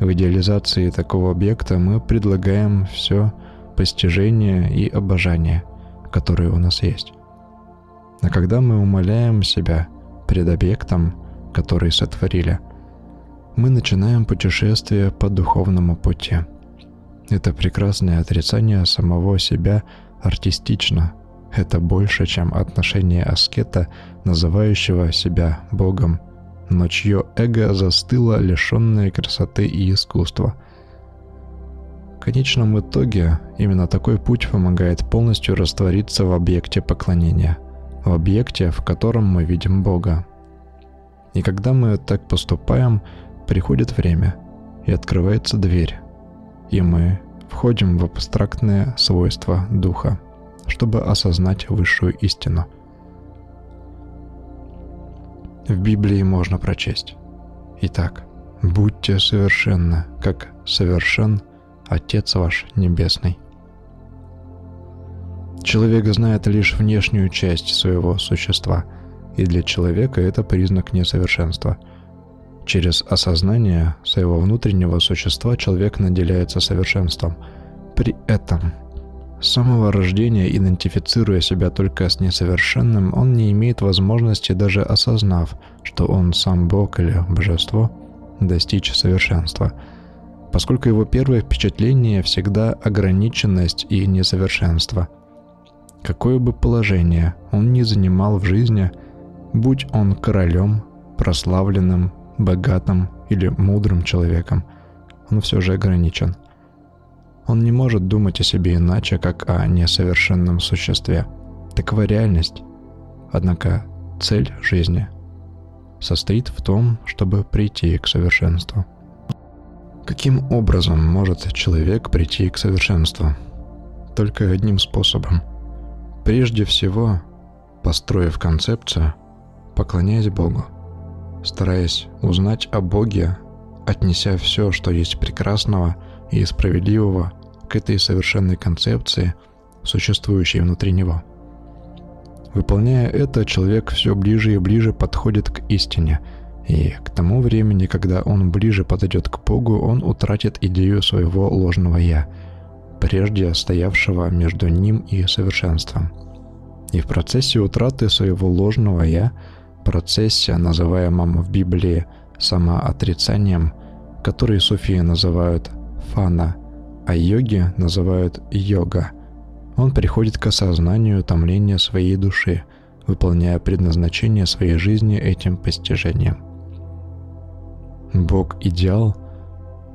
В идеализации такого объекта мы предлагаем все постижение и обожание, которые у нас есть. А когда мы умоляем себя перед объектом, который сотворили, мы начинаем путешествие по духовному пути. Это прекрасное отрицание самого себя артистично. Это больше, чем отношение аскета, называющего себя Богом, но чье эго застыло, лишенное красоты и искусства. В конечном итоге именно такой путь помогает полностью раствориться в объекте поклонения – в объекте, в котором мы видим Бога. И когда мы так поступаем, приходит время, и открывается дверь, и мы входим в абстрактные свойства Духа, чтобы осознать высшую истину. В Библии можно прочесть. Итак, будьте совершенны, как совершен Отец ваш Небесный. Человек знает лишь внешнюю часть своего существа, и для человека это признак несовершенства. Через осознание своего внутреннего существа человек наделяется совершенством. При этом, с самого рождения идентифицируя себя только с несовершенным, он не имеет возможности, даже осознав, что он сам Бог или Божество, достичь совершенства, поскольку его первое впечатление всегда ограниченность и несовершенство. Какое бы положение он ни занимал в жизни, будь он королем, прославленным, богатым или мудрым человеком, он все же ограничен. Он не может думать о себе иначе, как о несовершенном существе. Такова реальность. Однако цель жизни состоит в том, чтобы прийти к совершенству. Каким образом может человек прийти к совершенству? Только одним способом. Прежде всего, построив концепцию, поклоняясь Богу стараясь узнать о Боге, отнеся все, что есть прекрасного и справедливого к этой совершенной концепции, существующей внутри него. Выполняя это, человек все ближе и ближе подходит к истине, и к тому времени, когда он ближе подойдет к Богу, он утратит идею своего ложного «я», прежде стоявшего между ним и совершенством. И в процессе утраты своего ложного «я» – процессе, называемом в Библии самоотрицанием, который суфии называют фана, а йоги называют йога. Он приходит к осознанию томления своей души, выполняя предназначение своей жизни этим постижением. Бог-идеал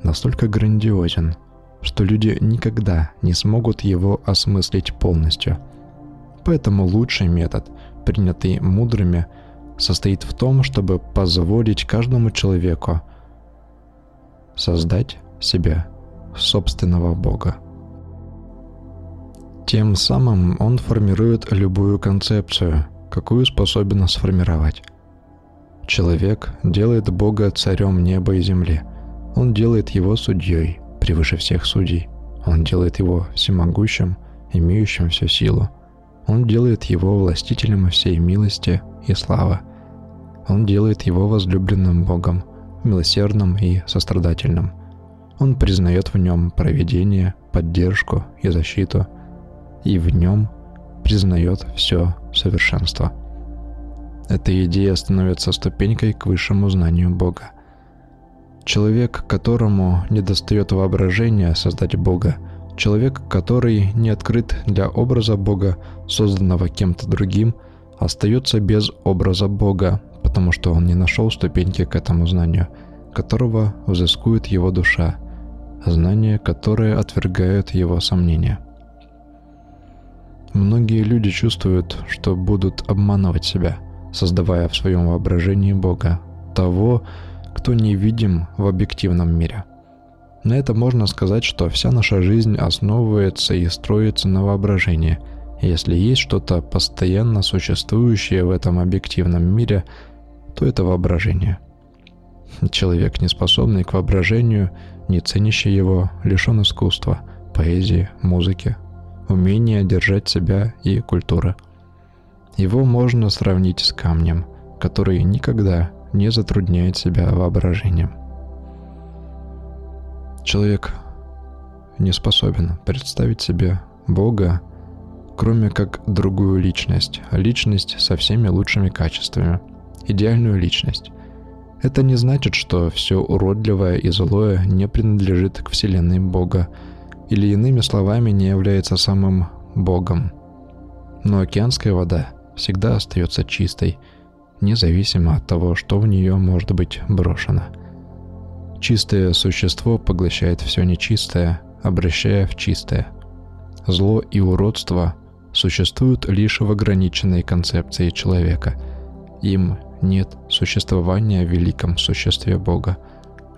настолько грандиозен, что люди никогда не смогут его осмыслить полностью. Поэтому лучший метод, принятый мудрыми – состоит в том, чтобы позволить каждому человеку создать себе собственного Бога. Тем самым он формирует любую концепцию, какую способен сформировать. Человек делает Бога царем неба и земли. Он делает его судьей, превыше всех судей. Он делает его всемогущим, имеющим всю силу. Он делает его властителем всей милости и славы. Он делает его возлюбленным Богом, милосердным и сострадательным. Он признает в нем проведение, поддержку и защиту, и в нем признает все совершенство. Эта идея становится ступенькой к высшему знанию Бога. Человек, которому недостает воображения создать Бога, человек, который не открыт для образа Бога, созданного кем-то другим, остается без образа Бога, потому что он не нашел ступеньки к этому знанию, которого взыскует его душа, знания, которые отвергают его сомнения. Многие люди чувствуют, что будут обманывать себя, создавая в своем воображении Бога, того, кто невидим в объективном мире. На это можно сказать, что вся наша жизнь основывается и строится на воображении. Если есть что-то постоянно существующее в этом объективном мире – то это воображение. Человек, не способный к воображению, не ценящий его, лишен искусства, поэзии, музыки, умения держать себя и культуры. Его можно сравнить с камнем, который никогда не затрудняет себя воображением. Человек не способен представить себе Бога, кроме как другую личность, личность со всеми лучшими качествами, идеальную личность. Это не значит, что все уродливое и злое не принадлежит к Вселенной Бога, или иными словами не является самым Богом. Но океанская вода всегда остается чистой, независимо от того, что в нее может быть брошено. Чистое существо поглощает все нечистое, обращая в чистое. Зло и уродство существуют лишь в ограниченной концепции человека. Им нет существования в великом существе Бога.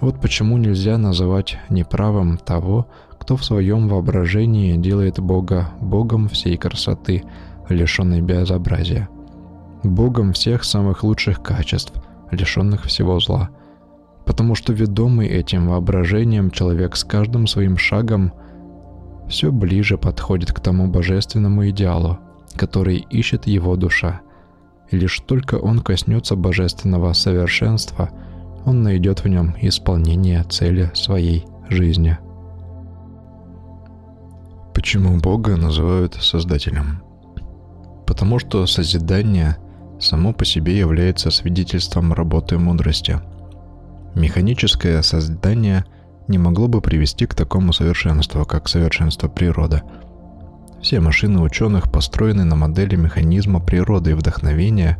Вот почему нельзя называть неправым того, кто в своем воображении делает Бога Богом всей красоты, лишенной безобразия. Богом всех самых лучших качеств, лишенных всего зла. Потому что ведомый этим воображением человек с каждым своим шагом все ближе подходит к тому божественному идеалу, который ищет его душа – лишь только он коснется божественного совершенства, он найдет в нем исполнение цели своей жизни. Почему Бога называют Создателем? Потому что созидание само по себе является свидетельством работы мудрости. Механическое создание не могло бы привести к такому совершенству, как совершенство природы. Все машины ученых построены на модели механизма природы и вдохновения,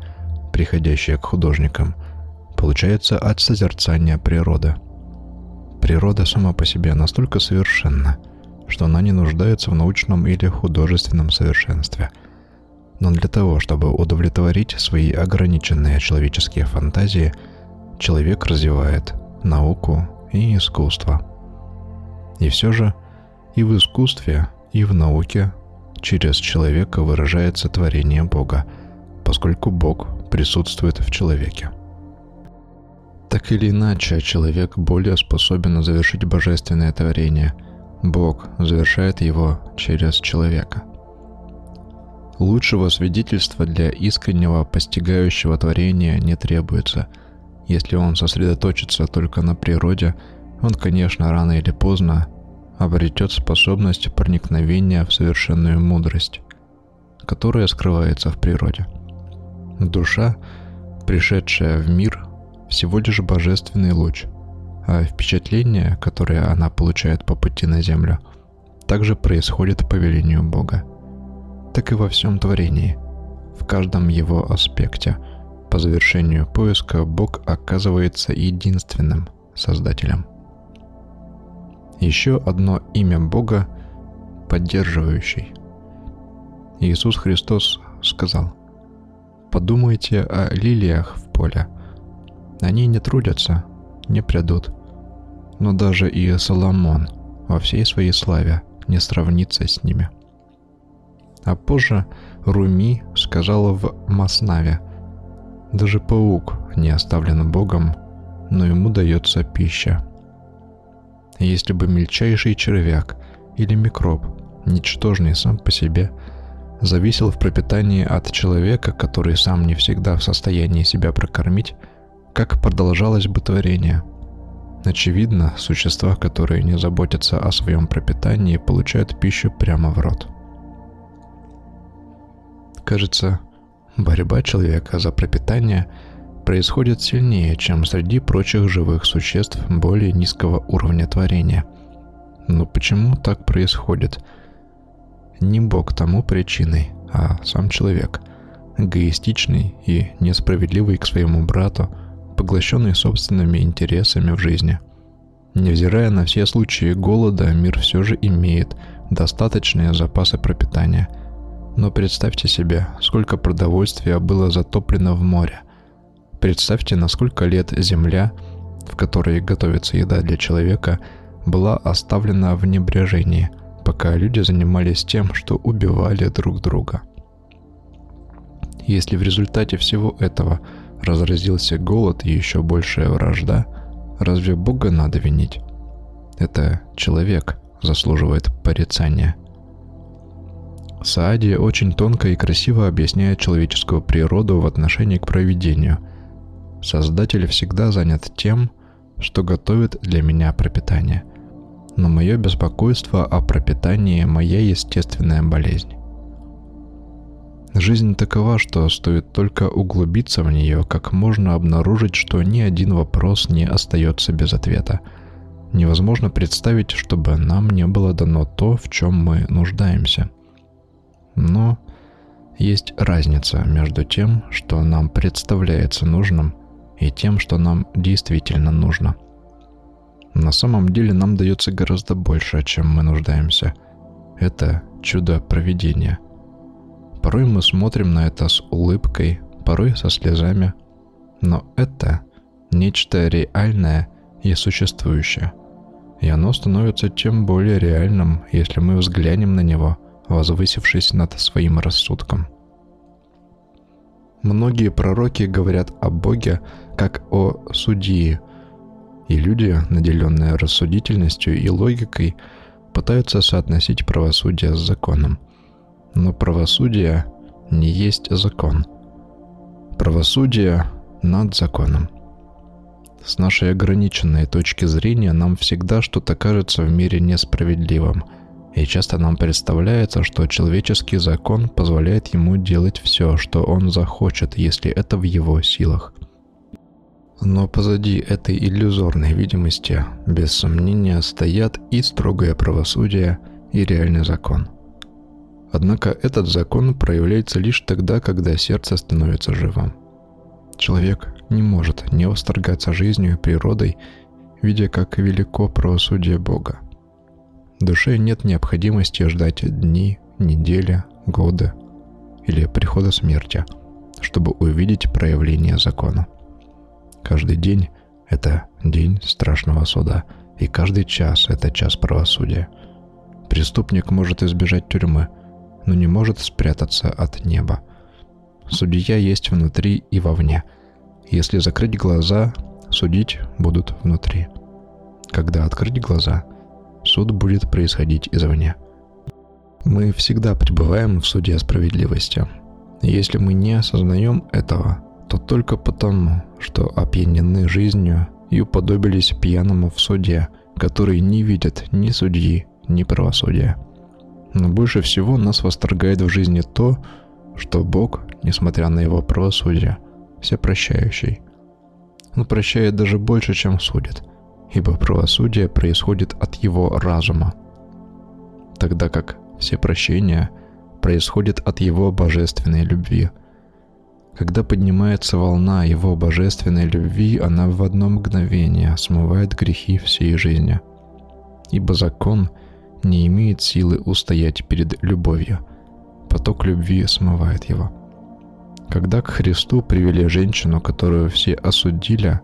приходящее к художникам, получается от созерцания природы. Природа сама по себе настолько совершенна, что она не нуждается в научном или художественном совершенстве – но для того, чтобы удовлетворить свои ограниченные человеческие фантазии, человек развивает науку и искусство. И все же и в искусстве, и в науке через человека выражается творение Бога, поскольку Бог присутствует в человеке. Так или иначе, человек более способен завершить божественное творение. Бог завершает его через человека – Лучшего свидетельства для искреннего постигающего творения не требуется. Если он сосредоточится только на природе, он, конечно, рано или поздно обретет способность проникновения в совершенную мудрость, которая скрывается в природе. Душа, пришедшая в мир, всего лишь божественный луч, а впечатление, которое она получает по пути на Землю, также происходит по велению Бога так и во всем творении, в каждом его аспекте. По завершению поиска Бог оказывается единственным Создателем. Еще одно имя Бога – поддерживающий. Иисус Христос сказал, «Подумайте о лилиях в поле. Они не трудятся, не придут. Но даже и Соломон во всей своей славе не сравнится с ними». А позже Руми сказала в Маснаве, «Даже паук не оставлен Богом, но ему дается пища». Если бы мельчайший червяк или микроб, ничтожный сам по себе, зависел в пропитании от человека, который сам не всегда в состоянии себя прокормить, как продолжалось бы творение. Очевидно, существа, которые не заботятся о своем пропитании, получают пищу прямо в рот. Кажется, борьба человека за пропитание происходит сильнее, чем среди прочих живых существ более низкого уровня творения. Но почему так происходит? Не Бог тому причиной, а сам человек, эгоистичный и несправедливый к своему брату, поглощенный собственными интересами в жизни. Невзирая на все случаи голода, мир все же имеет достаточные запасы пропитания – но представьте себе, сколько продовольствия было затоплено в море. Представьте, на сколько лет земля, в которой готовится еда для человека, была оставлена в небрежении, пока люди занимались тем, что убивали друг друга. Если в результате всего этого разразился голод и еще большая вражда, разве Бога надо винить? Это человек заслуживает порицания – Саади очень тонко и красиво объясняет человеческую природу в отношении к проведению. Создатель всегда занят тем, что готовит для меня пропитание. Но мое беспокойство о пропитании – моя естественная болезнь. Жизнь такова, что стоит только углубиться в нее, как можно обнаружить, что ни один вопрос не остается без ответа. Невозможно представить, чтобы нам не было дано то, в чем мы нуждаемся – но есть разница между тем, что нам представляется нужным, и тем, что нам действительно нужно. На самом деле нам дается гораздо больше, чем мы нуждаемся. Это чудо проведения. Порой мы смотрим на это с улыбкой, порой со слезами, но это нечто реальное и существующее. И оно становится тем более реальным, если мы взглянем на него возвысившись над своим рассудком. Многие пророки говорят о Боге как о судьи, и люди, наделенные рассудительностью и логикой, пытаются соотносить правосудие с законом. Но правосудие не есть закон. Правосудие над законом. С нашей ограниченной точки зрения нам всегда что-то кажется в мире несправедливым, и часто нам представляется, что человеческий закон позволяет ему делать все, что он захочет, если это в его силах. Но позади этой иллюзорной видимости, без сомнения, стоят и строгое правосудие, и реальный закон. Однако этот закон проявляется лишь тогда, когда сердце становится живым. Человек не может не восторгаться жизнью и природой, видя, как велико правосудие Бога. Душе нет необходимости ждать дни, недели, годы или прихода смерти, чтобы увидеть проявление закона. Каждый день – это день страшного суда, и каждый час – это час правосудия. Преступник может избежать тюрьмы, но не может спрятаться от неба. Судья есть внутри и вовне. Если закрыть глаза, судить будут внутри. Когда открыть глаза, суд будет происходить извне. Мы всегда пребываем в суде справедливости. Если мы не осознаем этого, то только потому, что опьянены жизнью и уподобились пьяному в суде, который не видит ни судьи, ни правосудия. Но больше всего нас восторгает в жизни то, что Бог, несмотря на его правосудие, всепрощающий. Он прощает даже больше, чем судит, ибо правосудие происходит от его разума, тогда как все прощения происходят от его божественной любви – когда поднимается волна его божественной любви, она в одно мгновение смывает грехи всей жизни. Ибо закон не имеет силы устоять перед любовью. Поток любви смывает его. Когда к Христу привели женщину, которую все осудили,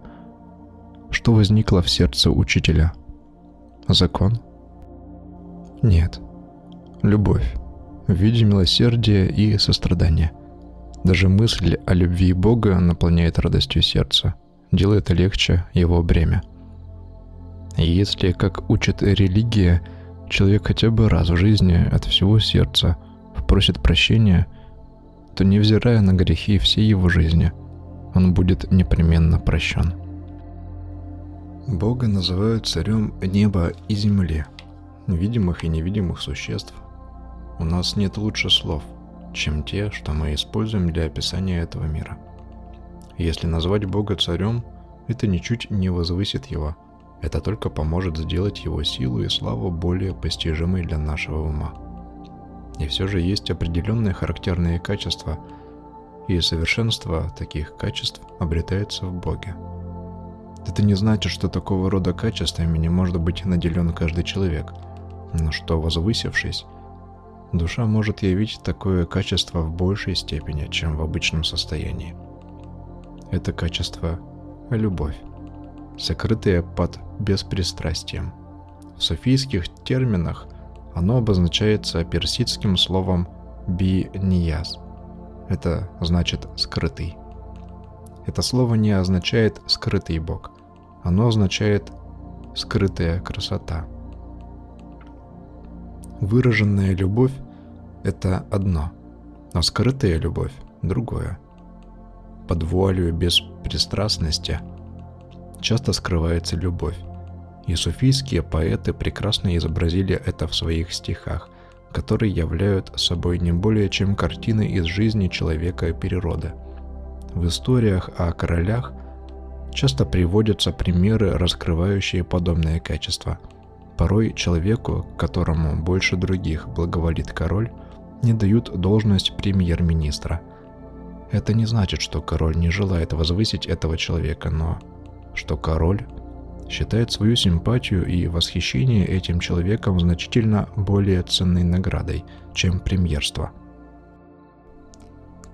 что возникло в сердце учителя? Закон? Нет. Любовь в виде милосердия и сострадания. Даже мысль о любви Бога наполняет радостью сердца, делает легче его бремя. И если, как учит религия, человек хотя бы раз в жизни от всего сердца просит прощения, то невзирая на грехи всей его жизни, он будет непременно прощен. Бога называют царем неба и земли, видимых и невидимых существ. У нас нет лучше слов – чем те, что мы используем для описания этого мира. Если назвать Бога царем, это ничуть не возвысит его, это только поможет сделать его силу и славу более постижимой для нашего ума. И все же есть определенные характерные качества, и совершенство таких качеств обретается в Боге. Это не значит, что такого рода качествами не может быть наделен каждый человек, но что, возвысившись, душа может явить такое качество в большей степени, чем в обычном состоянии. Это качество – любовь, сокрытое под беспристрастием. В софийских терминах оно обозначается персидским словом «би-нияз». Это значит «скрытый». Это слово не означает «скрытый Бог», оно означает «скрытая красота». Выраженная любовь – это одно, а скрытая любовь – другое. Под вуалью беспристрастности часто скрывается любовь, и суфийские поэты прекрасно изобразили это в своих стихах, которые являют собой не более чем картины из жизни человека и природы. В историях о королях часто приводятся примеры, раскрывающие подобные качества – Порой человеку, которому больше других благоволит король, не дают должность премьер-министра. Это не значит, что король не желает возвысить этого человека, но что король считает свою симпатию и восхищение этим человеком значительно более ценной наградой, чем премьерство.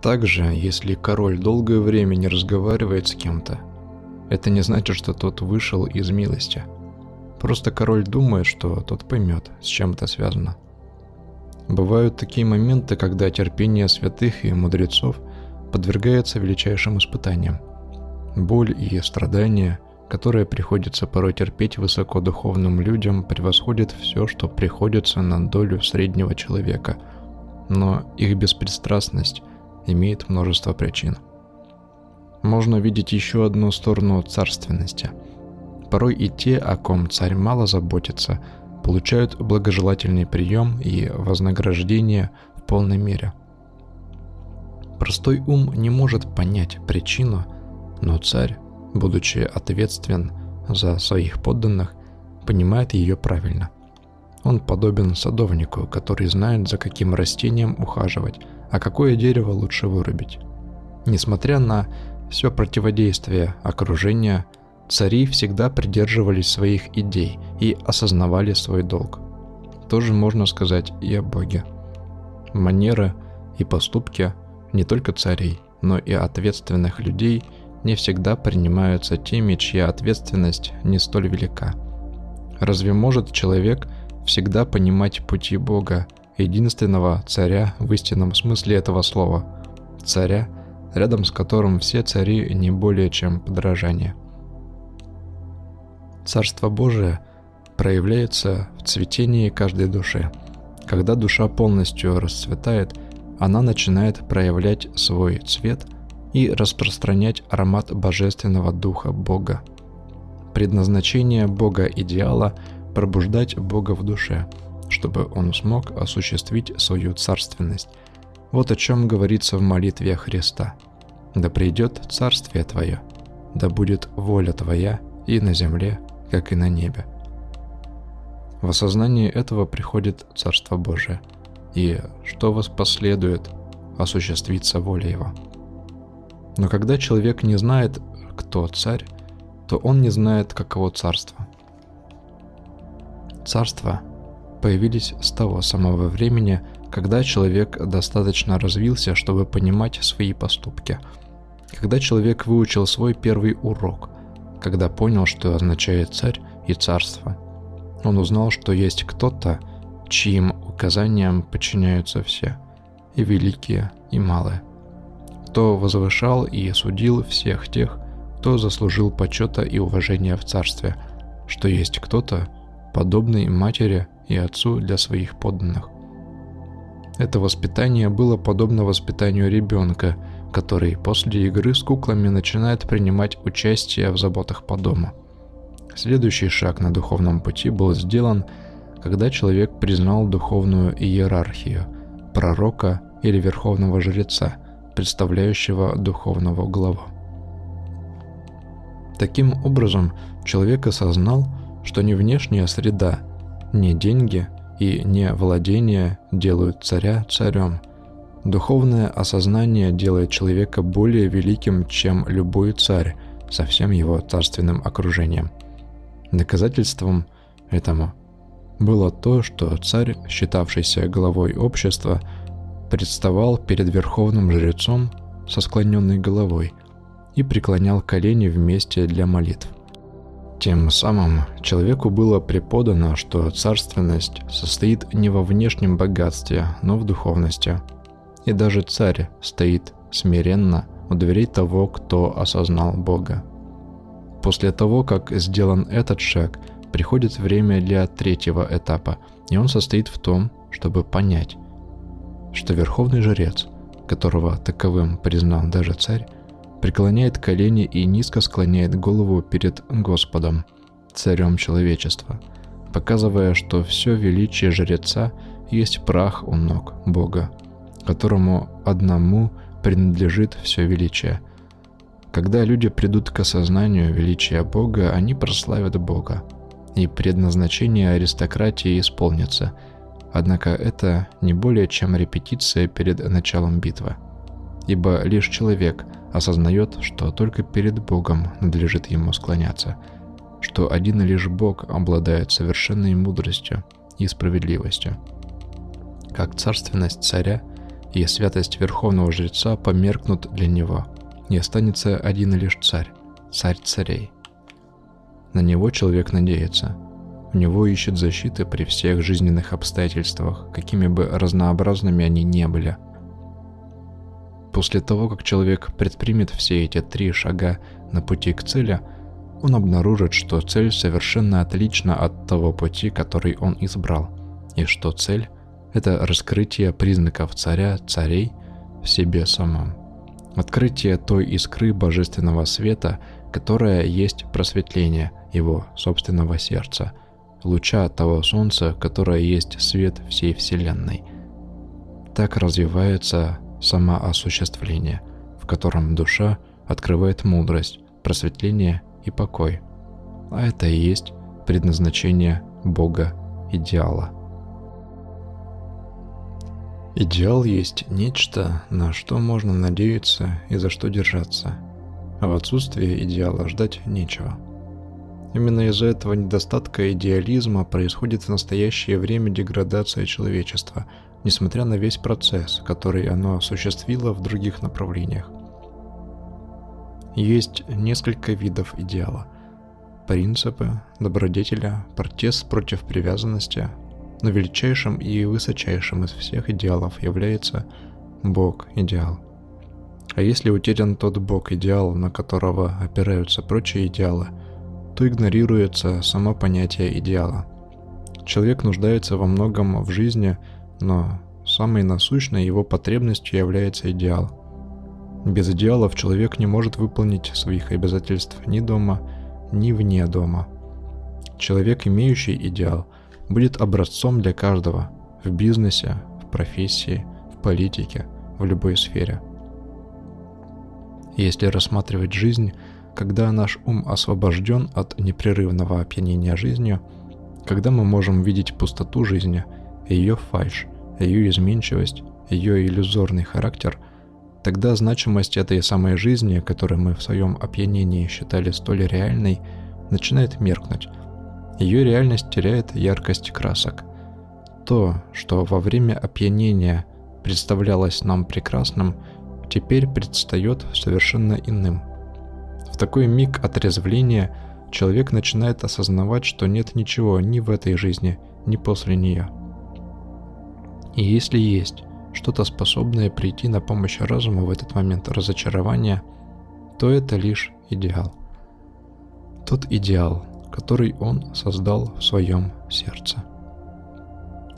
Также, если король долгое время не разговаривает с кем-то, это не значит, что тот вышел из милости – Просто король думает, что тот поймет, с чем это связано. Бывают такие моменты, когда терпение святых и мудрецов подвергается величайшим испытаниям. Боль и страдания, которые приходится порой терпеть высокодуховным людям, превосходят все, что приходится на долю среднего человека, но их беспристрастность имеет множество причин. можно видеть еще одну сторону царственности. Порой и те, о ком царь мало заботится, получают благожелательный прием и вознаграждение в полной мере. Простой ум не может понять причину, но царь, будучи ответственен за своих подданных, понимает ее правильно. Он подобен садовнику, который знает, за каким растением ухаживать, а какое дерево лучше вырубить. Несмотря на все противодействие окружения, цари всегда придерживались своих идей и осознавали свой долг. Тоже можно сказать и о Боге. Манеры и поступки не только царей, но и ответственных людей не всегда принимаются теми, чья ответственность не столь велика. Разве может человек всегда понимать пути Бога, единственного царя в истинном смысле этого слова, царя, рядом с которым все цари не более чем подражание. Царство Божие проявляется в цветении каждой души. Когда душа полностью расцветает, она начинает проявлять свой цвет и распространять аромат божественного духа Бога. Предназначение Бога идеала – пробуждать Бога в душе, чтобы он смог осуществить свою царственность. Вот о чем говорится в молитве Христа. «Да придет царствие Твое, да будет воля Твоя и на земле, как и на небе». В осознании этого приходит Царство Божие – и что воспоследует, осуществится воля его. Но когда человек не знает, кто царь, то он не знает, каково царство. Царства появились с того самого времени, когда человек достаточно развился, чтобы понимать свои поступки. Когда человек выучил свой первый урок, когда понял, что означает царь и царство. Он узнал, что есть кто-то, чьим указаниям подчиняются все, и великие, и малые. Кто возвышал и судил всех тех, кто заслужил почета и уважения в царстве, что есть кто-то, подобный матери и отцу для своих подданных. Это воспитание было подобно воспитанию ребенка, который после игры с куклами начинает принимать участие в заботах по дому. Следующий шаг на духовном пути был сделан – когда человек признал духовную иерархию, пророка или верховного жреца, представляющего духовного главу. Таким образом, человек осознал, что не внешняя среда, не деньги и не владение делают царя царем. Духовное осознание делает человека более великим, чем любой царь со всем его царственным окружением. Доказательством этому – было то, что царь, считавшийся главой общества, представал перед верховным жрецом со склоненной головой и преклонял колени вместе для молитв. Тем самым человеку было преподано, что царственность состоит не во внешнем богатстве, но в духовности. И даже царь стоит смиренно у дверей того, кто осознал Бога. После того, как сделан этот шаг – приходит время для третьего этапа, и он состоит в том, чтобы понять, что верховный жрец, которого таковым признал даже царь, преклоняет колени и низко склоняет голову перед Господом, царем человечества, показывая, что все величие жреца есть прах у ног Бога, которому одному принадлежит все величие. Когда люди придут к осознанию величия Бога, они прославят Бога, и предназначение аристократии исполнится. Однако это не более чем репетиция перед началом битвы. Ибо лишь человек осознает, что только перед Богом надлежит ему склоняться, что один лишь Бог обладает совершенной мудростью и справедливостью. Как царственность царя и святость верховного жреца померкнут для него, и останется один лишь царь, царь царей, на него человек надеется. У него ищет защиты при всех жизненных обстоятельствах, какими бы разнообразными они не были. После того, как человек предпримет все эти три шага на пути к цели, он обнаружит, что цель совершенно отлична от того пути, который он избрал, и что цель – это раскрытие признаков царя, царей в себе самом. Открытие той искры божественного света, которая есть просветление его собственного сердца, луча того солнца, которое есть свет всей Вселенной. Так развивается самоосуществление, в котором душа открывает мудрость, просветление и покой. А это и есть предназначение Бога идеала. Идеал есть нечто, на что можно надеяться и за что держаться. А в отсутствие идеала ждать нечего. Именно из-за этого недостатка идеализма происходит в настоящее время деградация человечества, несмотря на весь процесс, который оно осуществило в других направлениях. Есть несколько видов идеала. Принципы, добродетеля, протест против привязанности, но величайшим и высочайшим из всех идеалов является Бог-идеал. А если утерян тот Бог-идеал, на которого опираются прочие идеалы, то игнорируется само понятие идеала. Человек нуждается во многом в жизни, но самой насущной его потребностью является идеал. Без идеалов человек не может выполнить своих обязательств ни дома, ни вне дома. Человек, имеющий идеал – будет образцом для каждого в бизнесе, в профессии, в политике, в любой сфере. Если рассматривать жизнь, когда наш ум освобожден от непрерывного опьянения жизнью, когда мы можем видеть пустоту жизни, ее фальшь, ее изменчивость, ее иллюзорный характер, тогда значимость этой самой жизни, которую мы в своем опьянении считали столь реальной, начинает меркнуть – ее реальность теряет яркость красок. То, что во время опьянения представлялось нам прекрасным, теперь предстает совершенно иным. В такой миг отрезвления человек начинает осознавать, что нет ничего ни в этой жизни, ни после нее. И если есть что-то способное прийти на помощь разуму в этот момент разочарования, то это лишь идеал. Тот идеал, который он создал в своем сердце.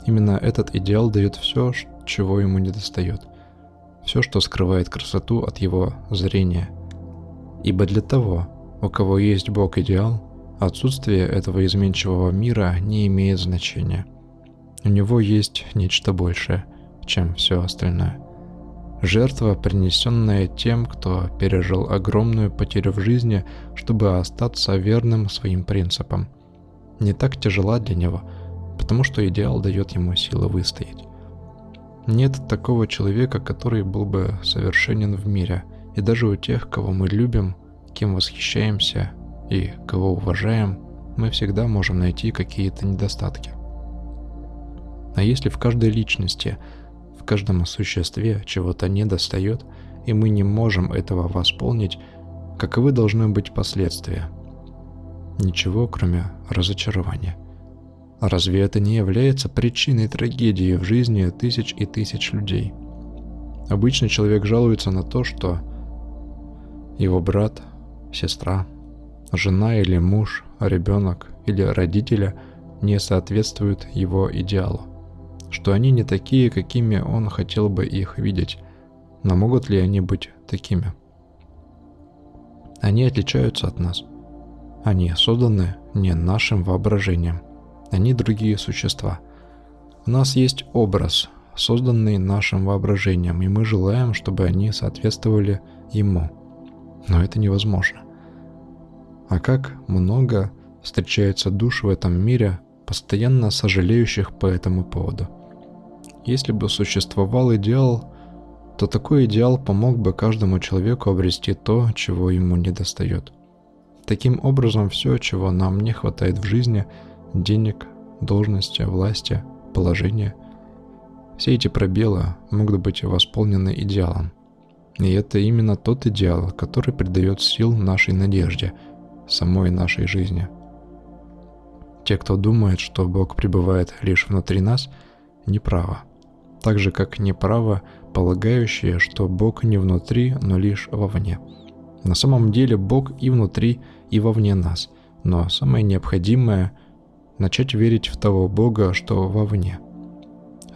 Именно этот идеал дает все, чего ему не достает, все, что скрывает красоту от его зрения. Ибо для того, у кого есть Бог-идеал, отсутствие этого изменчивого мира не имеет значения. У него есть нечто большее, чем все остальное. Жертва, принесенная тем, кто пережил огромную потерю в жизни, чтобы остаться верным своим принципам. Не так тяжела для него, потому что идеал дает ему силы выстоять. Нет такого человека, который был бы совершенен в мире, и даже у тех, кого мы любим, кем восхищаемся и кого уважаем, мы всегда можем найти какие-то недостатки. А если в каждой личности – каждом существе чего-то недостает, и мы не можем этого восполнить, каковы должны быть последствия? Ничего, кроме разочарования. Разве это не является причиной трагедии в жизни тысяч и тысяч людей? Обычно человек жалуется на то, что его брат, сестра, жена или муж, ребенок или родителя не соответствуют его идеалу что они не такие, какими он хотел бы их видеть, но могут ли они быть такими? Они отличаются от нас. Они созданы не нашим воображением. Они другие существа. У нас есть образ, созданный нашим воображением, и мы желаем, чтобы они соответствовали ему. Но это невозможно. А как много встречается душ в этом мире, постоянно сожалеющих по этому поводу. Если бы существовал идеал, то такой идеал помог бы каждому человеку обрести то, чего ему не достает. Таким образом, все, чего нам не хватает в жизни – денег, должности, власти, положения – все эти пробелы могут быть восполнены идеалом. И это именно тот идеал, который придает сил нашей надежде, самой нашей жизни. Те, кто думает, что Бог пребывает лишь внутри нас, неправы так же как неправо полагающие, что Бог не внутри, но лишь вовне. На самом деле Бог и внутри, и вовне нас, но самое необходимое – начать верить в того Бога, что вовне.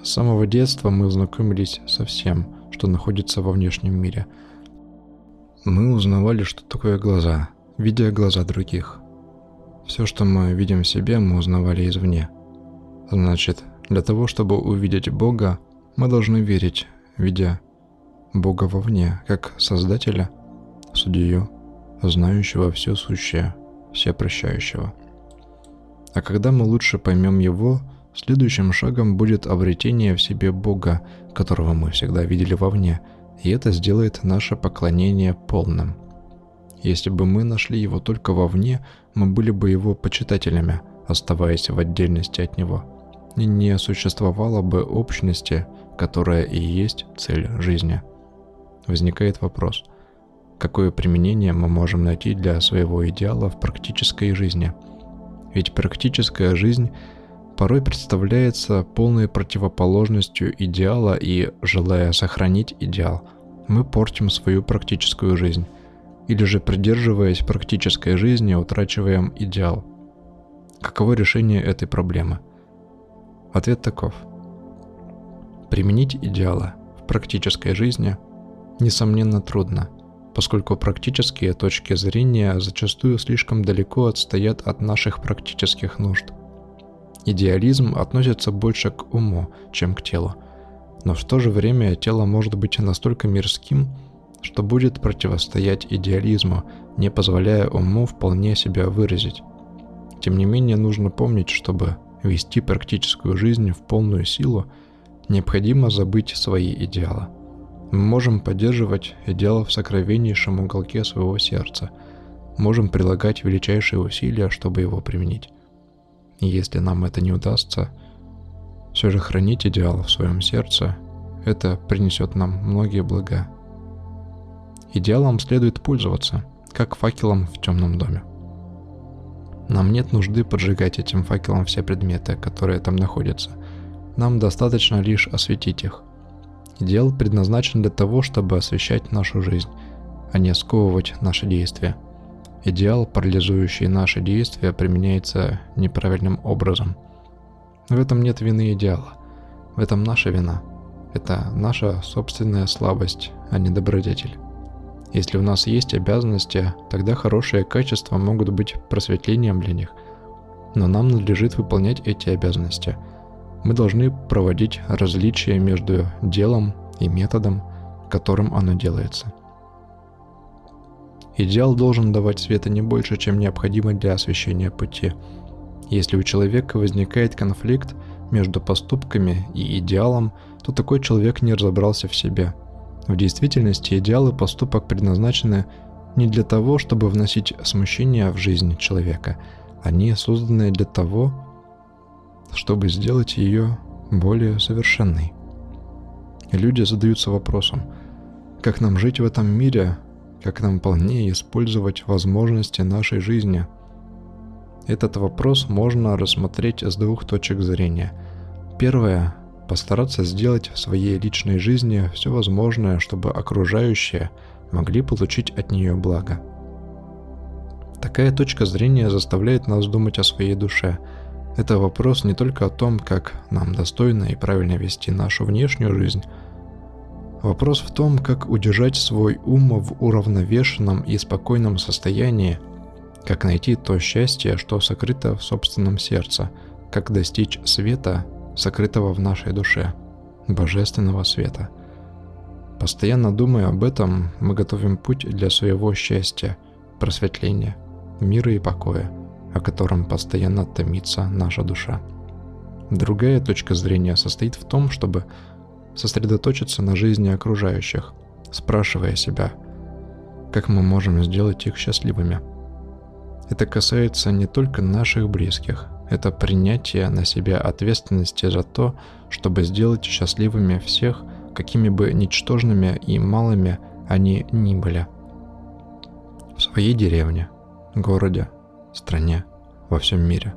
С самого детства мы знакомились со всем, что находится во внешнем мире. Мы узнавали, что такое глаза, видя глаза других. Все, что мы видим в себе, мы узнавали извне. Значит, для того, чтобы увидеть Бога, мы должны верить, видя Бога вовне, как Создателя, Судью, знающего все сущее, все прощающего. А когда мы лучше поймем Его, следующим шагом будет обретение в себе Бога, которого мы всегда видели вовне, и это сделает наше поклонение полным. Если бы мы нашли Его только вовне, мы были бы Его почитателями, оставаясь в отдельности от Него. И не существовало бы общности, которая и есть цель жизни. Возникает вопрос, какое применение мы можем найти для своего идеала в практической жизни? Ведь практическая жизнь порой представляется полной противоположностью идеала и, желая сохранить идеал, мы портим свою практическую жизнь. Или же, придерживаясь практической жизни, утрачиваем идеал. Каково решение этой проблемы? Ответ таков. Применить идеалы в практической жизни несомненно трудно, поскольку практические точки зрения зачастую слишком далеко отстоят от наших практических нужд – Идеализм относится больше к уму, чем к телу. Но в то же время тело может быть настолько мирским, что будет противостоять идеализму, не позволяя уму вполне себя выразить. Тем не менее, нужно помнить, чтобы вести практическую жизнь в полную силу, необходимо забыть свои идеалы. Мы можем поддерживать идеал в сокровеннейшем уголке своего сердца, можем прилагать величайшие усилия, чтобы его применить. И если нам это не удастся, все же хранить идеал в своем сердце, это принесет нам многие блага. Идеалом следует пользоваться, как факелом в темном доме. Нам нет нужды поджигать этим факелом все предметы, которые там находятся. Нам достаточно лишь осветить их. Идеал предназначен для того, чтобы освещать нашу жизнь, а не сковывать наши действия – Идеал, парализующий наши действия, применяется неправильным образом. В этом нет вины идеала. В этом наша вина. Это наша собственная слабость, а не добродетель. Если у нас есть обязанности, тогда хорошие качества могут быть просветлением для них. Но нам надлежит выполнять эти обязанности. Мы должны проводить различия между делом и методом, которым оно делается – Идеал должен давать света не больше, чем необходимо для освещения пути. Если у человека возникает конфликт между поступками и идеалом, то такой человек не разобрался в себе. В действительности идеал и поступок предназначены не для того, чтобы вносить смущение в жизнь человека. Они созданы для того, чтобы сделать ее более совершенной. И люди задаются вопросом, как нам жить в этом мире, как нам полнее использовать возможности нашей жизни. Этот вопрос можно рассмотреть с двух точек зрения. Первое – постараться сделать в своей личной жизни все возможное, чтобы окружающие могли получить от нее благо. Такая точка зрения заставляет нас думать о своей душе. Это вопрос не только о том, как нам достойно и правильно вести нашу внешнюю жизнь – Вопрос в том, как удержать свой ум в уравновешенном и спокойном состоянии, как найти то счастье, что сокрыто в собственном сердце, как достичь света, сокрытого в нашей душе, божественного света. Постоянно думая об этом, мы готовим путь для своего счастья, просветления, мира и покоя, о котором постоянно томится наша душа. Другая точка зрения состоит в том, чтобы сосредоточиться на жизни окружающих, спрашивая себя, как мы можем сделать их счастливыми. Это касается не только наших близких, это принятие на себя ответственности за то, чтобы сделать счастливыми всех, какими бы ничтожными и малыми они ни были. В своей деревне, городе, стране, во всем мире.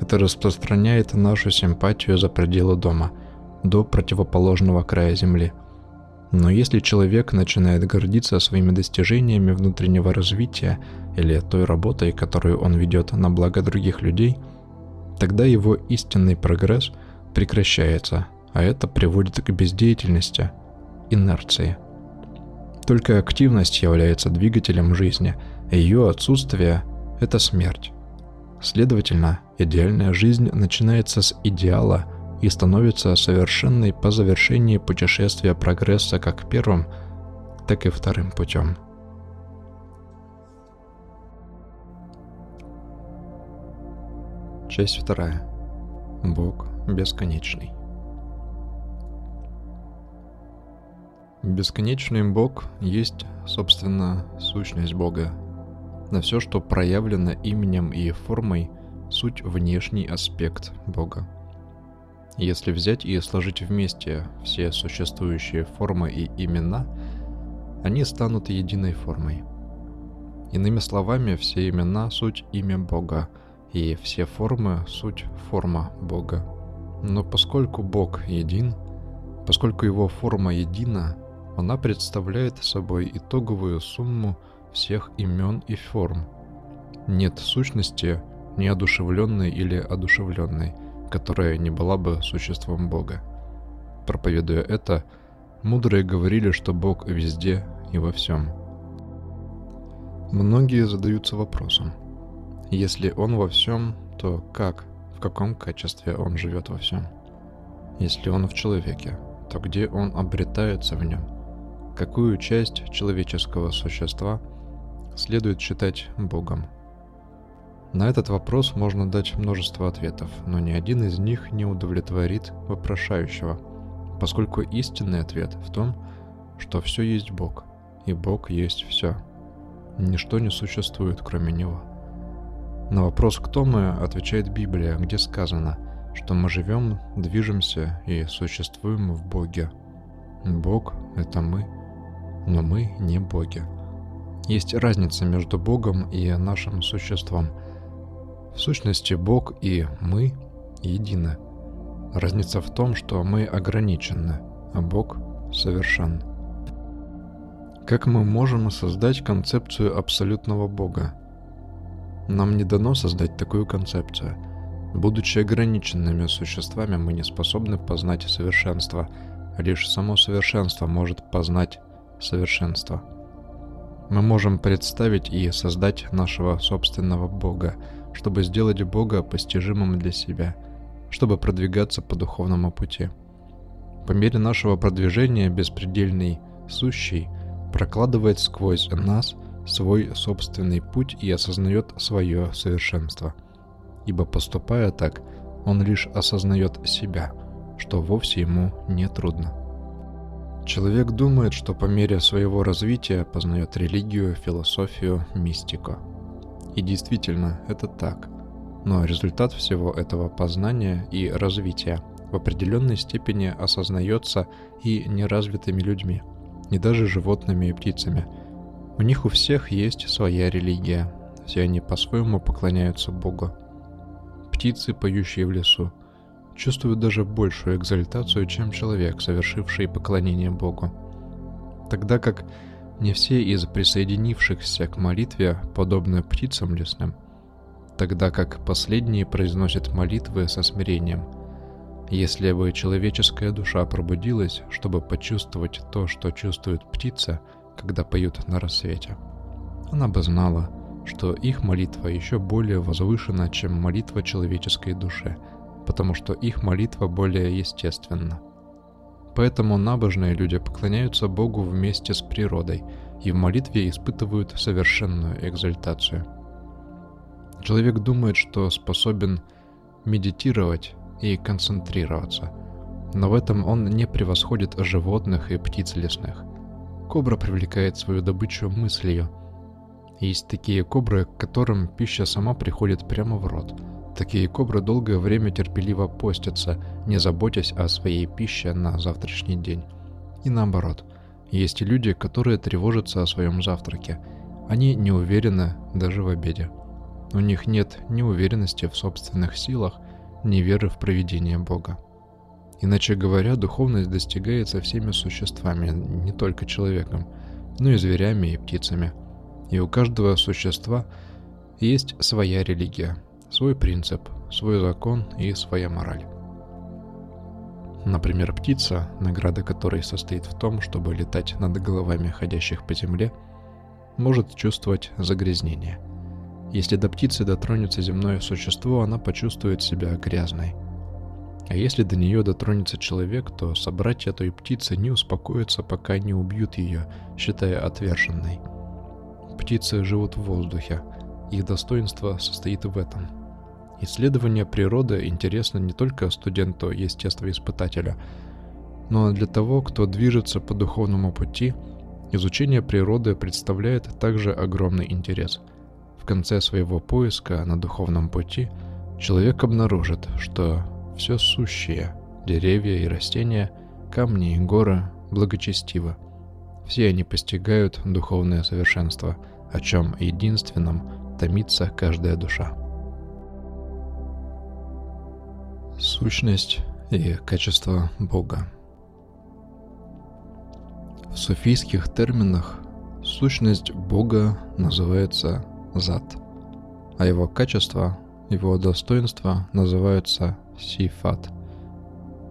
Это распространяет нашу симпатию за пределы дома – до противоположного края Земли. Но если человек начинает гордиться своими достижениями внутреннего развития или той работой, которую он ведет на благо других людей, тогда его истинный прогресс прекращается, а это приводит к бездеятельности, инерции. Только активность является двигателем жизни, а ее отсутствие – это смерть. Следовательно, идеальная жизнь начинается с идеала и становится совершенной по завершении путешествия прогресса как первым, так и вторым путем. Часть вторая. Бог бесконечный. Бесконечный Бог есть, собственно, сущность Бога. На все, что проявлено именем и формой, суть внешний аспект Бога. Если взять и сложить вместе все существующие формы и имена, они станут единой формой. Иными словами, все имена — суть имя Бога, и все формы — суть форма Бога. Но поскольку Бог един, поскольку его форма едина, она представляет собой итоговую сумму всех имен и форм. Нет сущности, неодушевленной или одушевленной, которая не была бы существом Бога. Проповедуя это, мудрые говорили, что Бог везде и во всем. Многие задаются вопросом, если Он во всем, то как, в каком качестве Он живет во всем? Если Он в человеке, то где Он обретается в нем? какую часть человеческого существа следует считать Богом? На этот вопрос можно дать множество ответов, но ни один из них не удовлетворит вопрошающего, поскольку истинный ответ в том, что все есть Бог, и Бог есть все. Ничто не существует, кроме Него. На вопрос «Кто мы?» отвечает Библия, где сказано, что мы живем, движемся и существуем в Боге. Бог — это мы — но мы не боги. Есть разница между Богом и нашим существом. В сущности, Бог и мы едины. Разница в том, что мы ограничены, а Бог совершен. Как мы можем создать концепцию абсолютного Бога? Нам не дано создать такую концепцию. Будучи ограниченными существами, мы не способны познать совершенство. Лишь само совершенство может познать совершенства. Мы можем представить и создать нашего собственного Бога, чтобы сделать Бога постижимым для себя, чтобы продвигаться по духовному пути. По мере нашего продвижения беспредельный сущий прокладывает сквозь нас свой собственный путь и осознает свое совершенство. Ибо поступая так, он лишь осознает себя, что вовсе ему не трудно. Человек думает, что по мере своего развития познает религию, философию, мистику. И действительно, это так. Но результат всего этого познания и развития в определенной степени осознается и неразвитыми людьми, не даже животными и птицами. У них у всех есть своя религия, все они по-своему поклоняются Богу. Птицы, поющие в лесу, чувствуют даже большую экзальтацию, чем человек, совершивший поклонение Богу. Тогда как не все из присоединившихся к молитве подобны птицам лесным, тогда как последние произносят молитвы со смирением. Если бы человеческая душа пробудилась, чтобы почувствовать то, что чувствует птица, когда поют на рассвете, она бы знала, что их молитва еще более возвышена, чем молитва человеческой души – потому что их молитва более естественна. Поэтому набожные люди поклоняются Богу вместе с природой и в молитве испытывают совершенную экзальтацию. Человек думает, что способен медитировать и концентрироваться, но в этом он не превосходит животных и птиц лесных. Кобра привлекает свою добычу мыслью. Есть такие кобры, к которым пища сама приходит прямо в рот – Такие кобры долгое время терпеливо постятся, не заботясь о своей пище на завтрашний день. И наоборот, есть люди, которые тревожатся о своем завтраке. Они не уверены даже в обеде. У них нет ни уверенности в собственных силах, ни веры в провидение Бога. Иначе говоря, духовность достигается всеми существами, не только человеком, но и зверями и птицами. И у каждого существа есть своя религия – свой принцип, свой закон и своя мораль. Например, птица, награда которой состоит в том, чтобы летать над головами ходящих по земле, может чувствовать загрязнение. Если до птицы дотронется земное существо, она почувствует себя грязной. А если до нее дотронется человек, то собратья той птицы не успокоятся, пока не убьют ее, считая отверженной. Птицы живут в воздухе, их достоинство состоит в этом – Исследование природы интересно не только студенту естествоиспытателя, но и для того, кто движется по духовному пути, изучение природы представляет также огромный интерес. В конце своего поиска на духовном пути человек обнаружит, что все сущее, деревья и растения, камни и горы благочестивы. Все они постигают духовное совершенство, о чем единственном томится каждая душа. Сущность и качество Бога. В суфийских терминах сущность Бога называется зад, а его качество, его достоинство называются сифат.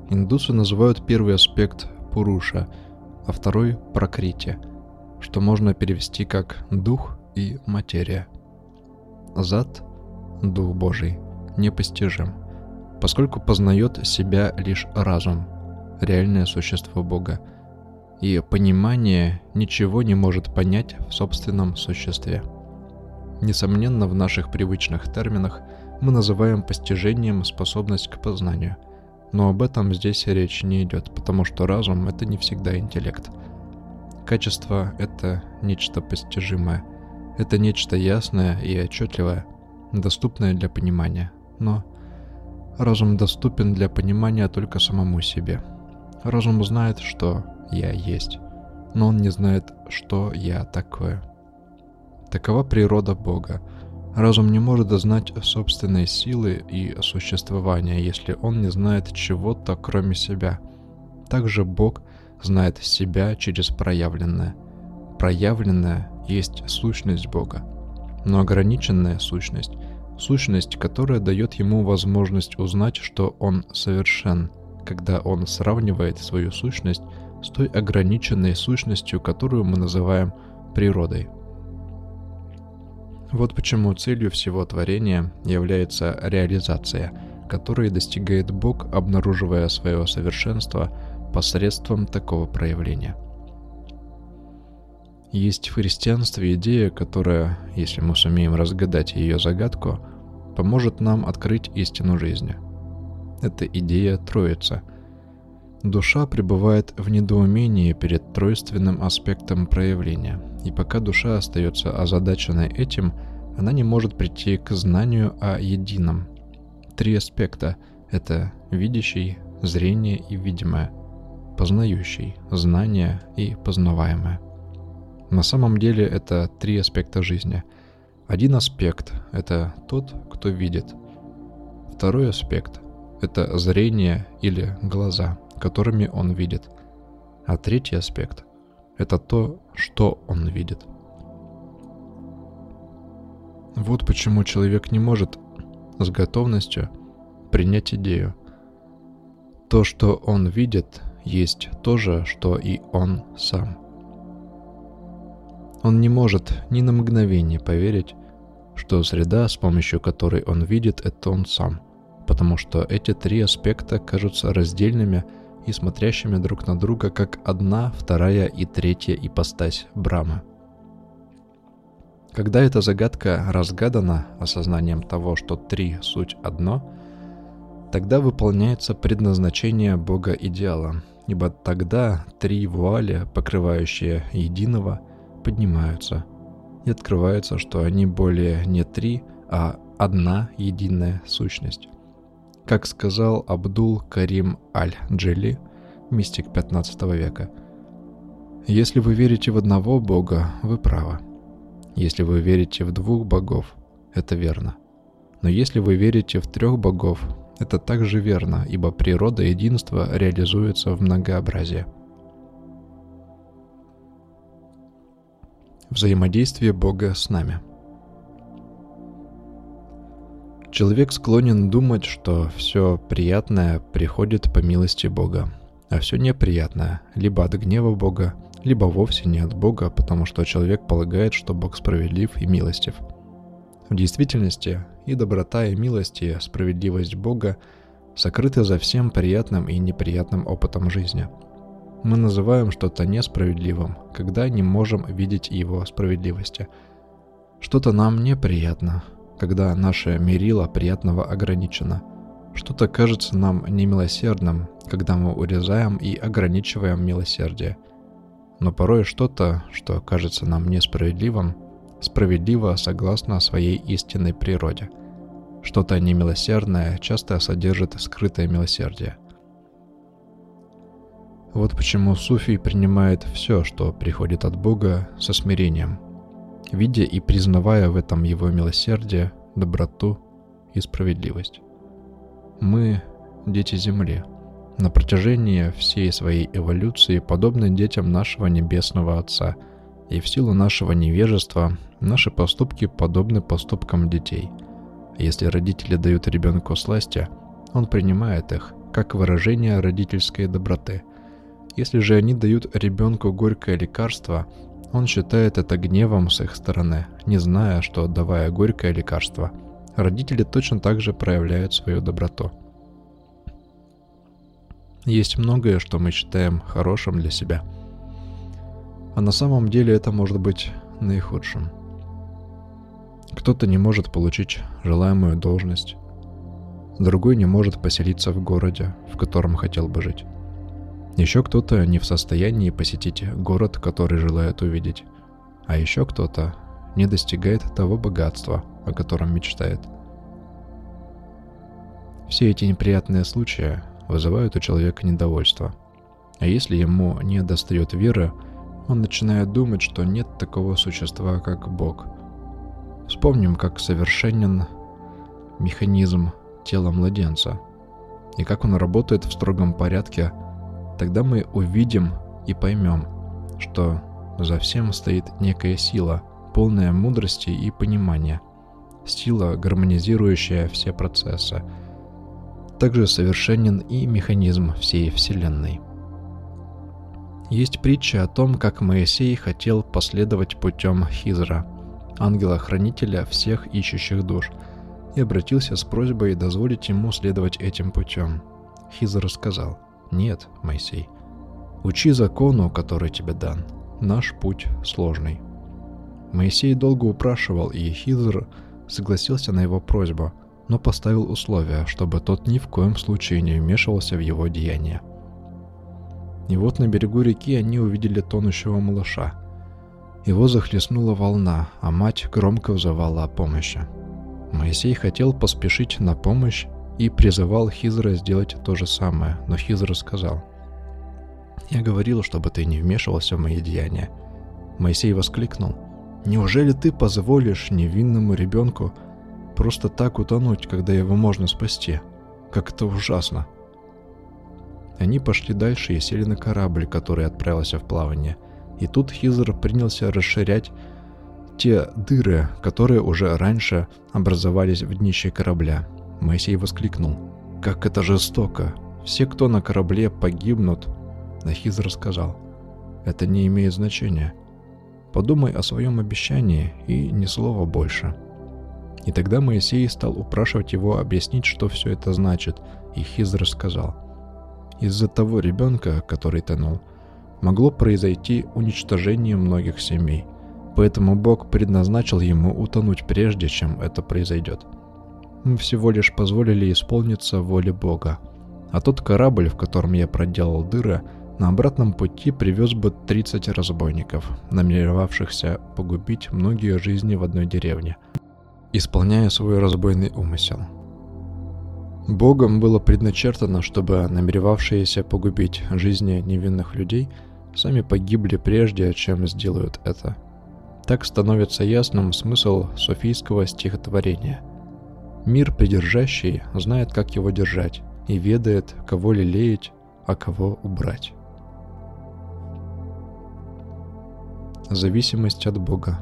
Индусы называют первый аспект Пуруша, а второй Пракрити, что можно перевести как дух и материя. Зад, дух Божий, непостижим – поскольку познает себя лишь разум, реальное существо Бога, и понимание ничего не может понять в собственном существе. Несомненно, в наших привычных терминах мы называем постижением способность к познанию, но об этом здесь речь не идет, потому что разум — это не всегда интеллект. Качество — это нечто постижимое, это нечто ясное и отчетливое, доступное для понимания, но Разум доступен для понимания только самому себе. Разум знает, что я есть, но он не знает, что я такое. Такова природа Бога. Разум не может знать собственной силы и существования, если он не знает чего-то кроме себя. Также Бог знает себя через проявленное. Проявленное есть сущность Бога, но ограниченная сущность – сущность, которая дает ему возможность узнать, что он совершен, когда он сравнивает свою сущность с той ограниченной сущностью, которую мы называем природой. Вот почему целью всего творения является реализация, которой достигает Бог, обнаруживая свое совершенство посредством такого проявления. Есть в христианстве идея, которая, если мы сумеем разгадать ее загадку, поможет нам открыть истину жизни. Это идея Троицы. Душа пребывает в недоумении перед тройственным аспектом проявления, и пока душа остается озадаченной этим, она не может прийти к знанию о едином. Три аспекта — это видящий, зрение и видимое, познающий, знание и познаваемое. На самом деле это три аспекта жизни — один аспект — это тот, кто видит. Второй аспект — это зрение или глаза, которыми он видит. А третий аспект — это то, что он видит. Вот почему человек не может с готовностью принять идею. То, что он видит, есть то же, что и он сам. Он не может ни на мгновение поверить, что среда, с помощью которой он видит, это он сам, потому что эти три аспекта кажутся раздельными и смотрящими друг на друга как одна, вторая и третья ипостась Брама. Когда эта загадка разгадана осознанием того, что три — суть одно, тогда выполняется предназначение Бога идеала, ибо тогда три вуали, покрывающие единого, поднимаются — и открывается, что они более не три, а одна единая сущность. Как сказал Абдул Карим Аль-Джели, мистик 15 века, «Если вы верите в одного Бога, вы правы. Если вы верите в двух богов, это верно. Но если вы верите в трех богов, это также верно, ибо природа единства реализуется в многообразии. Взаимодействие Бога с нами. Человек склонен думать, что все приятное приходит по милости Бога, а все неприятное либо от гнева Бога, либо вовсе не от Бога, потому что человек полагает, что Бог справедлив и милостив. В действительности и доброта, и милость, и справедливость Бога сокрыты за всем приятным и неприятным опытом жизни. Мы называем что-то несправедливым, когда не можем видеть его справедливости. Что-то нам неприятно, когда наше мерило приятного ограничено. Что-то кажется нам немилосердным, когда мы урезаем и ограничиваем милосердие. Но порой что-то, что кажется нам несправедливым, справедливо согласно своей истинной природе. Что-то немилосердное часто содержит скрытое милосердие. Вот почему суфий принимает все, что приходит от Бога, со смирением – видя и признавая в этом его милосердие, доброту и справедливость. Мы – дети Земли. На протяжении всей своей эволюции подобны детям нашего Небесного Отца, и в силу нашего невежества наши поступки подобны поступкам детей. Если родители дают ребенку сласти, он принимает их, как выражение родительской доброты. Если же они дают ребенку горькое лекарство – он считает это гневом с их стороны, не зная, что отдавая горькое лекарство, родители точно так же проявляют свою доброту. Есть многое, что мы считаем хорошим для себя. А на самом деле это может быть наихудшим. Кто-то не может получить желаемую должность, другой не может поселиться в городе, в котором хотел бы жить. Еще кто-то не в состоянии посетить город, который желает увидеть. А еще кто-то не достигает того богатства, о котором мечтает. Все эти неприятные случаи вызывают у человека недовольство. А если ему не достает веры, он начинает думать, что нет такого существа, как Бог. Вспомним, как совершенен механизм тела младенца, и как он работает в строгом порядке – Тогда мы увидим и поймем, что за всем стоит некая сила, полная мудрости и понимания. Сила, гармонизирующая все процессы. Также совершенен и механизм всей Вселенной. Есть притча о том, как Моисей хотел последовать путем Хизра, ангела-хранителя всех ищущих душ, и обратился с просьбой дозволить ему следовать этим путем. Хизр сказал – нет, Моисей. Учи закону, который тебе дан. Наш путь сложный. Моисей долго упрашивал, и Хизр согласился на его просьбу, но поставил условия, чтобы тот ни в коем случае не вмешивался в его деяния. И вот на берегу реки они увидели тонущего малыша. Его захлестнула волна, а мать громко взывала о помощи. Моисей хотел поспешить на помощь и призывал Хизра сделать то же самое, но Хизра сказал, «Я говорил, чтобы ты не вмешивался в мои деяния». Моисей воскликнул, «Неужели ты позволишь невинному ребенку просто так утонуть, когда его можно спасти? Как это ужасно!» Они пошли дальше и сели на корабль, который отправился в плавание. И тут Хизр принялся расширять те дыры, которые уже раньше образовались в днище корабля, Моисей воскликнул. «Как это жестоко! Все, кто на корабле, погибнут!» Нахиз рассказал. «Это не имеет значения. Подумай о своем обещании и ни слова больше». И тогда Моисей стал упрашивать его объяснить, что все это значит, и Хизр сказал. «Из-за того ребенка, который тонул, могло произойти уничтожение многих семей, поэтому Бог предназначил ему утонуть прежде, чем это произойдет». Мы всего лишь позволили исполниться воле Бога. А тот корабль, в котором я проделал дыры, на обратном пути привез бы 30 разбойников, намеревавшихся погубить многие жизни в одной деревне, исполняя свой разбойный умысел. Богом было предначертано, чтобы намеревавшиеся погубить жизни невинных людей сами погибли прежде, чем сделают это. Так становится ясным смысл софийского стихотворения – Мир придержащий знает, как его держать, и ведает, кого лелеять, а кого убрать. Зависимость от Бога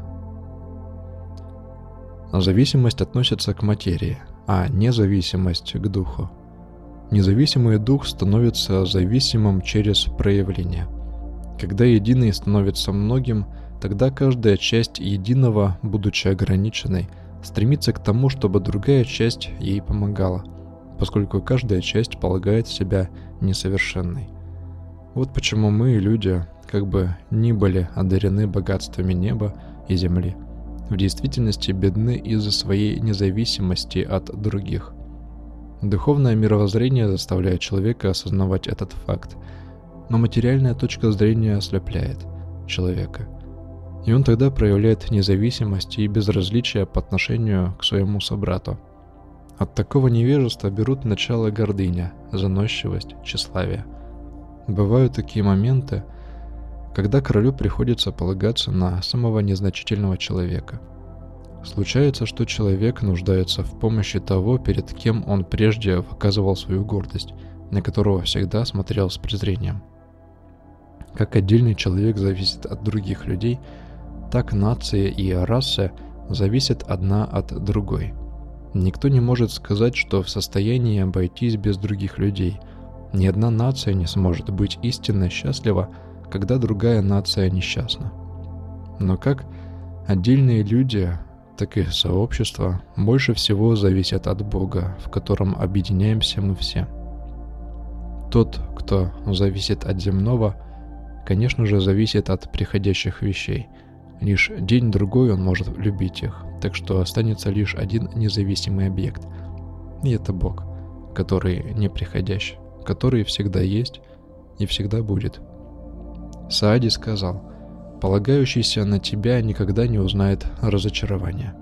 Зависимость относится к материи, а независимость к духу. Независимый дух становится зависимым через проявление. Когда единый становится многим, тогда каждая часть единого, будучи ограниченной, стремится к тому, чтобы другая часть ей помогала, поскольку каждая часть полагает себя несовершенной. Вот почему мы, люди, как бы ни были одарены богатствами неба и земли, в действительности бедны из-за своей независимости от других. Духовное мировоззрение заставляет человека осознавать этот факт, но материальная точка зрения ослепляет человека. И он тогда проявляет независимость и безразличие по отношению к своему собрату. От такого невежества берут начало гордыня, заносчивость, тщеславие. Бывают такие моменты, когда королю приходится полагаться на самого незначительного человека – Случается, что человек нуждается в помощи того, перед кем он прежде выказывал свою гордость, на которого всегда смотрел с презрением. Как отдельный человек зависит от других людей, так нация и раса зависят одна от другой. Никто не может сказать, что в состоянии обойтись без других людей. Ни одна нация не сможет быть истинно счастлива, когда другая нация несчастна. Но как отдельные люди так и сообщество больше всего зависят от Бога, в котором объединяемся мы все. Тот, кто зависит от земного, конечно же, зависит от приходящих вещей. Лишь день-другой он может любить их, так что останется лишь один независимый объект. И это Бог, который не приходящий, который всегда есть и всегда будет. Саади сказал – полагающийся на тебя никогда не узнает разочарования.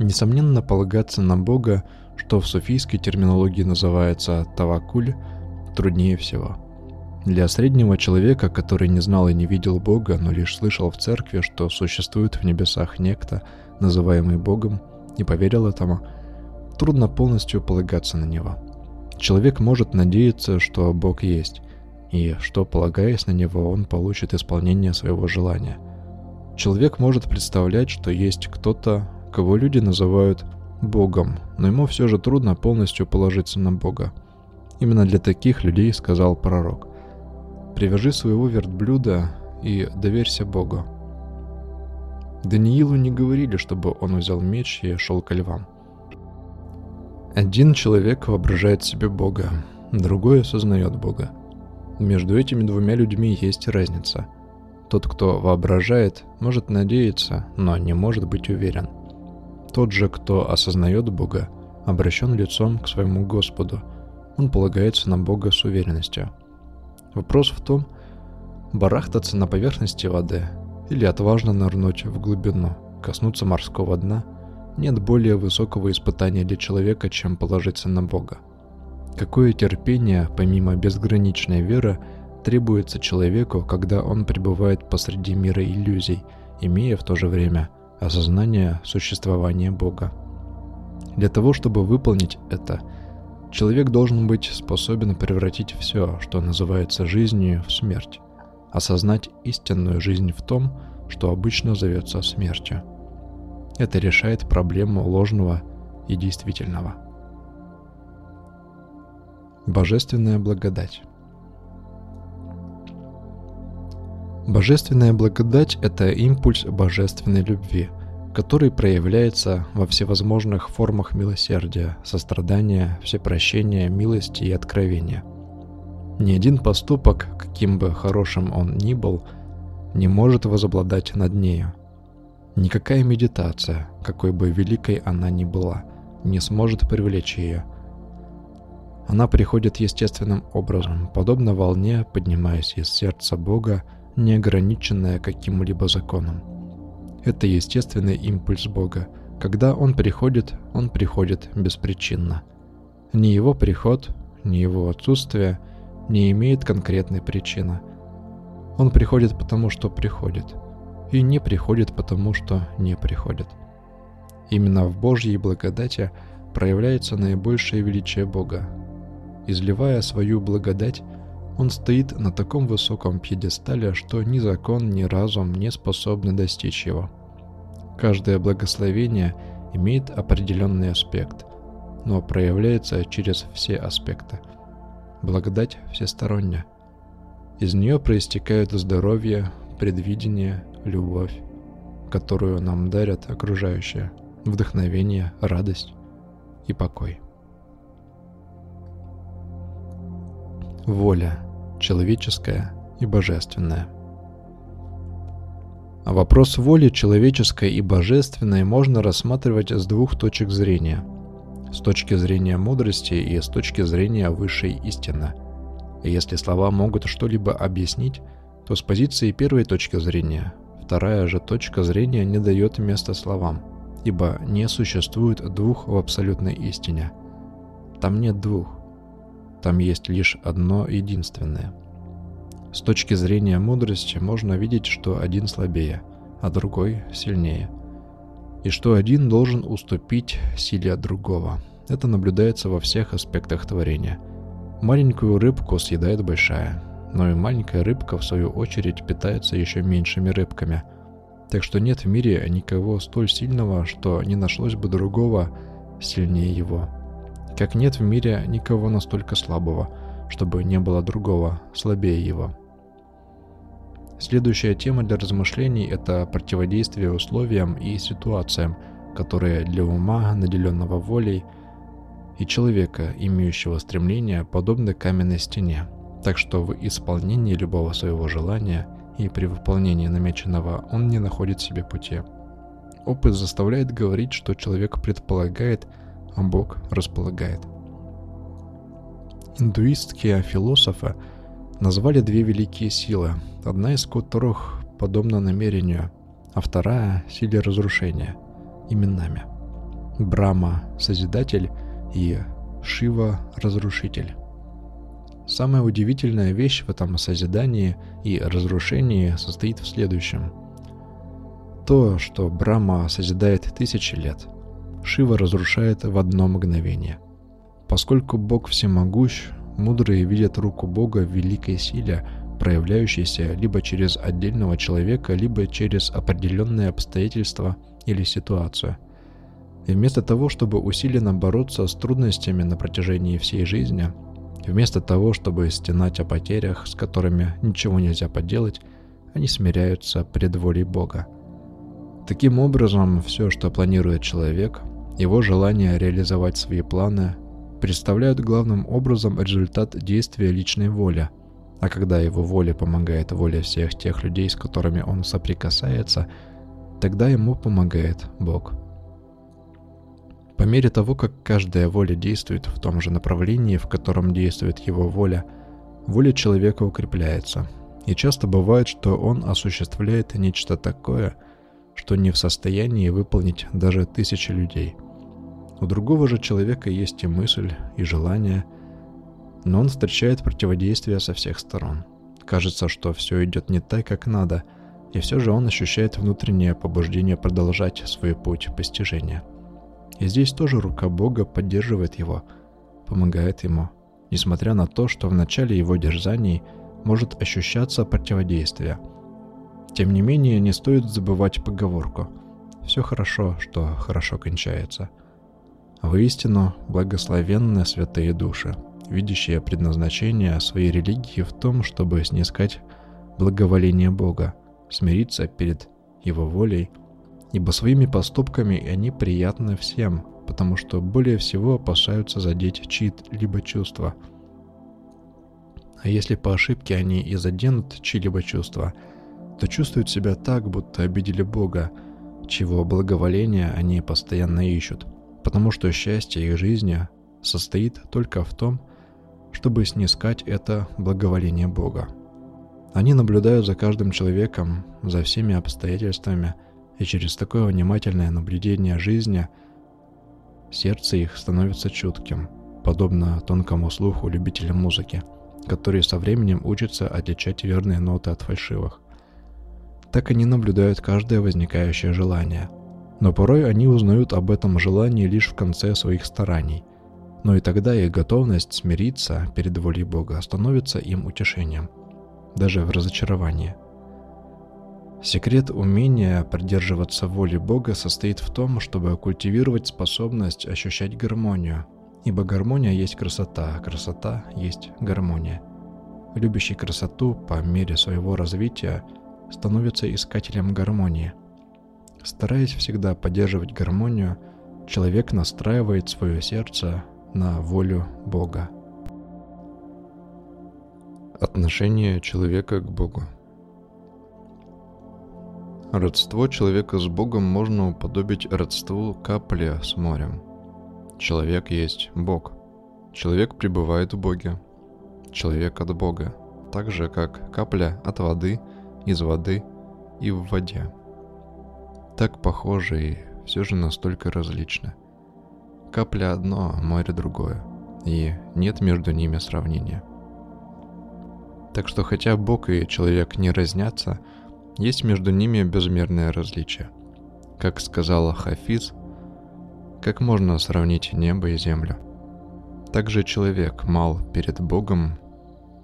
Несомненно, полагаться на Бога, что в суфийской терминологии называется «тавакуль», труднее всего. Для среднего человека, который не знал и не видел Бога, но лишь слышал в церкви, что существует в небесах некто, называемый Богом, и поверил этому, трудно полностью полагаться на Него. Человек может надеяться, что Бог есть, и что, полагаясь на него, он получит исполнение своего желания. Человек может представлять, что есть кто-то, кого люди называют Богом, но ему все же трудно полностью положиться на Бога. Именно для таких людей сказал пророк. «Привяжи своего верблюда и доверься Богу». Даниилу не говорили, чтобы он взял меч и шел ко львам. Один человек воображает себе Бога, другой осознает Бога. Между этими двумя людьми есть разница. Тот, кто воображает, может надеяться, но не может быть уверен. Тот же, кто осознает Бога, обращен лицом к своему Господу. Он полагается на Бога с уверенностью. Вопрос в том, барахтаться на поверхности воды или отважно нырнуть в глубину, коснуться морского дна, нет более высокого испытания для человека, чем положиться на Бога. Какое терпение, помимо безграничной веры, требуется человеку, когда он пребывает посреди мира иллюзий, имея в то же время осознание существования Бога. Для того, чтобы выполнить это, человек должен быть способен превратить все, что называется жизнью, в смерть, осознать истинную жизнь в том, что обычно зовется смертью. Это решает проблему ложного и действительного. Божественная благодать. Божественная благодать – это импульс божественной любви, который проявляется во всевозможных формах милосердия, сострадания, всепрощения, милости и откровения. Ни один поступок, каким бы хорошим он ни был, не может возобладать над нею. Никакая медитация, какой бы великой она ни была, не сможет привлечь ее – она приходит естественным образом, подобно волне, поднимаясь из сердца Бога, не ограниченная каким-либо законом. Это естественный импульс Бога. Когда Он приходит, Он приходит беспричинно. Ни Его приход, ни Его отсутствие не имеет конкретной причины. Он приходит потому, что приходит, и не приходит потому, что не приходит. Именно в Божьей благодати проявляется наибольшее величие Бога, изливая свою благодать, он стоит на таком высоком пьедестале, что ни закон, ни разум не способны достичь его. Каждое благословение имеет определенный аспект, но проявляется через все аспекты. Благодать всесторонняя. Из нее проистекают здоровье, предвидение, любовь, которую нам дарят окружающие, вдохновение, радость и покой. Воля человеческая и божественная. А вопрос воли человеческой и божественной можно рассматривать с двух точек зрения. С точки зрения мудрости и с точки зрения высшей истины. И если слова могут что-либо объяснить, то с позиции первой точки зрения, вторая же точка зрения не дает места словам, ибо не существует двух в абсолютной истине. Там нет двух. Там есть лишь одно единственное – с точки зрения мудрости можно видеть, что один слабее, а другой сильнее. И что один должен уступить силе другого. Это наблюдается во всех аспектах творения. Маленькую рыбку съедает большая, но и маленькая рыбка в свою очередь питается еще меньшими рыбками. Так что нет в мире никого столь сильного, что не нашлось бы другого сильнее его. Как нет в мире никого настолько слабого – чтобы не было другого, слабее его. Следующая тема для размышлений – это противодействие условиям и ситуациям, которые для ума, наделенного волей, и человека, имеющего стремление, подобны каменной стене. Так что в исполнении любого своего желания и при выполнении намеченного он не находит себе пути. Опыт заставляет говорить, что человек предполагает, а Бог располагает – Индуистские философы назвали две великие силы, одна из которых подобна намерению, а вторая – силе разрушения, именами. Брама – Созидатель и Шива – Разрушитель. Самая удивительная вещь в этом созидании и разрушении состоит в следующем. То, что Брама созидает тысячи лет, Шива разрушает в одно мгновение – Поскольку Бог всемогущ, мудрые видят руку Бога в великой силе, проявляющейся либо через отдельного человека, либо через определенные обстоятельства или ситуацию. И вместо того, чтобы усиленно бороться с трудностями на протяжении всей жизни, вместо того, чтобы стенать о потерях, с которыми ничего нельзя поделать, они смиряются пред волей Бога. Таким образом, все, что планирует человек, его желание реализовать свои планы, представляют главным образом результат действия личной воли, а когда его воля помогает воле всех тех людей, с которыми он соприкасается, тогда ему помогает Бог. По мере того, как каждая воля действует в том же направлении, в котором действует его воля, воля человека укрепляется. И часто бывает, что он осуществляет нечто такое, что не в состоянии выполнить даже тысячи людей – у другого же человека есть и мысль, и желание, но он встречает противодействие со всех сторон. Кажется, что все идет не так, как надо, и все же он ощущает внутреннее побуждение продолжать свой путь постижения. И здесь тоже рука Бога поддерживает его, помогает ему, несмотря на то, что в начале его дерзаний может ощущаться противодействие. Тем не менее, не стоит забывать поговорку «все хорошо, что хорошо кончается». Воистину, благословенны святые души, видящие предназначение своей религии в том, чтобы снискать благоволение Бога, смириться перед Его волей, ибо своими поступками они приятны всем, потому что более всего опасаются задеть чьи-либо чувства. А если по ошибке они и заденут чьи-либо чувства, то чувствуют себя так, будто обидели Бога, чего благоволения они постоянно ищут – потому что счастье их жизни состоит только в том, чтобы снискать это благоволение Бога. Они наблюдают за каждым человеком, за всеми обстоятельствами, и через такое внимательное наблюдение жизни сердце их становится чутким, подобно тонкому слуху любителя музыки, который со временем учится отличать верные ноты от фальшивых. Так они наблюдают каждое возникающее желание – но порой они узнают об этом желании лишь в конце своих стараний. Но и тогда их готовность смириться перед волей Бога становится им утешением, даже в разочаровании. Секрет умения придерживаться воли Бога состоит в том, чтобы культивировать способность ощущать гармонию, ибо гармония есть красота, а красота есть гармония. Любящий красоту по мере своего развития становится искателем гармонии. Стараясь всегда поддерживать гармонию, человек настраивает свое сердце на волю Бога. Отношение человека к Богу – Родство человека с Богом можно уподобить родству капли с морем. Человек есть Бог. Человек пребывает в Боге. Человек от Бога, так же как капля от воды, из воды и в воде. Так похожи и все же настолько различны. Капля одно, море другое, и нет между ними сравнения. Так что хотя Бог и человек не разнятся – есть между ними безмерное различие. Как сказала Хафиз, как можно сравнить небо и землю? Также человек мал перед Богом,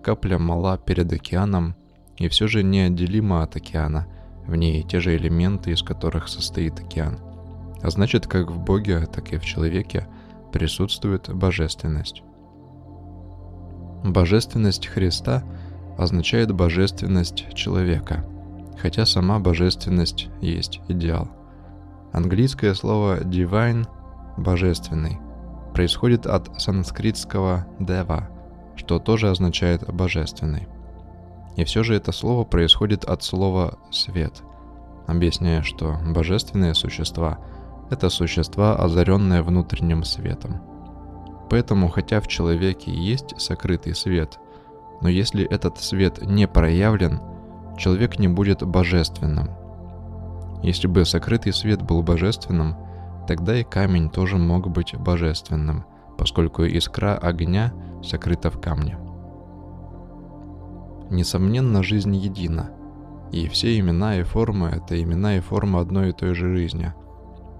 капля мала перед океаном, и все же неотделима от океана, в ней те же элементы, из которых состоит океан. А значит, как в Боге, так и в человеке присутствует божественность. Божественность Христа означает божественность человека – хотя сама божественность есть идеал. Английское слово divine – божественный – происходит от санскритского deva, что тоже означает божественный. И все же это слово происходит от слова «свет», объясняя, что божественные существа – это существа, озаренные внутренним светом. Поэтому, хотя в человеке есть сокрытый свет, но если этот свет не проявлен – человек не будет божественным. Если бы сокрытый свет был божественным, тогда и камень тоже мог быть божественным, поскольку искра огня сокрыта в камне. Несомненно, жизнь едина, и все имена и формы — это имена и формы одной и той же жизни.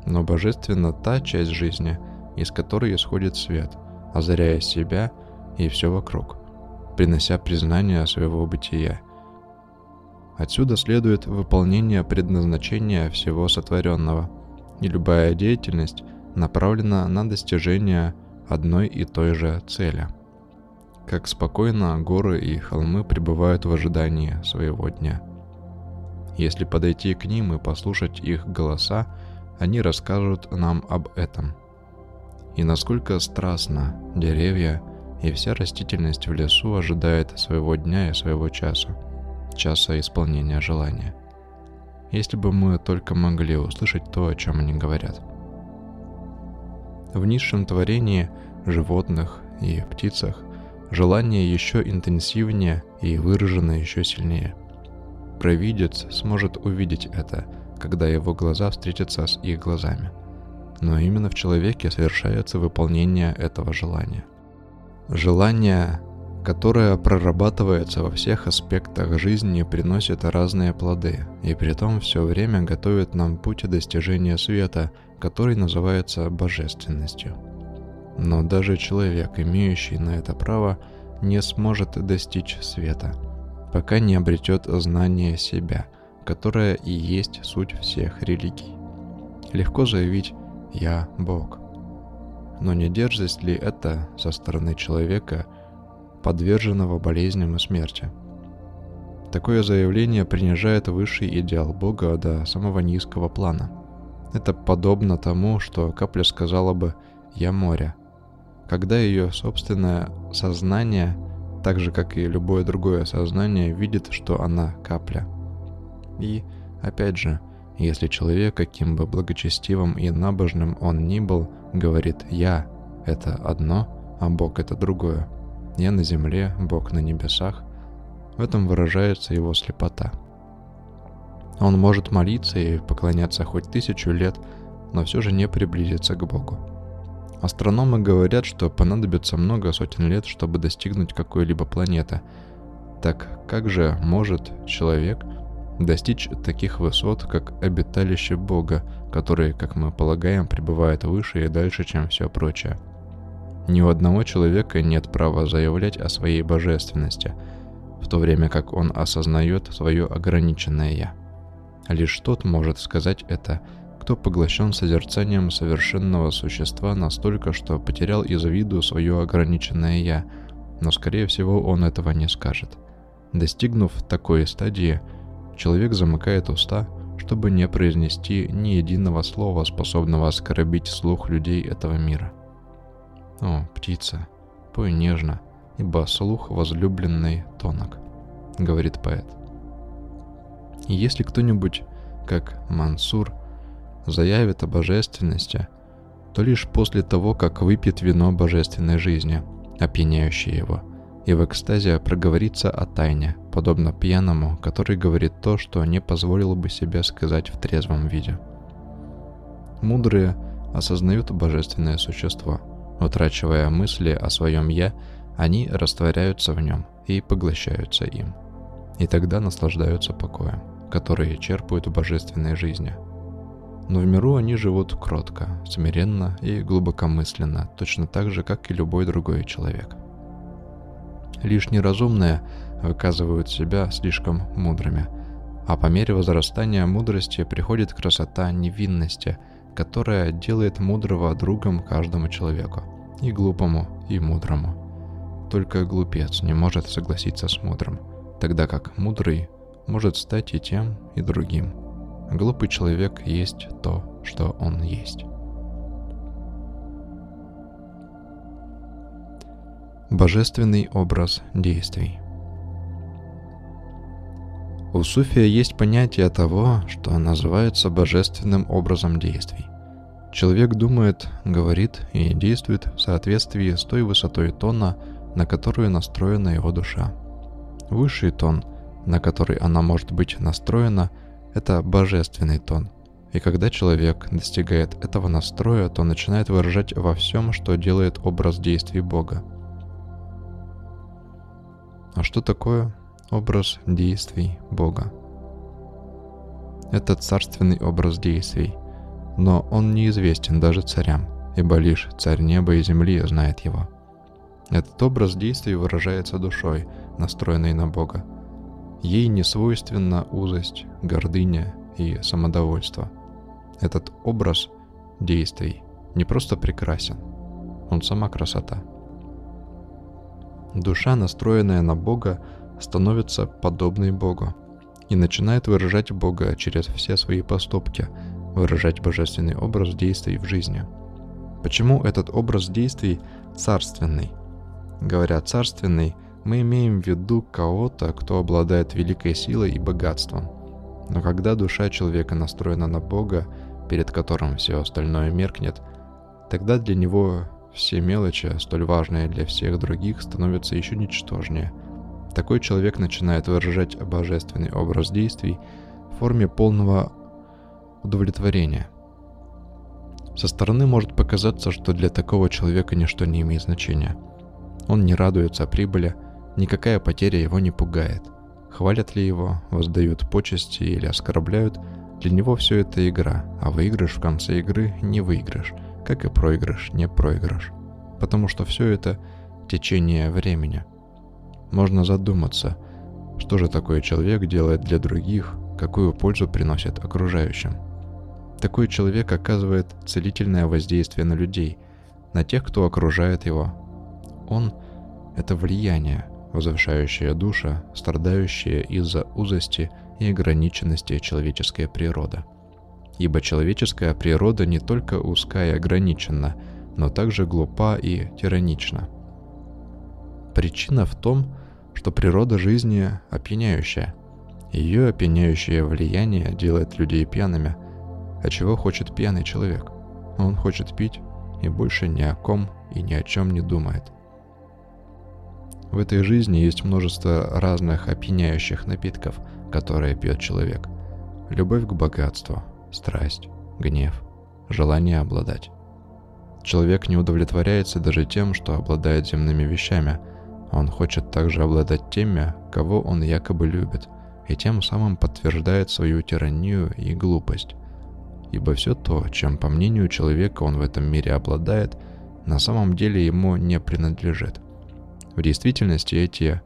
Но божественна та часть жизни, из которой исходит свет, озаряя себя и все вокруг, принося признание своего бытия — Отсюда следует выполнение предназначения всего сотворенного, и любая деятельность направлена на достижение одной и той же цели. Как спокойно горы и холмы пребывают в ожидании своего дня. Если подойти к ним и послушать их голоса, они расскажут нам об этом. И насколько страстно деревья и вся растительность в лесу ожидает своего дня и своего часа – часа исполнения желания. Если бы мы только могли услышать то, о чем они говорят. В низшем творении животных и птицах желание еще интенсивнее и выражено еще сильнее. Провидец сможет увидеть это, когда его глаза встретятся с их глазами. Но именно в человеке совершается выполнение этого желания. Желание которая прорабатывается во всех аспектах жизни приносит разные плоды, и при том все время готовит нам путь достижения света, который называется божественностью. Но даже человек, имеющий на это право, не сможет достичь света, пока не обретет знание себя, которое и есть суть всех религий. Легко заявить «Я Бог». Но не дерзость ли это со стороны человека – подверженного болезням и смерти. Такое заявление принижает высший идеал Бога до самого низкого плана. Это подобно тому, что капля сказала бы «я море», когда ее собственное сознание, так же как и любое другое сознание, видит, что она капля. И, опять же, если человек, каким бы благочестивым и набожным он ни был, говорит «я» — это одно, а Бог — это другое, я на земле, Бог на небесах. В этом выражается его слепота. Он может молиться и поклоняться хоть тысячу лет, но все же не приблизиться к Богу. Астрономы говорят, что понадобится много сотен лет, чтобы достигнуть какой-либо планеты. Так как же может человек достичь таких высот, как обиталище Бога, который, как мы полагаем, пребывает выше и дальше, чем все прочее? Ни у одного человека нет права заявлять о своей божественности, в то время как он осознает свое ограниченное «я». Лишь тот может сказать это, кто поглощен созерцанием совершенного существа настолько, что потерял из виду свое ограниченное «я», но, скорее всего, он этого не скажет. Достигнув такой стадии, человек замыкает уста, чтобы не произнести ни единого слова, способного оскорбить слух людей этого мира. О, птица, пой нежно, ибо слух возлюбленный тонок, говорит поэт. И если кто-нибудь, как Мансур, заявит о божественности, то лишь после того, как выпьет вино божественной жизни, опьяняющее его, и в экстазе проговорится о тайне, подобно пьяному, который говорит то, что не позволило бы себе сказать в трезвом виде. Мудрые осознают божественное существо. Утрачивая мысли о своем «я», они растворяются в нем и поглощаются им. И тогда наслаждаются покоем, который черпают в божественной жизни. Но в миру они живут кротко, смиренно и глубокомысленно, точно так же, как и любой другой человек. Лишь неразумные выказывают себя слишком мудрыми, а по мере возрастания мудрости приходит красота невинности, которая делает мудрого другом каждому человеку, и глупому, и мудрому. Только глупец не может согласиться с мудрым, тогда как мудрый может стать и тем, и другим. Глупый человек есть то, что он есть. Божественный образ действий – у суфия есть понятие того, что называется божественным образом действий. Человек думает, говорит и действует в соответствии с той высотой тона, на которую настроена его душа. Высший тон, на который она может быть настроена, это божественный тон. И когда человек достигает этого настроя, то начинает выражать во всем, что делает образ действий Бога. А что такое образ действий Бога. Это царственный образ действий, но он неизвестен даже царям, ибо лишь царь неба и земли знает его. Этот образ действий выражается душой, настроенной на Бога. Ей не свойственна узость, гордыня и самодовольство. Этот образ действий не просто прекрасен, он сама красота. Душа, настроенная на Бога, становится подобной Богу и начинает выражать Бога через все свои поступки, выражать божественный образ действий в жизни. Почему этот образ действий царственный? Говоря царственный, мы имеем в виду кого-то, кто обладает великой силой и богатством. Но когда душа человека настроена на Бога, перед которым все остальное меркнет, тогда для него все мелочи, столь важные для всех других, становятся еще ничтожнее – такой человек начинает выражать божественный образ действий в форме полного удовлетворения. Со стороны может показаться, что для такого человека ничто не имеет значения. Он не радуется прибыли, никакая потеря его не пугает. Хвалят ли его, воздают почести или оскорбляют, для него все это игра, а выигрыш в конце игры не выигрыш, как и проигрыш не проигрыш. Потому что все это течение времени – можно задуматься, что же такой человек делает для других, какую пользу приносит окружающим. Такой человек оказывает целительное воздействие на людей, на тех, кто окружает его. Он – это влияние, возвышающее душа, страдающая из-за узости и ограниченности человеческой природы. Ибо человеческая природа не только узка и ограничена, но также глупа и тиранична. Причина в том, что природа жизни опьяняющая. Ее опьяняющее влияние делает людей пьяными. А чего хочет пьяный человек? Он хочет пить и больше ни о ком и ни о чем не думает. В этой жизни есть множество разных опьяняющих напитков, которые пьет человек. Любовь к богатству, страсть, гнев, желание обладать. Человек не удовлетворяется даже тем, что обладает земными вещами – он хочет также обладать теми, кого он якобы любит, и тем самым подтверждает свою тиранию и глупость. Ибо все то, чем по мнению человека он в этом мире обладает, на самом деле ему не принадлежит. В действительности эти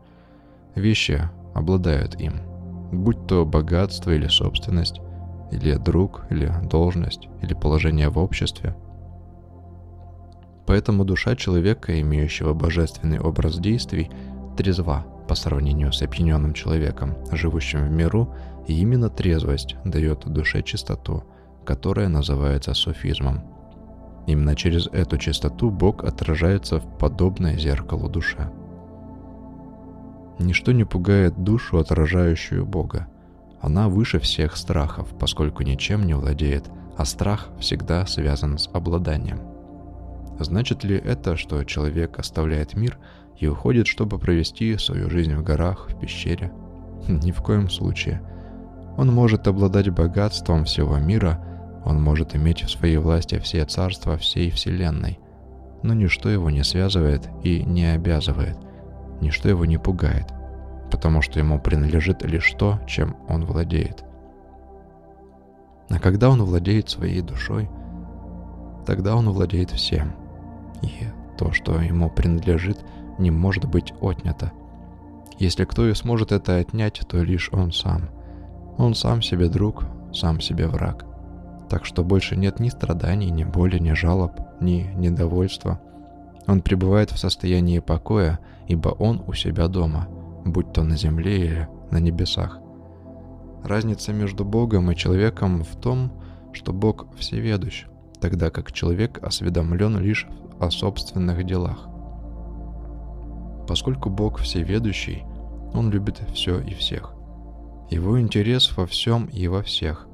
вещи обладают им, будь то богатство или собственность, или друг, или должность, или положение в обществе. Поэтому душа человека, имеющего божественный образ действий, трезва по сравнению с опьяненным человеком, живущим в миру, и именно трезвость дает душе чистоту, которая называется суфизмом. Именно через эту чистоту Бог отражается в подобное зеркалу душе. Ничто не пугает душу, отражающую Бога. Она выше всех страхов, поскольку ничем не владеет, а страх всегда связан с обладанием. Значит ли это, что человек оставляет мир и уходит, чтобы провести свою жизнь в горах, в пещере? Ни в коем случае. Он может обладать богатством всего мира, он может иметь в своей власти все царства всей Вселенной. Но ничто его не связывает и не обязывает, ничто его не пугает, потому что ему принадлежит лишь то, чем он владеет. А когда он владеет своей душой, тогда он владеет всем. И то, что ему принадлежит, не может быть отнято. Если кто и сможет это отнять, то лишь он сам. Он сам себе друг, сам себе враг. Так что больше нет ни страданий, ни боли, ни жалоб, ни недовольства. Он пребывает в состоянии покоя, ибо он у себя дома, будь то на земле или на небесах. Разница между Богом и человеком в том, что Бог всеведущ, тогда как человек осведомлен лишь о собственных делах. Поскольку Бог всеведущий, Он любит все и всех. Его интерес во всем и во всех,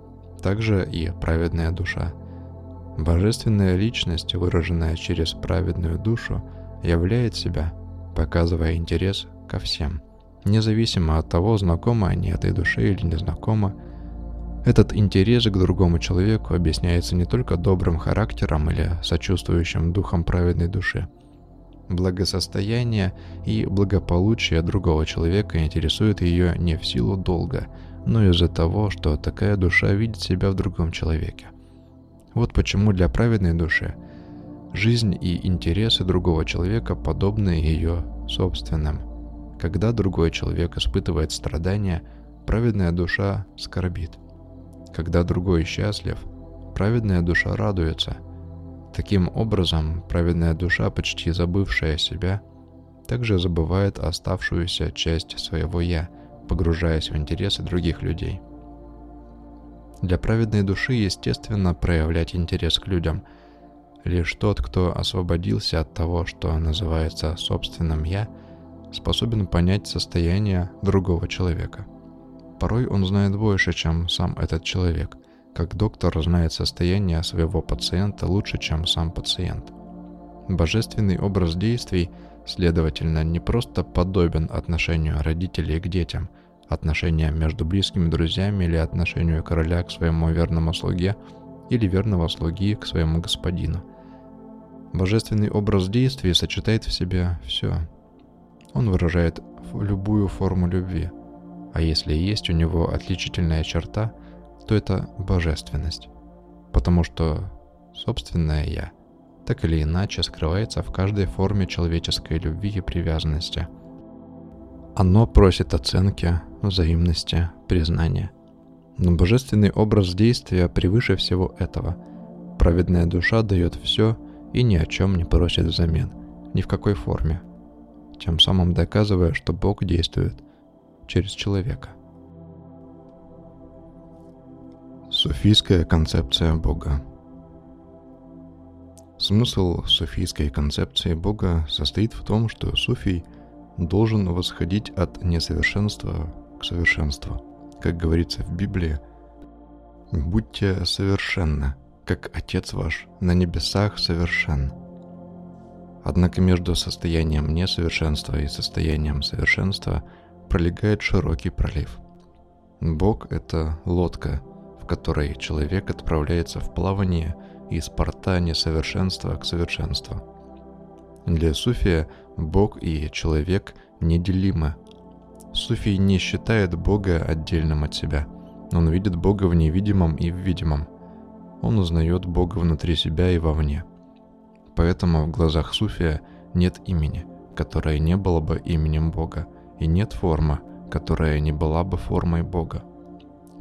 также и праведная душа. Божественная личность, выраженная через праведную душу, являет себя, показывая интерес ко всем, независимо от того, знакомы они этой душе или незнакомы. Этот интерес к другому человеку объясняется не только добрым характером или сочувствующим духом праведной души – Благосостояние и благополучие другого человека интересует ее не в силу долга, но из-за того, что такая душа видит себя в другом человеке. Вот почему для праведной души жизнь и интересы другого человека подобны ее собственным. Когда другой человек испытывает страдания, праведная душа скорбит. Когда другой счастлив, праведная душа радуется – Таким образом, праведная душа, почти забывшая себя, также забывает оставшуюся часть своего «я», погружаясь в интересы других людей. Для праведной души естественно проявлять интерес к людям. Лишь тот, кто освободился от того, что называется собственным «я», способен понять состояние другого человека. Порой он знает больше, чем сам этот человек, как доктор знает состояние своего пациента лучше, чем сам пациент. Божественный образ действий, следовательно, не просто подобен отношению родителей к детям, отношениям между близкими друзьями или отношению короля к своему верному слуге или верного слуги к своему господину. Божественный образ действий сочетает в себе все. Он выражает любую форму любви, а если есть у него отличительная черта – то это божественность. Потому что собственное «я» так или иначе скрывается в каждой форме человеческой любви и привязанности. Оно просит оценки, взаимности, признания. Но божественный образ действия превыше всего этого. Праведная душа дает все и ни о чем не просит взамен, ни в какой форме, тем самым доказывая, что Бог действует через человека. Суфийская концепция Бога Смысл суфийской концепции Бога состоит в том, что суфий должен восходить от несовершенства к совершенству. Как говорится в Библии, «Будьте совершенны, как Отец ваш на небесах совершен». Однако между состоянием несовершенства и состоянием совершенства пролегает широкий пролив. Бог — это лодка — в которой человек отправляется в плавание из порта несовершенства к совершенству. Для суфия Бог и человек неделимы. Суфий не считает Бога отдельным от себя. Он видит Бога в невидимом и в видимом. Он узнает Бога внутри себя и вовне. Поэтому в глазах суфия нет имени, которое не было бы именем Бога, и нет формы, которая не была бы формой Бога.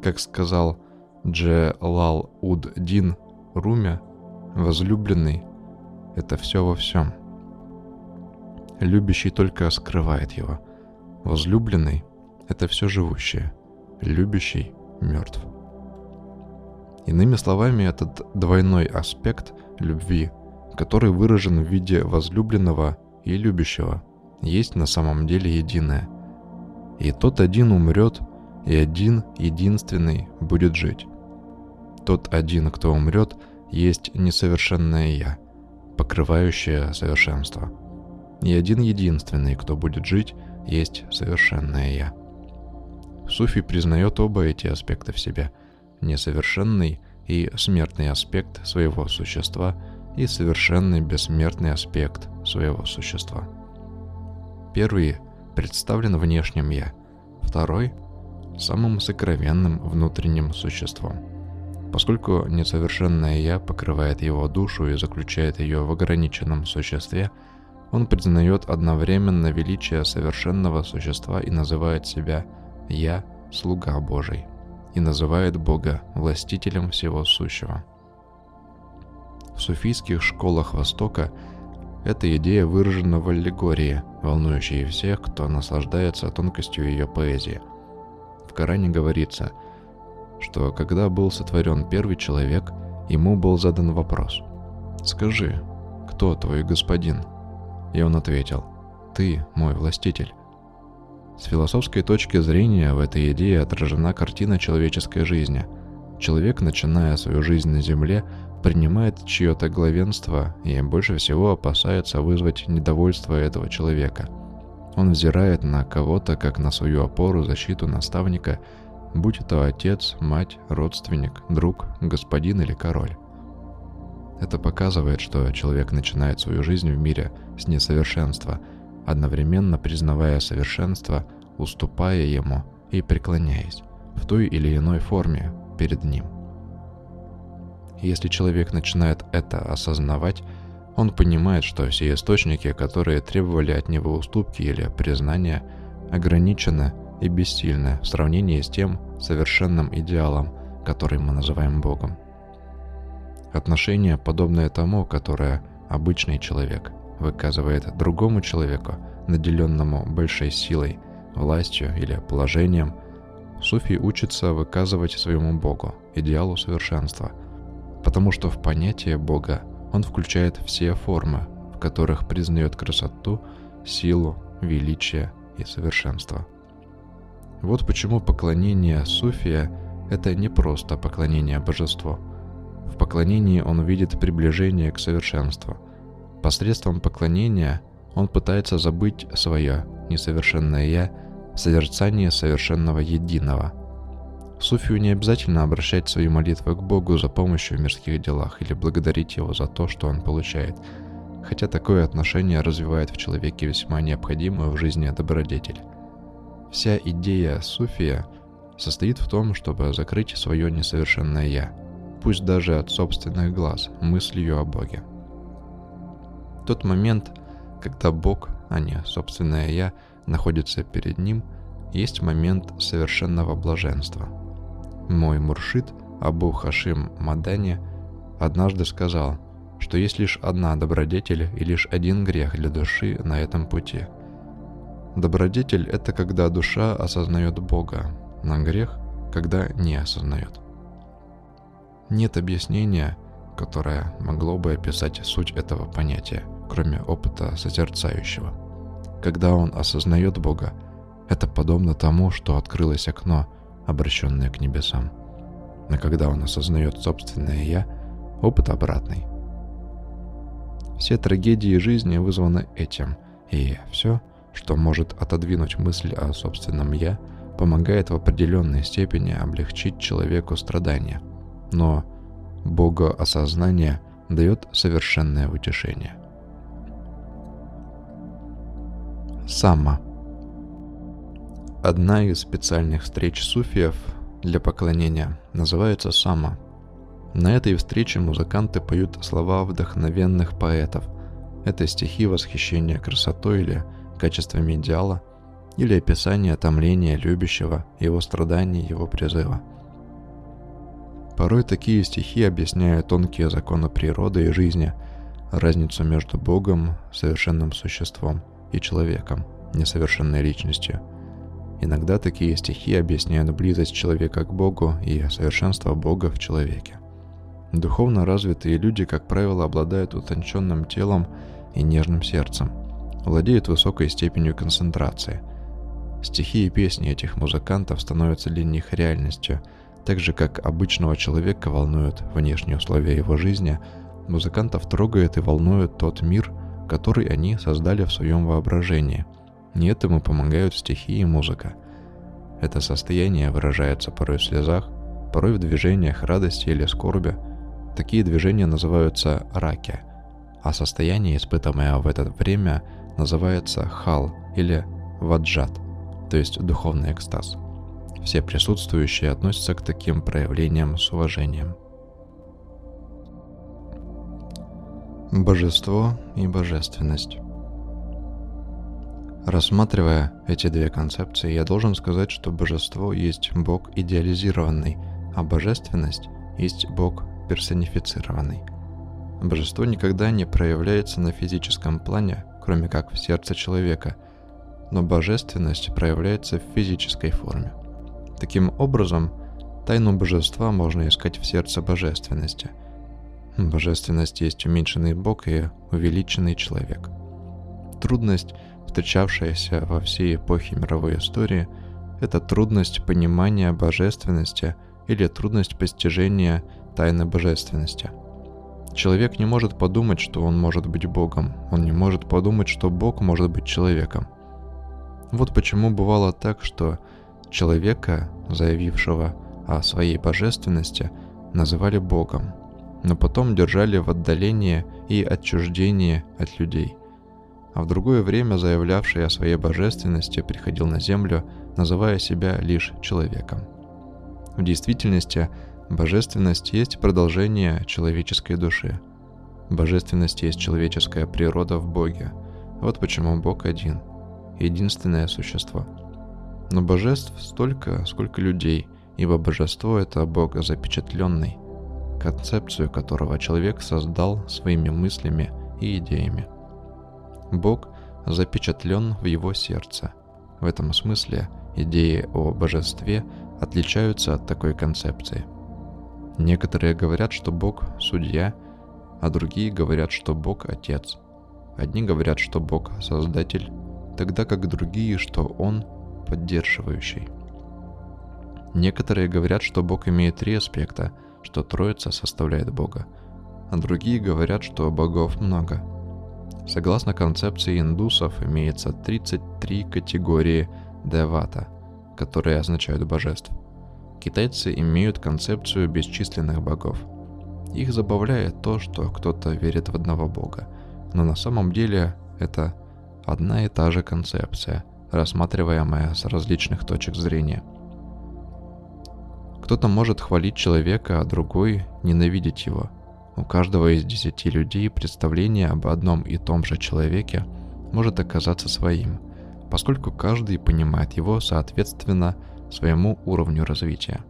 Как сказал Джелал Уд Дин Руми, возлюбленный – это все во всем. Любящий только скрывает его. Возлюбленный – это все живущее. Любящий мертв. Иными словами, этот двойной аспект любви, который выражен в виде возлюбленного и любящего, есть на самом деле единое. И тот один умрет, и один единственный будет жить. Тот один, кто умрет, есть несовершенное «я», покрывающее совершенство. И один единственный, кто будет жить, есть совершенное «я». Суфи признает оба эти аспекта в себе – несовершенный и смертный аспект своего существа и совершенный бессмертный аспект своего существа. Первый представлен внешним «я», второй – самым сокровенным внутренним существом – Поскольку несовершенное «я» покрывает его душу и заключает ее в ограниченном существе, он признает одновременно величие совершенного существа и называет себя «Я – слуга Божий» и называет Бога властителем всего сущего. В суфийских школах Востока эта идея выражена в аллегории, волнующей всех, кто наслаждается тонкостью ее поэзии. В Коране говорится – что когда был сотворен первый человек, ему был задан вопрос «Скажи, кто твой господин?» И он ответил «Ты мой властитель». С философской точки зрения в этой идее отражена картина человеческой жизни. Человек, начиная свою жизнь на Земле, принимает чье-то главенство и больше всего опасается вызвать недовольство этого человека. Он взирает на кого-то как на свою опору, защиту, наставника – будь это отец, мать, родственник, друг, господин или король. Это показывает, что человек начинает свою жизнь в мире с несовершенства, одновременно признавая совершенство, уступая ему и преклоняясь в той или иной форме перед ним. Если человек начинает это осознавать, он понимает, что все источники, которые требовали от него уступки или признания, ограничены и бессильны в сравнении с тем совершенным идеалом, который мы называем Богом. Отношение, подобное тому, которое обычный человек выказывает другому человеку, наделенному большой силой, властью или положением, суфий учится выказывать своему Богу, идеалу совершенства, потому что в понятие Бога он включает все формы, в которых признает красоту, силу, величие и совершенство. Вот почему поклонение Суфия – это не просто поклонение божеству. В поклонении он видит приближение к совершенству. Посредством поклонения он пытается забыть свое несовершенное «я» в созерцании совершенного единого. Суфию не обязательно обращать свои молитвы к Богу за помощью в мирских делах или благодарить Его за то, что он получает, хотя такое отношение развивает в человеке весьма необходимую в жизни добродетель. Вся идея суфия состоит в том, чтобы закрыть свое несовершенное «я», пусть даже от собственных глаз, мыслью о Боге. Тот момент, когда Бог, а не собственное «я», находится перед ним, есть момент совершенного блаженства. Мой муршит Абу Хашим Мадани однажды сказал, что есть лишь одна добродетель и лишь один грех для души на этом пути – Добродетель – это когда душа осознает Бога, на грех – когда не осознает. Нет объяснения, которое могло бы описать суть этого понятия, кроме опыта созерцающего. Когда он осознает Бога, это подобно тому, что открылось окно, обращенное к небесам. Но когда он осознает собственное «я», опыт обратный. Все трагедии жизни вызваны этим, и все – что может отодвинуть мысль о собственном «я», помогает в определенной степени облегчить человеку страдания. Но богоосознание дает совершенное утешение. Сама. Одна из специальных встреч суфиев для поклонения называется сама. На этой встрече музыканты поют слова вдохновенных поэтов. Это стихи восхищения красотой или качествами идеала или описание томления любящего, его страданий, его призыва. Порой такие стихи объясняют тонкие законы природы и жизни, разницу между Богом, совершенным существом, и человеком, несовершенной личностью. Иногда такие стихи объясняют близость человека к Богу и совершенство Бога в человеке. Духовно развитые люди, как правило, обладают утонченным телом и нежным сердцем, владеют высокой степенью концентрации. Стихи и песни этих музыкантов становятся для них реальностью, так же как обычного человека волнуют внешние условия его жизни, музыкантов трогает и волнует тот мир, который они создали в своем воображении. И этому помогают стихи и музыка. Это состояние выражается порой в слезах, порой в движениях радости или скорби – Такие движения называются раки, а состояние, испытанное в это время, называется хал или ваджат, то есть духовный экстаз. Все присутствующие относятся к таким проявлениям с уважением. Божество и божественность. Рассматривая эти две концепции, я должен сказать, что божество есть Бог идеализированный, а божественность есть Бог персонифицированный. Божество никогда не проявляется на физическом плане, кроме как в сердце человека, но божественность проявляется в физической форме. Таким образом, тайну божества можно искать в сердце божественности. Божественность есть уменьшенный Бог и увеличенный человек. Трудность, встречавшаяся во всей эпохе мировой истории, это трудность понимания божественности или трудность постижения тайны божественности. Человек не может подумать, что он может быть Богом. Он не может подумать, что Бог может быть человеком. Вот почему бывало так, что человека, заявившего о своей божественности, называли Богом, но потом держали в отдалении и отчуждении от людей. А в другое время заявлявший о своей божественности приходил на землю, называя себя лишь человеком. В действительности Божественность есть продолжение человеческой души. Божественность есть человеческая природа в Боге. Вот почему Бог один, единственное существо. Но божеств столько, сколько людей, ибо божество – это Бог запечатленный, концепцию которого человек создал своими мыслями и идеями. Бог запечатлен в его сердце. В этом смысле идеи о божестве отличаются от такой концепции – Некоторые говорят, что Бог – судья, а другие говорят, что Бог – отец. Одни говорят, что Бог – создатель, тогда как другие, что Он – поддерживающий. Некоторые говорят, что Бог имеет три аспекта, что Троица составляет Бога, а другие говорят, что богов много. Согласно концепции индусов, имеется 33 категории девата, которые означают божеств – Китайцы имеют концепцию бесчисленных богов. Их забавляет то, что кто-то верит в одного бога, но на самом деле это одна и та же концепция, рассматриваемая с различных точек зрения. Кто-то может хвалить человека, а другой ненавидеть его. У каждого из десяти людей представление об одном и том же человеке может оказаться своим, поскольку каждый понимает его соответственно своему уровню развития.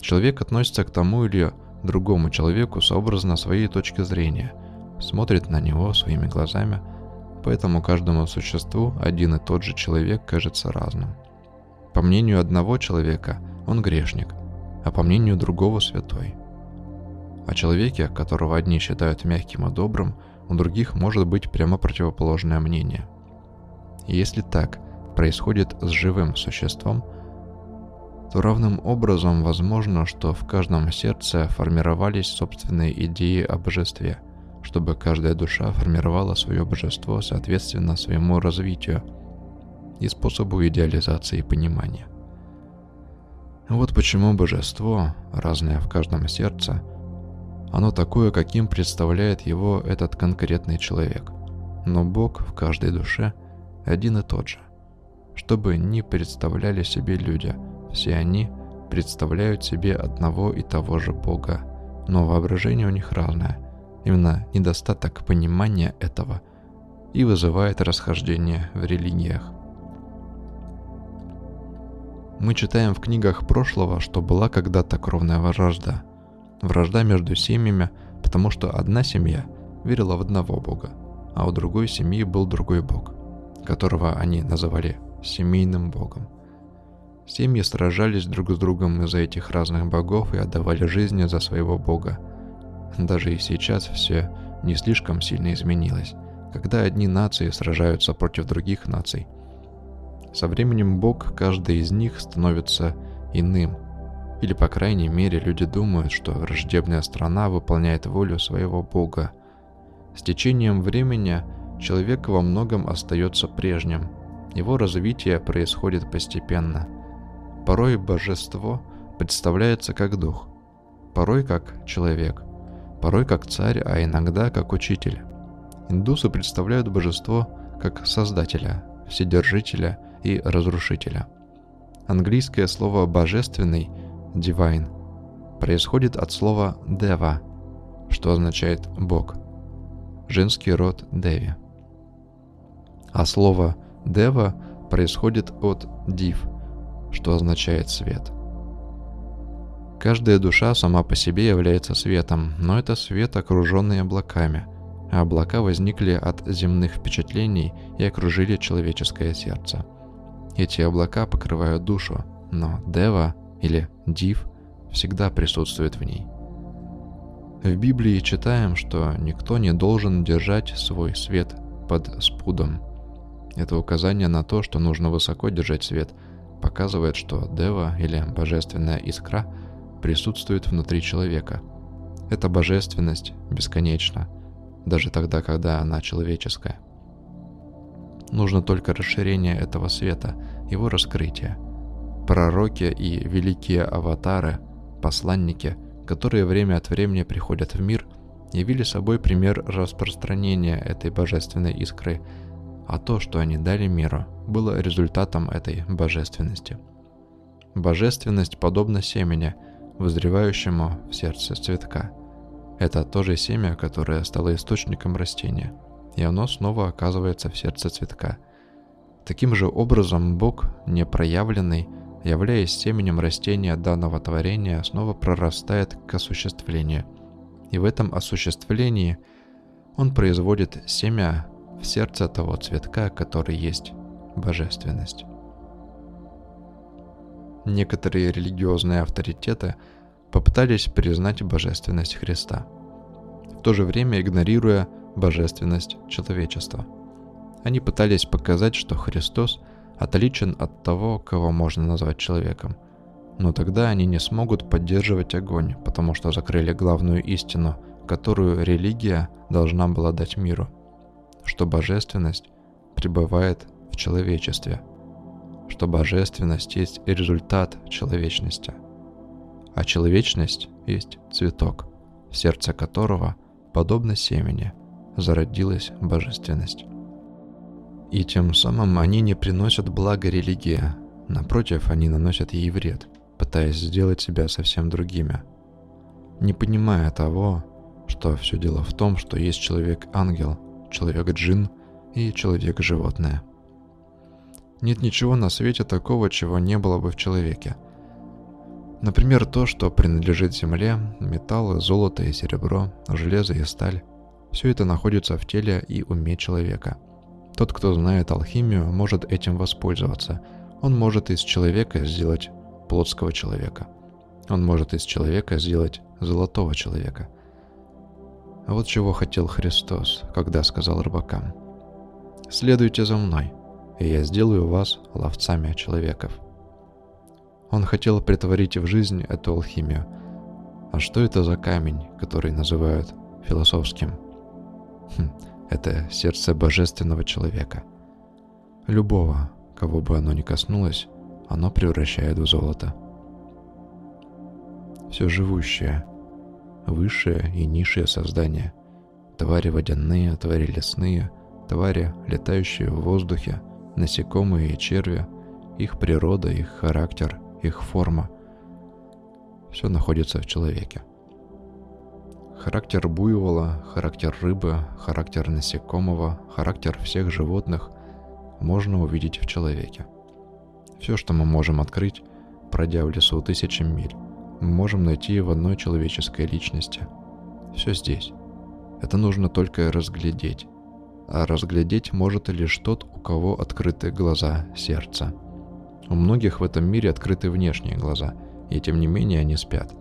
Человек относится к тому или другому человеку сообразно своей точки зрения, смотрит на него своими глазами, поэтому каждому существу один и тот же человек кажется разным. По мнению одного человека он грешник, а по мнению другого святой. О человеке, которого одни считают мягким и добрым, у других может быть прямо противоположное мнение. И если так происходит с живым существом – то равным образом возможно, что в каждом сердце формировались собственные идеи о божестве, чтобы каждая душа формировала свое божество соответственно своему развитию и способу идеализации и понимания. Вот почему божество, разное в каждом сердце, оно такое, каким представляет его этот конкретный человек. Но Бог в каждой душе один и тот же, чтобы не представляли себе люди – все они представляют себе одного и того же Бога, но воображение у них разное. Именно недостаток понимания этого и вызывает расхождение в религиях. Мы читаем в книгах прошлого, что была когда-то кровная вражда, Вражда между семьями, потому что одна семья верила в одного бога, а у другой семьи был другой бог, которого они называли семейным богом. Семьи сражались друг с другом из-за этих разных богов и отдавали жизни за своего бога. Даже и сейчас все не слишком сильно изменилось, когда одни нации сражаются против других наций. Со временем бог каждой из них становится иным, или по крайней мере люди думают, что враждебная страна выполняет волю своего бога. С течением времени человек во многом остается прежним. Его развитие происходит постепенно. Порой божество представляется как дух, порой как человек, порой как царь, а иногда как учитель. Индусы представляют божество как создателя, вседержителя и разрушителя. Английское слово «божественный» divine происходит от слова «дева», что означает «бог», женский род «деви». А слово «дева» происходит от «див», что означает «свет». Каждая душа сама по себе является светом, но это свет, окруженный облаками, а облака возникли от земных впечатлений и окружили человеческое сердце. Эти облака покрывают душу, но Дева или Див всегда присутствует в ней. В Библии читаем, что никто не должен держать свой свет под спудом. Это указание на то, что нужно высоко держать свет, показывает, что Дева или Божественная Искра присутствует внутри человека. Эта божественность бесконечна, даже тогда, когда она человеческая. Нужно только расширение этого света, его раскрытие – Пророки и великие аватары, посланники, которые время от времени приходят в мир, явили собой пример распространения этой божественной искры, а то, что они дали миру, было результатом этой божественности. Божественность подобна семени, вызревающему в сердце цветка. Это то же семя, которое стало источником растения, и оно снова оказывается в сердце цветка. Таким же образом Бог, непроявленный, являясь семенем растения данного творения, снова прорастает к осуществлению. И в этом осуществлении он производит семя в сердце того цветка, который есть божественность. Некоторые религиозные авторитеты попытались признать божественность Христа, в то же время игнорируя божественность человечества. Они пытались показать, что Христос – отличен от того, кого можно назвать человеком. Но тогда они не смогут поддерживать огонь, потому что закрыли главную истину, которую религия должна была дать миру, что божественность пребывает в человечестве, что божественность есть результат человечности, а человечность есть цветок, в сердце которого, подобно семени, зародилась божественность. И тем самым они не приносят блага религии. Напротив, они наносят ей вред, пытаясь сделать себя совсем другими. Не понимая того, что все дело в том, что есть человек-ангел, человек-джин и человек-животное. Нет ничего на свете такого, чего не было бы в человеке. Например, то, что принадлежит земле, металлы, золото и серебро, железо и сталь. Все это находится в теле и уме человека – тот, кто знает алхимию, может этим воспользоваться. Он может из человека сделать плотского человека. Он может из человека сделать золотого человека. А вот чего хотел Христос, когда сказал рыбакам. «Следуйте за мной, и я сделаю вас ловцами человеков». Он хотел притворить в жизнь эту алхимию. А что это за камень, который называют философским? Хм, это сердце божественного человека. Любого, кого бы оно ни коснулось, оно превращает в золото. Все живущее, высшее и низшее создание, твари водяные, твари лесные, твари, летающие в воздухе, насекомые и черви, их природа, их характер, их форма – все находится в человеке – Характер буйвола, характер рыбы, характер насекомого, характер всех животных можно увидеть в человеке. Все, что мы можем открыть, пройдя в лесу тысячи миль, мы можем найти в одной человеческой личности. Все здесь. Это нужно только разглядеть. А разглядеть может лишь тот, у кого открыты глаза сердца. У многих в этом мире открыты внешние глаза, и тем не менее они спят.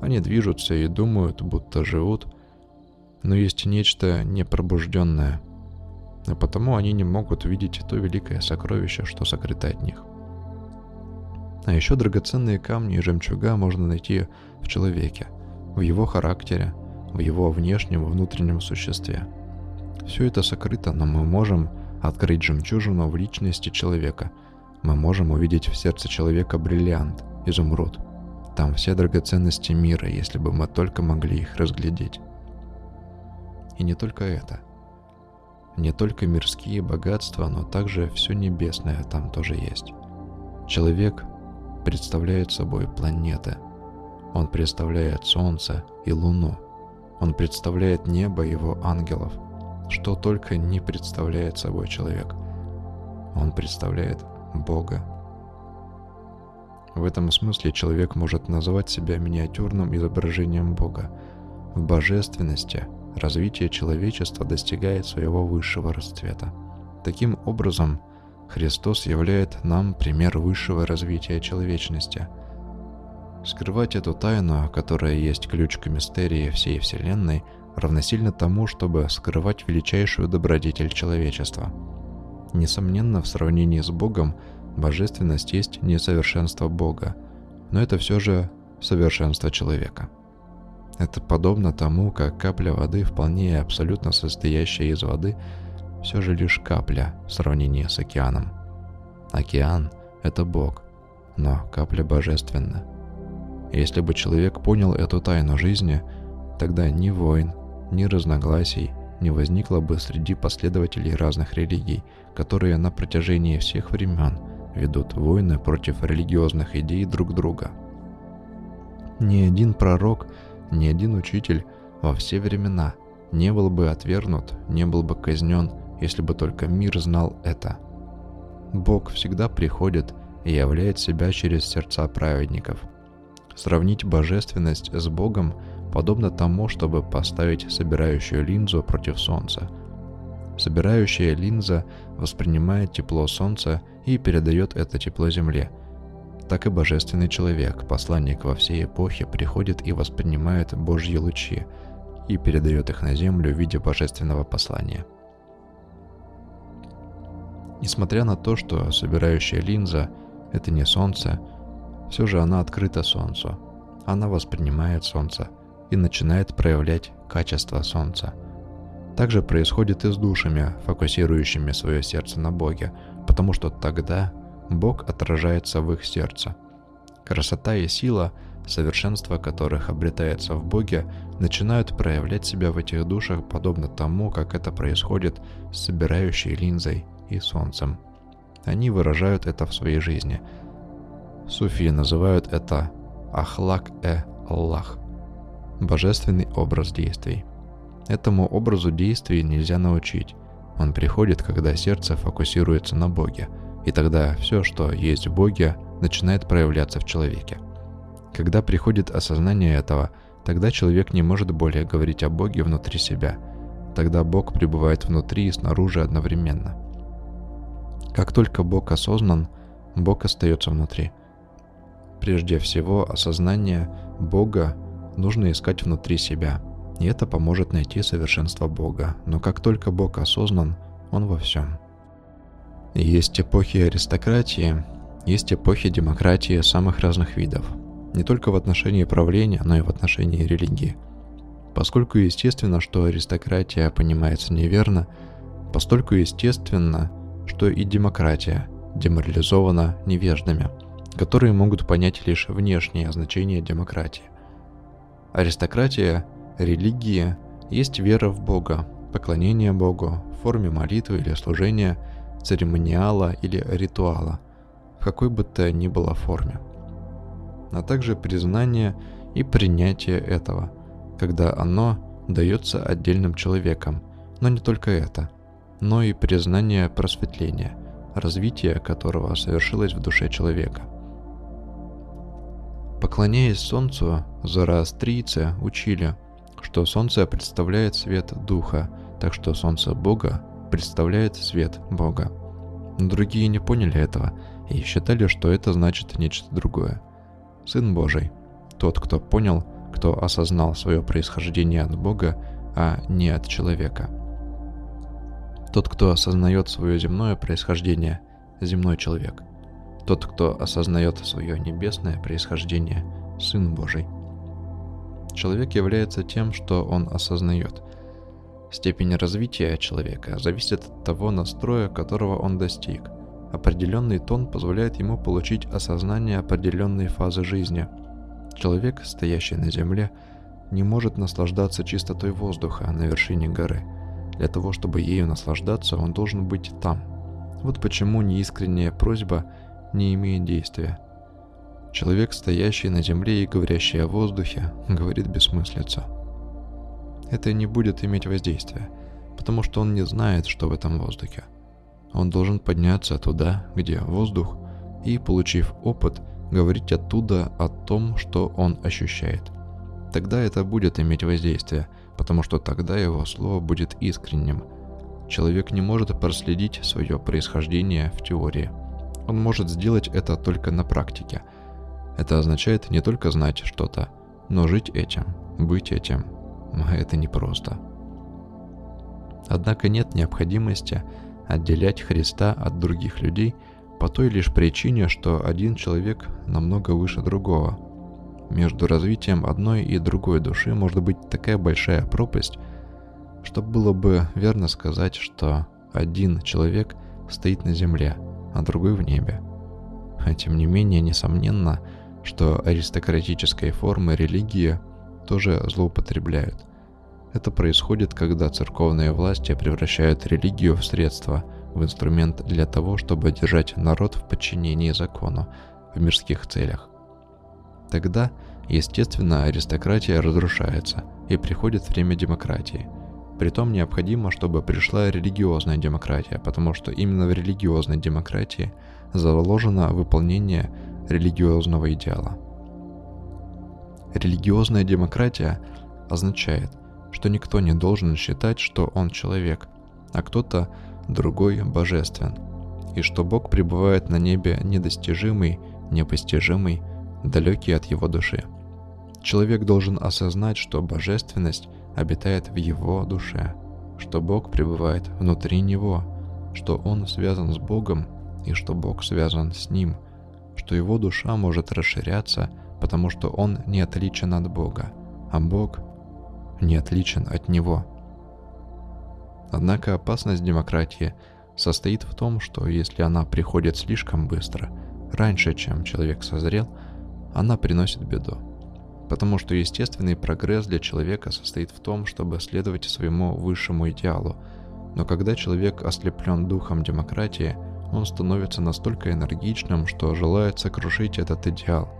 Они движутся и думают, будто живут, но есть нечто непробужденное, а потому они не могут видеть то великое сокровище, что сокрыто от них. А еще драгоценные камни и жемчуга можно найти в человеке, в его характере, в его внешнем и внутреннем существе. Все это сокрыто, но мы можем открыть жемчужину в личности человека. Мы можем увидеть в сердце человека бриллиант, изумруд. Там все драгоценности мира, если бы мы только могли их разглядеть. И не только это. Не только мирские богатства, но также все небесное там тоже есть. Человек представляет собой планеты. Он представляет Солнце и Луну. Он представляет небо его ангелов. Что только не представляет собой человек. Он представляет Бога. В этом смысле человек может назвать себя миниатюрным изображением Бога. В божественности развитие человечества достигает своего высшего расцвета. Таким образом, Христос являет нам пример высшего развития человечности. Скрывать эту тайну, которая есть ключ к мистерии всей Вселенной, равносильно тому, чтобы скрывать величайшую добродетель человечества. Несомненно, в сравнении с Богом, божественность есть несовершенство Бога, но это все же совершенство человека – это подобно тому, как капля воды, вполне и абсолютно состоящая из воды, все же лишь капля в сравнении с океаном. Океан – это Бог, но капля божественна. Если бы человек понял эту тайну жизни, тогда ни войн, ни разногласий не возникло бы среди последователей разных религий, которые на протяжении всех времен ведут войны против религиозных идей друг друга. Ни один пророк – ни один учитель во все времена не был бы отвергнут, не был бы казнен, если бы только мир знал это. Бог всегда приходит и являет себя через сердца праведников. Сравнить божественность с Богом подобно тому, чтобы поставить собирающую линзу против Солнца. Собирающая линза воспринимает тепло Солнца и передает это тепло Земле – так и божественный человек, посланник во всей эпохе, приходит и воспринимает Божьи лучи и передает их на землю в виде божественного послания. Несмотря на то, что собирающая линза – это не Солнце, все же она открыта Солнцу. Она воспринимает Солнце и начинает проявлять качество Солнца. Также происходит и с душами, фокусирующими свое сердце на Боге, потому что тогда Бог отражается в их сердце. Красота и сила, совершенство которых обретается в Боге, начинают проявлять себя в этих душах подобно тому, как это происходит с собирающей линзой и солнцем. Они выражают это в своей жизни. Суфии называют это «ахлак-э-аллах» – божественный образ действий. Этому образу действий нельзя научить. Он приходит, когда сердце фокусируется на Боге – и тогда все, что есть в Боге, начинает проявляться в человеке. Когда приходит осознание этого, тогда человек не может более говорить о Боге внутри себя. Тогда Бог пребывает внутри и снаружи одновременно. Как только Бог осознан, Бог остается внутри. Прежде всего, осознание Бога нужно искать внутри себя, и это поможет найти совершенство Бога. Но как только Бог осознан, Он во всем – есть эпохи аристократии, есть эпохи демократии самых разных видов. Не только в отношении правления, но и в отношении религии. Поскольку естественно, что аристократия понимается неверно, постольку естественно, что и демократия деморализована невеждами, которые могут понять лишь внешнее значение демократии. Аристократия, религия есть вера в Бога, поклонение Богу в форме молитвы или служения – церемониала или ритуала, в какой бы то ни было форме, а также признание и принятие этого, когда оно дается отдельным человеком, но не только это, но и признание просветления, развитие которого совершилось в душе человека. Поклоняясь солнцу, зороастрийцы учили, что солнце представляет свет духа, так что солнце Бога представляет свет Бога. Но другие не поняли этого и считали, что это значит нечто другое. Сын Божий, тот, кто понял, кто осознал свое происхождение от Бога, а не от человека. Тот, кто осознает свое земное происхождение, земной человек. Тот, кто осознает свое небесное происхождение, Сын Божий. Человек является тем, что он осознает. Степень развития человека зависит от того настроя, которого он достиг. Определенный тон позволяет ему получить осознание определенной фазы жизни. Человек, стоящий на земле, не может наслаждаться чистотой воздуха на вершине горы. Для того, чтобы ею наслаждаться, он должен быть там. Вот почему неискренняя просьба не имеет действия. Человек, стоящий на земле и говорящий о воздухе, говорит бессмыслицу. Это не будет иметь воздействия, потому что он не знает, что в этом воздухе. Он должен подняться туда, где воздух, и, получив опыт, говорить оттуда о том, что он ощущает. Тогда это будет иметь воздействие, потому что тогда его слово будет искренним. Человек не может проследить свое происхождение в теории. Он может сделать это только на практике. Это означает не только знать что-то, но жить этим, быть этим. А это непросто. Однако нет необходимости отделять Христа от других людей по той лишь причине, что один человек намного выше другого – между развитием одной и другой души может быть такая большая пропасть, что было бы верно сказать, что один человек стоит на земле, а другой в небе. А тем не менее, несомненно, что аристократической формы религии тоже злоупотребляют. Это происходит, когда церковные власти превращают религию в средство, в инструмент для того, чтобы держать народ в подчинении закону в мирских целях. Тогда, естественно, аристократия разрушается, и приходит время демократии. Притом необходимо, чтобы пришла религиозная демократия, потому что именно в религиозной демократии заложено выполнение религиозного идеала. Религиозная демократия означает, что никто не должен считать, что он человек, а кто-то другой божествен, и что Бог пребывает на небе недостижимый, непостижимый, далекий от его души. Человек должен осознать, что божественность обитает в его душе, что Бог пребывает внутри него, что он связан с Богом и что Бог связан с ним, что его душа может расширяться, потому что он не отличен от Бога, а Бог не отличен от него. Однако опасность демократии состоит в том, что если она приходит слишком быстро, раньше, чем человек созрел – она приносит беду. Потому что естественный прогресс для человека состоит в том, чтобы следовать своему высшему идеалу. Но когда человек ослеплен духом демократии, он становится настолько энергичным, что желает сокрушить этот идеал.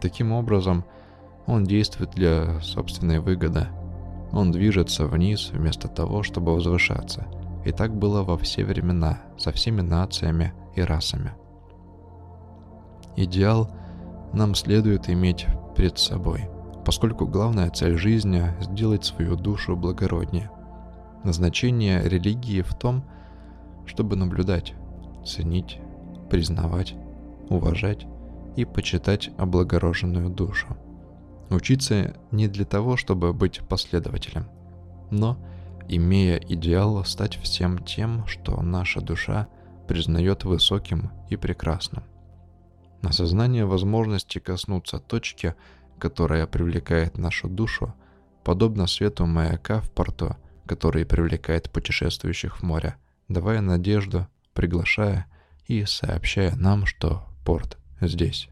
Таким образом, он действует для собственной выгоды. Он движется вниз вместо того, чтобы возвышаться. И так было во все времена, со всеми нациями и расами. Идеал нам следует иметь перед собой, поскольку главная цель жизни – сделать свою душу благороднее. Назначение религии в том, чтобы наблюдать, ценить, признавать, уважать и почитать облагороженную душу. Учиться не для того, чтобы быть последователем, но, имея идеал, стать всем тем, что наша душа признает высоким и прекрасным. Осознание возможности коснуться точки, которая привлекает нашу душу, подобно свету маяка в порту, который привлекает путешествующих в море, давая надежду, приглашая и сообщая нам, что порт здесь.